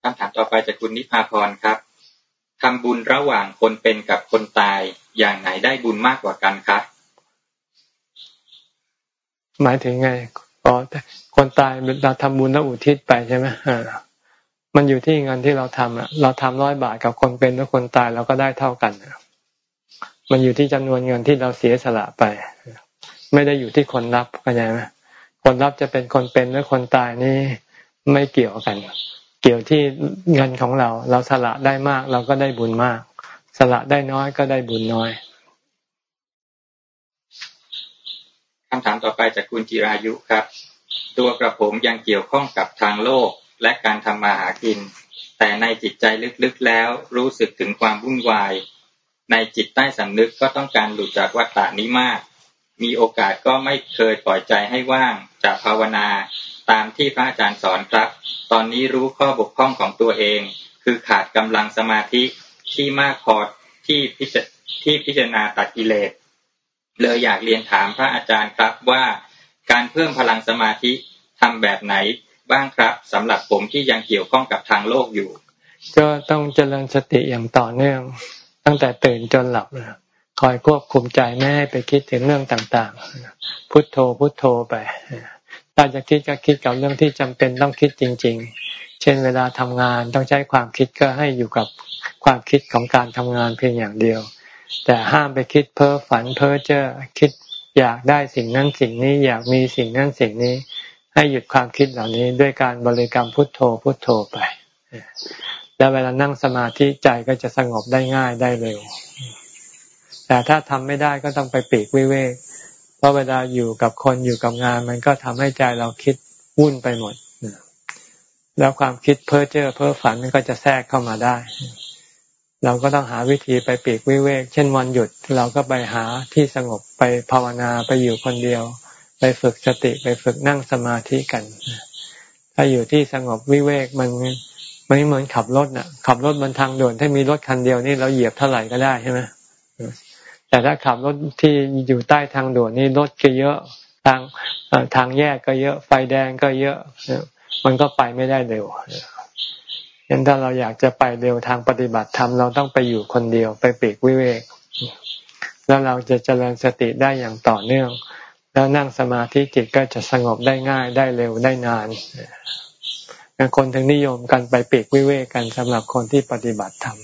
คำถามต่อไปจากคุณนิพาพรครับ ทำบุญระหว่างคนเป็นกับคนตายอย่างไหนได้บุญมากกว่ากันครับหมายถึงไงอ๋อคนตายเราทำบุญแล้วอุทิศไปใช่ไหมอ่ามันอยู่ที่เงินที่เราทำอะ เราทำร้อยบาทกับคนเป็นแล้วคนตายเราก็ได้เท่ากันมันอยู่ที่จำนวนเงินที่เราเสียสละไป ไม่ได้อยู่ที่คนรับเข้าใจไหมคนรับจะเป็นคนเป็นหรือคนตายนี่ไม่เกี่ยวกัน เกี่ยวที่เงินของเรา เราสละได้มาก เราก็ได้บุญมาก สละได้น้อยก็ได้บุญน้อยคำถามต่อไปจากคุณจิรายุครับ ตัวกระผมยังเกี่ยวข้องกับทางโลกและการทำมาหากิน แต่ในจิตใจลึกๆแล้วรู้สึกถึงความวุ่นวาย ในจิตใต้สำนึกก็ต้องการหลุดจากวัฏฏานี้มาก มีโอกาสก็ไม่เคยปล่อยใจให้ว่างจากภาวนา ตามที่พระอาจารย์สอนครับ ตอนนี้รู้ข้อบกพร่องของตัวเอง คือขาดกำลังสมาธิที่มากพอที่พิจารณาตัดกิเลสเลยอยากเรียนถามพระอาจารย์ครับว่า การเพิ่มพลังสมาธิทำแบบไหนบ้างครับสำหรับผมที่ยังเกี่ยวข้องกับทางโลกอยู่ ก็ต้องเจริญสติอย่างต่อเนื่อง ตั้งแต่ตื่นจนหลับคอยควบคุมใจไม่ให้ไปคิดถึงเรื่องต่างๆ พุทโธพุทโธไป ถ้าจะคิดก็คิดกับเรื่องที่จำเป็นต้องคิดจริง ๆ เช่นเวลาทำงานต้องใช้ความคิดก็ให้อยู่กับความคิดของการทำงานเพียงอย่างเดียว แต่ห้ามไปคิดเพ้อฝันเพ้อเจ้อคิดอยากได้สิ่งนั้นสิ่งนี้อยากมีสิ่งนั้นสิ่งนี้ ให้หยุดความคิดเหล่านี้ด้วยการบริกรรมพุทโธพุทโธไปแล้วเวลานั่งสมาธิใจก็จะสงบได้ง่ายได้เร็ว แต่ถ้าทำไม่ได้ก็ต้องไปปีกวิเวก ราะเวลาอยู่กับคนอยู่กับงาน มันก็ทำให้ใจเราคิดวุ่นไปหมดแล้วความคิดเพ้อเจ้อเพ้อฝันมันก็จะแทรกเข้ามาได้ เราก็ต้องหาวิธีไปปีกวิเวก เช่นวันหยุดเราก็ไปหาที่สงบไปภาวนาไปอยู่คนเดียว ไปฝึกสติไปฝึกนั่งสมาธิกัน ถ้าอยู่ที่สงบวิเวกมันมันเหมือนขับรถน่ะ ขับรถบนทางด่วนถ้ามีรถคันเดียวนี่เราเหยียบเท่าไหร่ก็ได้ใช่ไหม แต่ถ้าขับรถที่อยู่ใต้ทางด่วนนี่รถก็เยอะทางทางแยกก็เยอะ ไฟแดงก็เยอะ มันก็ไปไม่ได้เร็วเห็นถ้าเราอยากจะไปเร็วทางปฏิบัติธรรมเราต้องไปอยู่คนเดียวไปปีกวิเวก แล้วเราจะเจริญสติได้อย่างต่อเนื่อง แล้วนั่งสมาธิจิตก็จะสงบได้ง่ายได้เร็วได้นานคนถึงนิยมกันไปปีกวิเวกกันสำหรับคนที่ปฏิบัติธรรม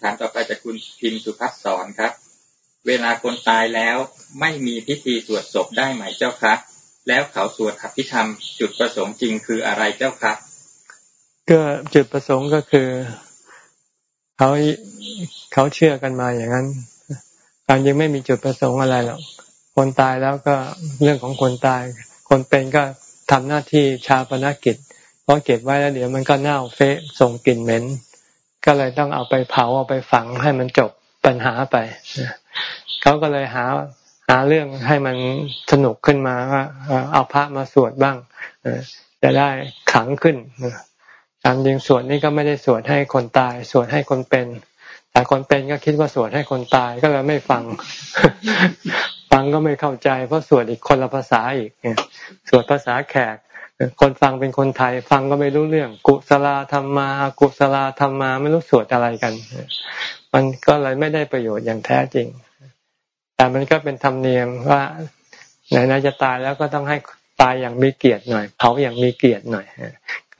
ำถามต่อไปจากคุณพิมสุภัสสอนครับ เวลาคนตายแล้วไม่มีพิธีสวดศพได้ไหมเจ้าครับแล้วเขาสวดอภิธรรม จุดประสงค์จริงคืออะไรเจ้าครับก็จุดประสงค์ก็คือเขาเขาเชื่อกันมาอย่างนั้นการยังไม่มีจุดประสงค์อะไรหรอกคนตายแล้วก็เรื่องของคนตาย คนเป็นก็ทำหน้าที่ชาปนกิจเพราะเก็บไว้แล้วเดี๋ยวมันก็เน่าเฟะส่งกลิ่นเหม็น ก็เลยต้องเอาไปเผาเอาไปฝังให้มันจบปัญหาไปเขาก็เลยหาหาเรื่องให้มันสนุกขึ้นมาว่าเอาพระมาสวดบ้างจะได้ขังขึ้นการยิงสวดนี่ก็ไม่ได้สวดให้คนตายสวดให้คนเป็น แต่คนเป็นก็คิดว่าสวดให้คนตายก็เลยไม่ฟัง ฟังก็ไม่เข้าใจ เพราะสวดอีกคนละภาษาอีกสวดภาษาแขก คนฟังเป็นคนไทย ฟังก็ไม่รู้เรื่อง กุศลธรรมมากุศลธรรมมาไม่รู้สวดอะไรกัน มันก็เลยไม่ได้ประโยชน์อย่างแท้จริง แต่มันก็เป็นธรรมเนียมว่าไหนๆจะตายแล้วก็ต้องให้ตายอย่างมีเกียรติหน่อย เผาอย่างมีเกียรติหน่อย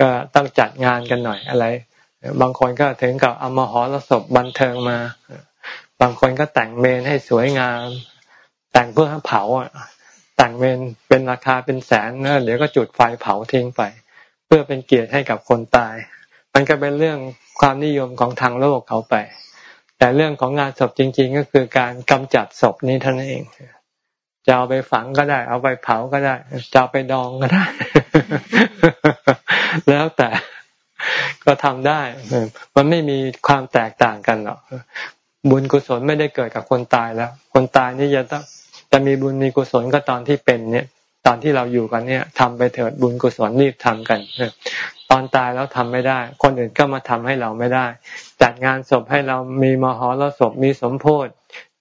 ก็ต้องจัดงานกันหน่อยอะไร บางคนก็ถึงกับเอามาหอรสพบันเทิงมา บางคนก็แต่งเมนให้สวยงาม แต่งเพื่อให้เผาอะ แต่งเมนเป็นราคาเป็นแสนนะเดี๋ยวก็จุดไฟเผาทิ้งไป เพื่อเป็นเกียรติให้กับคนตาย มันก็เป็นเรื่องความนิยมของทางโลกเขาไป แต่เรื่องของงานศพจริง ๆ ก็คือการกำจัดศพนี้ท่านเองจะเอาไปฝังก็ได้ เอาไปเผาก็ได้ จะเอาไปดองก็ได้ แล้วแต่ก็ทำได้ มันไม่มีความแตกต่างกันหรอก บุญกุศลไม่ได้เกิดกับคนตายแล้ว คนตายนี่จะต้อง จะมีบุญมีกุศลก็ตอนที่เป็นเนี่ย ตอนที่เราอยู่กันเนี่ยทำไปเถิดบุญกุศลรีบทำกันตอนตายแล้วทำไม่ได้ คนอื่นก็มาทำให้เราไม่ได้ จัดงานศพให้เรามีมหรสพมีสมโพธิ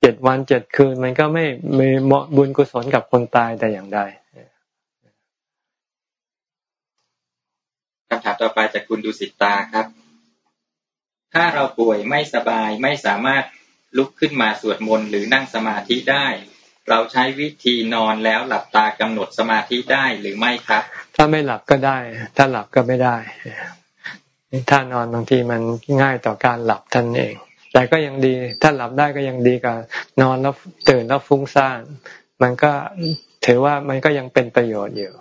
เจ็ดวันเจ็ดคืน มันก็ไม่มีบุญกุศลกับคนตายแต่อย่างใดคำถามต่อไปจากคุณดุสิตาครับ ถ้าเราป่วยไม่สบายไม่สามารถลุกขึ้นมาสวดมนต์หรือนั่งสมาธิได้ เราใช้วิธีนอนแล้วหลับตากำหนดสมาธิได้หรือไม่ครับ ถ้าไม่หลับก็ได้ ถ้าหลับก็ไม่ได้ ถ้านอนบางทีมันง่ายต่อการหลับท่านเอง แต่ก็ยังดี ถ้าหลับได้ก็ยังดีกว่านอนแล้วตื่นแล้วฟุ้งซ่าน มันก็ถือว่ามันก็ยังเป็นประโยชน์อยู่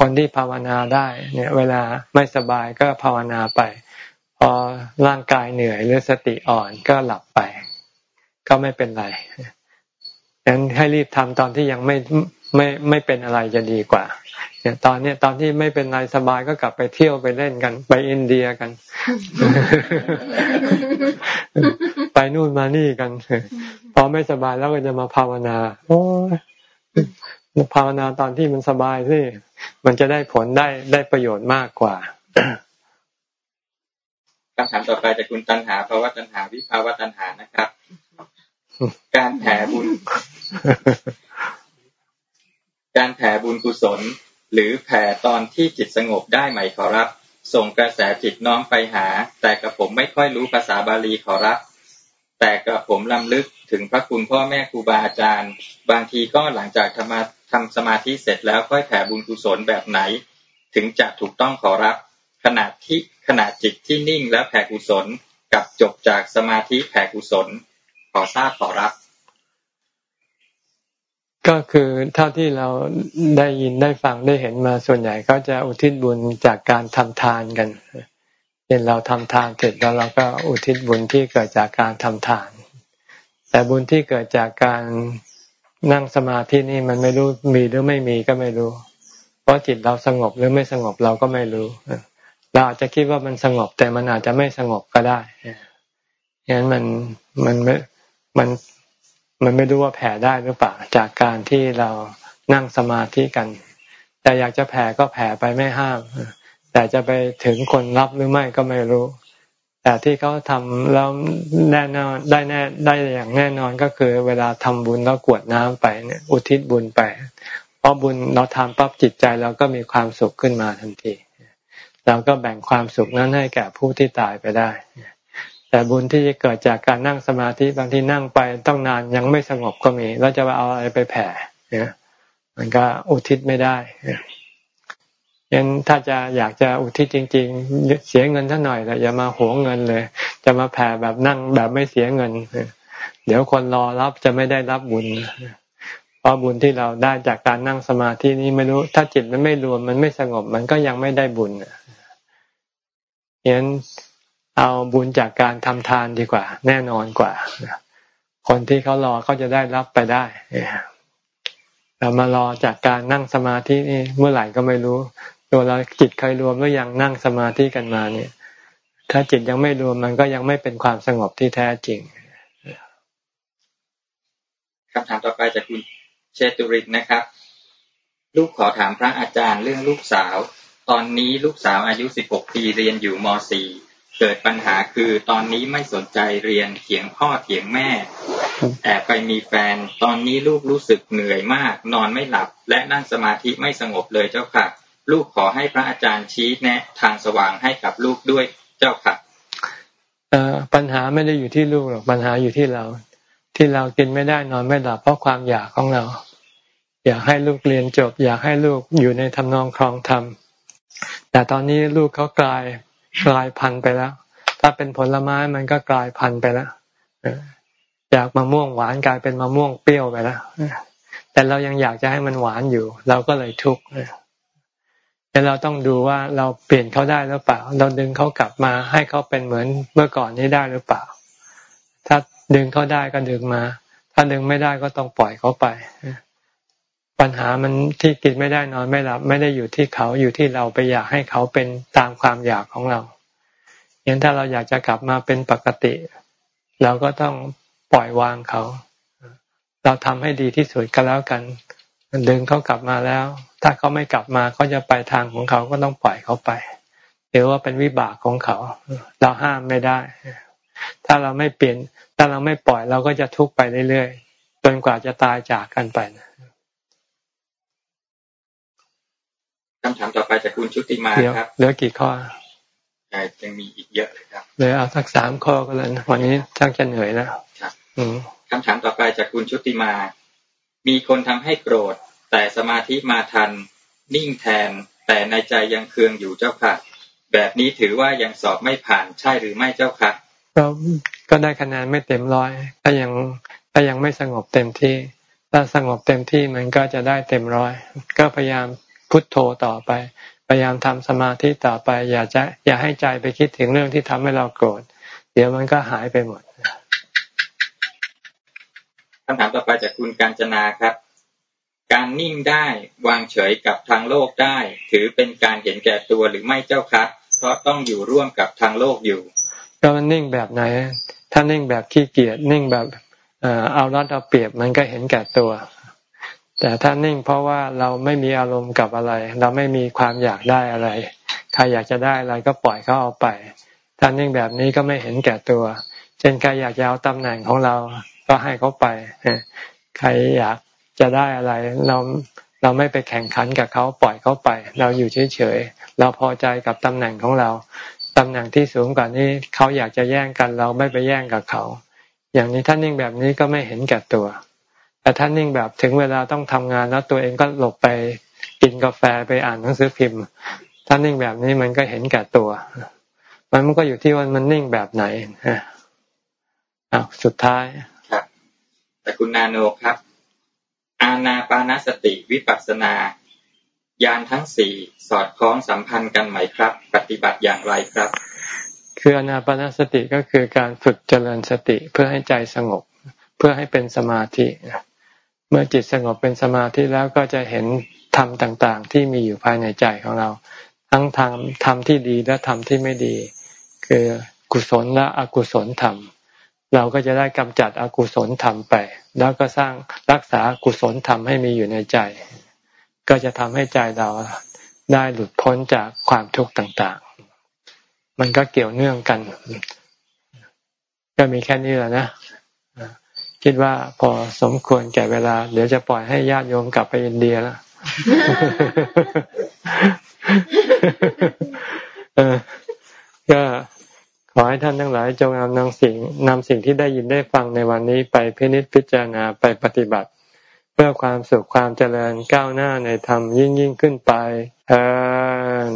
คนที่ภาวนาได้เนี่ย เวลาไม่สบายก็ภาวนาไป พอร่างกายเหนื่อยหรือสติอ่อนก็หลับไป ก็ไม่เป็นไร งั้นให้รีบทำตอนที่ยังไม่ไม่ไม่เป็นอะไรจะดีกว่า เนี่ย ตอนเนี้ยตอนที่ไม่เป็นไรสบายก็กลับไปเที่ยวไปเล่นกัน ไปอินเดียกัน ไปนู่นมานี่กัน พอไม่สบายแล้วก็จะมาภาวนา โอ้ภาวนาตอนที่มันสบายสิมันจะได้ผลได้ได้ประโยชน์มากกว่าคำถามต่อไปจากคุณตันหาภาวะตันหาวิภาวะตันหานะครับ การแผ่บุญ การแผ่บุญกุศล หรือแผ่ตอนที่จิตสงบได้ไหมขอรับ ส่งกระแสจิตน้อมไปหา แต่กระผมไม่ค่อยรู้ภาษาบาลีขอรับ แต่กระผมลำลึกถึงพระคุณพ่อแม่ครูบาอาจารย์ บางทีก็หลังจากธรรมทำสมาธิเสร็จแล้วค่อยแผ่บุญกุศลแบบไหน ถึงจะถูกต้องขอรับ ขณะที่ขณะจิตที่นิ่งแล้วแผ่กุศลกับจบจากสมาธิแผ่กุศล ขอทราบขอรับ ก็คือเท่าที่เราได้ยินได้ฟังได้เห็นมาส่วนใหญ่ก็จะอุทิศบุญจากการทำทานกันเห็นเราทำทานเสร็จแล้วเราก็อุทิศบุญที่เกิดจากการทำทาน แต่บุญที่เกิดจากการนั่งสมาธินี่มันไม่รู้มีหรือไม่มีก็ไม่รู้ เพราะจิตเราสงบหรือไม่สงบเราก็ไม่รู้เราอาจจะคิดว่ามันสงบแต่มันอาจจะไม่สงบก็ได้ฉะนั้นมันมันมัน มันไม่รู้ว่าแผ่ได้หรือเปล่าจากการที่เรานั่งสมาธิกัน แต่อยากจะแผ่ก็แผ่ไปไม่ห้าม แต่จะไปถึงคนรับหรือไม่ก็ไม่รู้ แต่ที่เขาทำแล้วแน่นอนได้แน่ได้อย่างแน่นอนก็คือ เวลาทำบุญแล้วกวดน้ำไปเนี่ยอุทิศบุญไป เพราะบุญเราทำปั๊บจิตใจเราก็มีความสุขขึ้นมาทันทีเราก็แบ่งความสุขนั้นให้แก่ผู้ที่ตายไปได้ แต่บุญที่จะเกิดจากการนั่งสมาธิบางทีนั่งไปต้องนานยังไม่สงบก็มีเราจะเอาอะไรไปแผ่เนี่ยมันก็อุทิศไม่ได้ยันถ้าจะอยากจะอุทิศจริง ๆ เสียเงินท่าหน่อยแต่อย่ามาหวงเงินเลย จะมาแผ่แบบนั่งแบบไม่เสียเงิน เดี๋ยวคนรอรับจะไม่ได้รับบุญเพราะบุญที่เราได้จากการนั่งสมาธินี้ไม่รู้ ถ้าจิตมันไม่รวมมันไม่สงบ มันก็ยังไม่ได้บุญยัน เอาบุญจากการทำทานดีกว่า แน่นอนกว่า คนที่เขารอเขาจะได้รับไปได้เรามารอจากการนั่งสมาธินี่เมื่อไหร่ก็ไม่รู้ ตัวเราจิตเคยรวมหรือยังนั่งสมาธิกันมาเนี่ย ถ้าจิตยังไม่รวมมันก็ยังไม่เป็นความสงบที่แท้จริงคำถามต่อไปจากคุณเชตุริกนะครับ ลูกขอถามพระอาจารย์เรื่องลูกสาว ตอนนี้ลูกสาวอายุ 16 ปีเรียนอยู่ม .4 เกิดปัญหาคือตอนนี้ไม่สนใจเรียนเถียงพ่อเถียงแม่แอบไปมีแฟนตอนนี้ลูกรู้สึกเหนื่อยมาก นอนไม่หลับ และนั่งสมาธิไม่สงบเลยเจ้าค่ะ ลูกขอให้พระอาจารย์ชี้แนะ ทางสว่างให้กับลูกด้วยเจ้าค่ะปัญหาไม่ได้อยู่ที่ลูกหรอกปัญหาอยู่ที่เรา ที่เรากินไม่ได้นอนไม่หลับเพราะความอยากของเรา อยากให้ลูกเรียนจบ อยากให้ลูกอยู่ในทำนองครองธรรมแต่ตอนนี้ลูกเขากลาย กลายพันธุ์ไปแล้ว ถ้าเป็นผลไม้มันก็กลายพันธุ์ไปแล้วอยากมะม่วงหวานกลายเป็นมะม่วงเปรี้ยวไปแล้วแต่เรายังอยากจะให้มันหวานอยู่ เราก็เลยทุกข์แต่เราต้องดูว่าเราเปลี่ยนเขาได้หรือเปล่า เราดึงเขากลับมาให้เขาเป็นเหมือนเมื่อก่อนนี้ได้หรือเปล่า ถ้าดึงเขาได้ก็ดึงมา ถ้าดึงไม่ได้ก็ต้องปล่อยเขาไป ปัญหามันที่กินไม่ได้นอนไม่หลับ ไม่ได้อยู่ที่เขาอยู่ที่เราไปอยากให้เขาเป็นตามความอยากของเราอย่างถ้าเราอยากจะกลับมาเป็นปกติ เราก็ต้องปล่อยวางเขา เราทำให้ดีที่สุดก็แล้วกันดึงเขากลับมาแล้ว ถ้าเขาไม่กลับมาเขาจะไปทางของเขาก็ต้องปล่อยเขาไปหรือว่าเป็นวิบากของเขา เราห้ามไม่ได้ ถ้าเราไม่เปลี่ยน ถ้าเราไม่ปล่อยเราก็จะทุกข์ไปเรื่อยๆจนกว่าจะตายจากกันไป คำถามต่อไปจากคุณชุติมาครับเหลือกี่ข้อยังมีอีกเยอะเลยครับเลยเอาสักสามข้อก็แล้ววันนี้ช่างจะเหนื่อยแล้วครับคำถามต่อไปจากคุณชุติมา มีคนทำให้โกรธ แต่สมาธิมาทัน นิ่งแทน แต่ในใจยังเคืองอยู่เจ้าค่ะ แบบนี้ถือว่ายังสอบไม่ผ่านใช่หรือไม่เจ้าค่ะก็ก็ได้คะแนนไม่เต็มร้อย ถ้ายังถ้ายังไม่สงบเต็มที่ ถ้าสงบเต็มที่มันก็จะได้เต็มร้อย ก็พยายาม พุทโธต่อไป พยายามทำสมาธิต่อไป อย่าจะอย่าให้ใจไปคิดถึงเรื่องที่ทำให้เราโกรธเดี๋ยวมันก็หายไปหมดคำถามต่อไปจากคุณกาญจนาครับ การนิ่งได้วางเฉยกับทางโลกได้ ถือเป็นการเห็นแก่ตัวหรือไม่เจ้าครับเพราะต้องอยู่ร่วมกับทางโลกอยู่ก็มันนิ่งแบบไหน ถ้านิ่งแบบขี้เกียจนิ่งแบบเอารัดเอาเปรียบมันก็เห็นแก่ตัว แต่ถ้านิ่งเพราะว่าเราไม่มีอารมณ์กับอะไร เราไม่มีความอยากได้อะไร ใครอยากจะได้อะไรก็ปล่อยเขาเอาไปถ้านิ่งแบบนี้ก็ไม่เห็นแก่ตัว เช่นใครอยากจะเอาตำแหน่งของเราก็ให้เขาไปใครอยากจะได้อะไร เราเราไม่ไปแข่งขันกับเขาปล่อยเขาไป เราอยู่เฉยๆเราพอใจกับตำแหน่งของเราตำแหน่งที่สูงกว่านี้เขาอยากจะแย่งกัน เราไม่ไปแย่งกับเขา อย่างนี้ถ้านิ่งแบบนี้ก็ไม่เห็นแก่ตัว แต่ท่านนิ่งแบบถึงเวลาต้องทำงานแล้วตัวเองก็หลบไปกินกาแฟไปอ่านหนังสือพิมพ์ท่านนิ่งแบบนี้มันก็เห็นแก่ตัวมันก็อยู่ที่ว่ามันนิ่งแบบไหนอะสุดท้ายครับ แต่คุณนาโนครับ อาณาปานสติวิปัสนายานทั้งสี่สอดคล้องสัมพันธ์กันไหมครับ ปฏิบัติอย่างไรครับ คืออานาปานสติก็คือการฝึกเจริญสติเพื่อให้ใจสงบ เพื่อให้เป็นสมาธิ เมื่อจิตสงบเป็นสมาธิแล้วก็จะเห็นธรรมต่างๆ ที่มีอยู่ภายในใจของเรา ทั้งธรรมธรรมที่ดีและธรรมที่ไม่ดี คือกุศลและอกุศลธรรม เราก็จะได้กำจัดอกุศลธรรมไป แล้วก็สร้างรักษากุศลธรรมให้มีอยู่ในใจ ก็จะทำให้ใจเราได้หลุดพ้นจากความทุกข์ต่างๆ มันก็เกี่ยวเนื่องกัน ก็มีแค่นี้แหละนะ คิดว่าพอสมควรแก่เวลา เดี๋ยวจะปล่อยให้ญาติโยมกลับไปอินเดียแล้วก็ขอให้ท่านทั้งหลายจงนำนำสิ่งนำสิ่งที่ได้ยินได้ฟังในวันนี้ไปพินิจพิจารณาไปปฏิบัติ เพื่อความสุขความเจริญก้าวหน้าในธรรมยิ่งยิ่งขึ้นไปเออ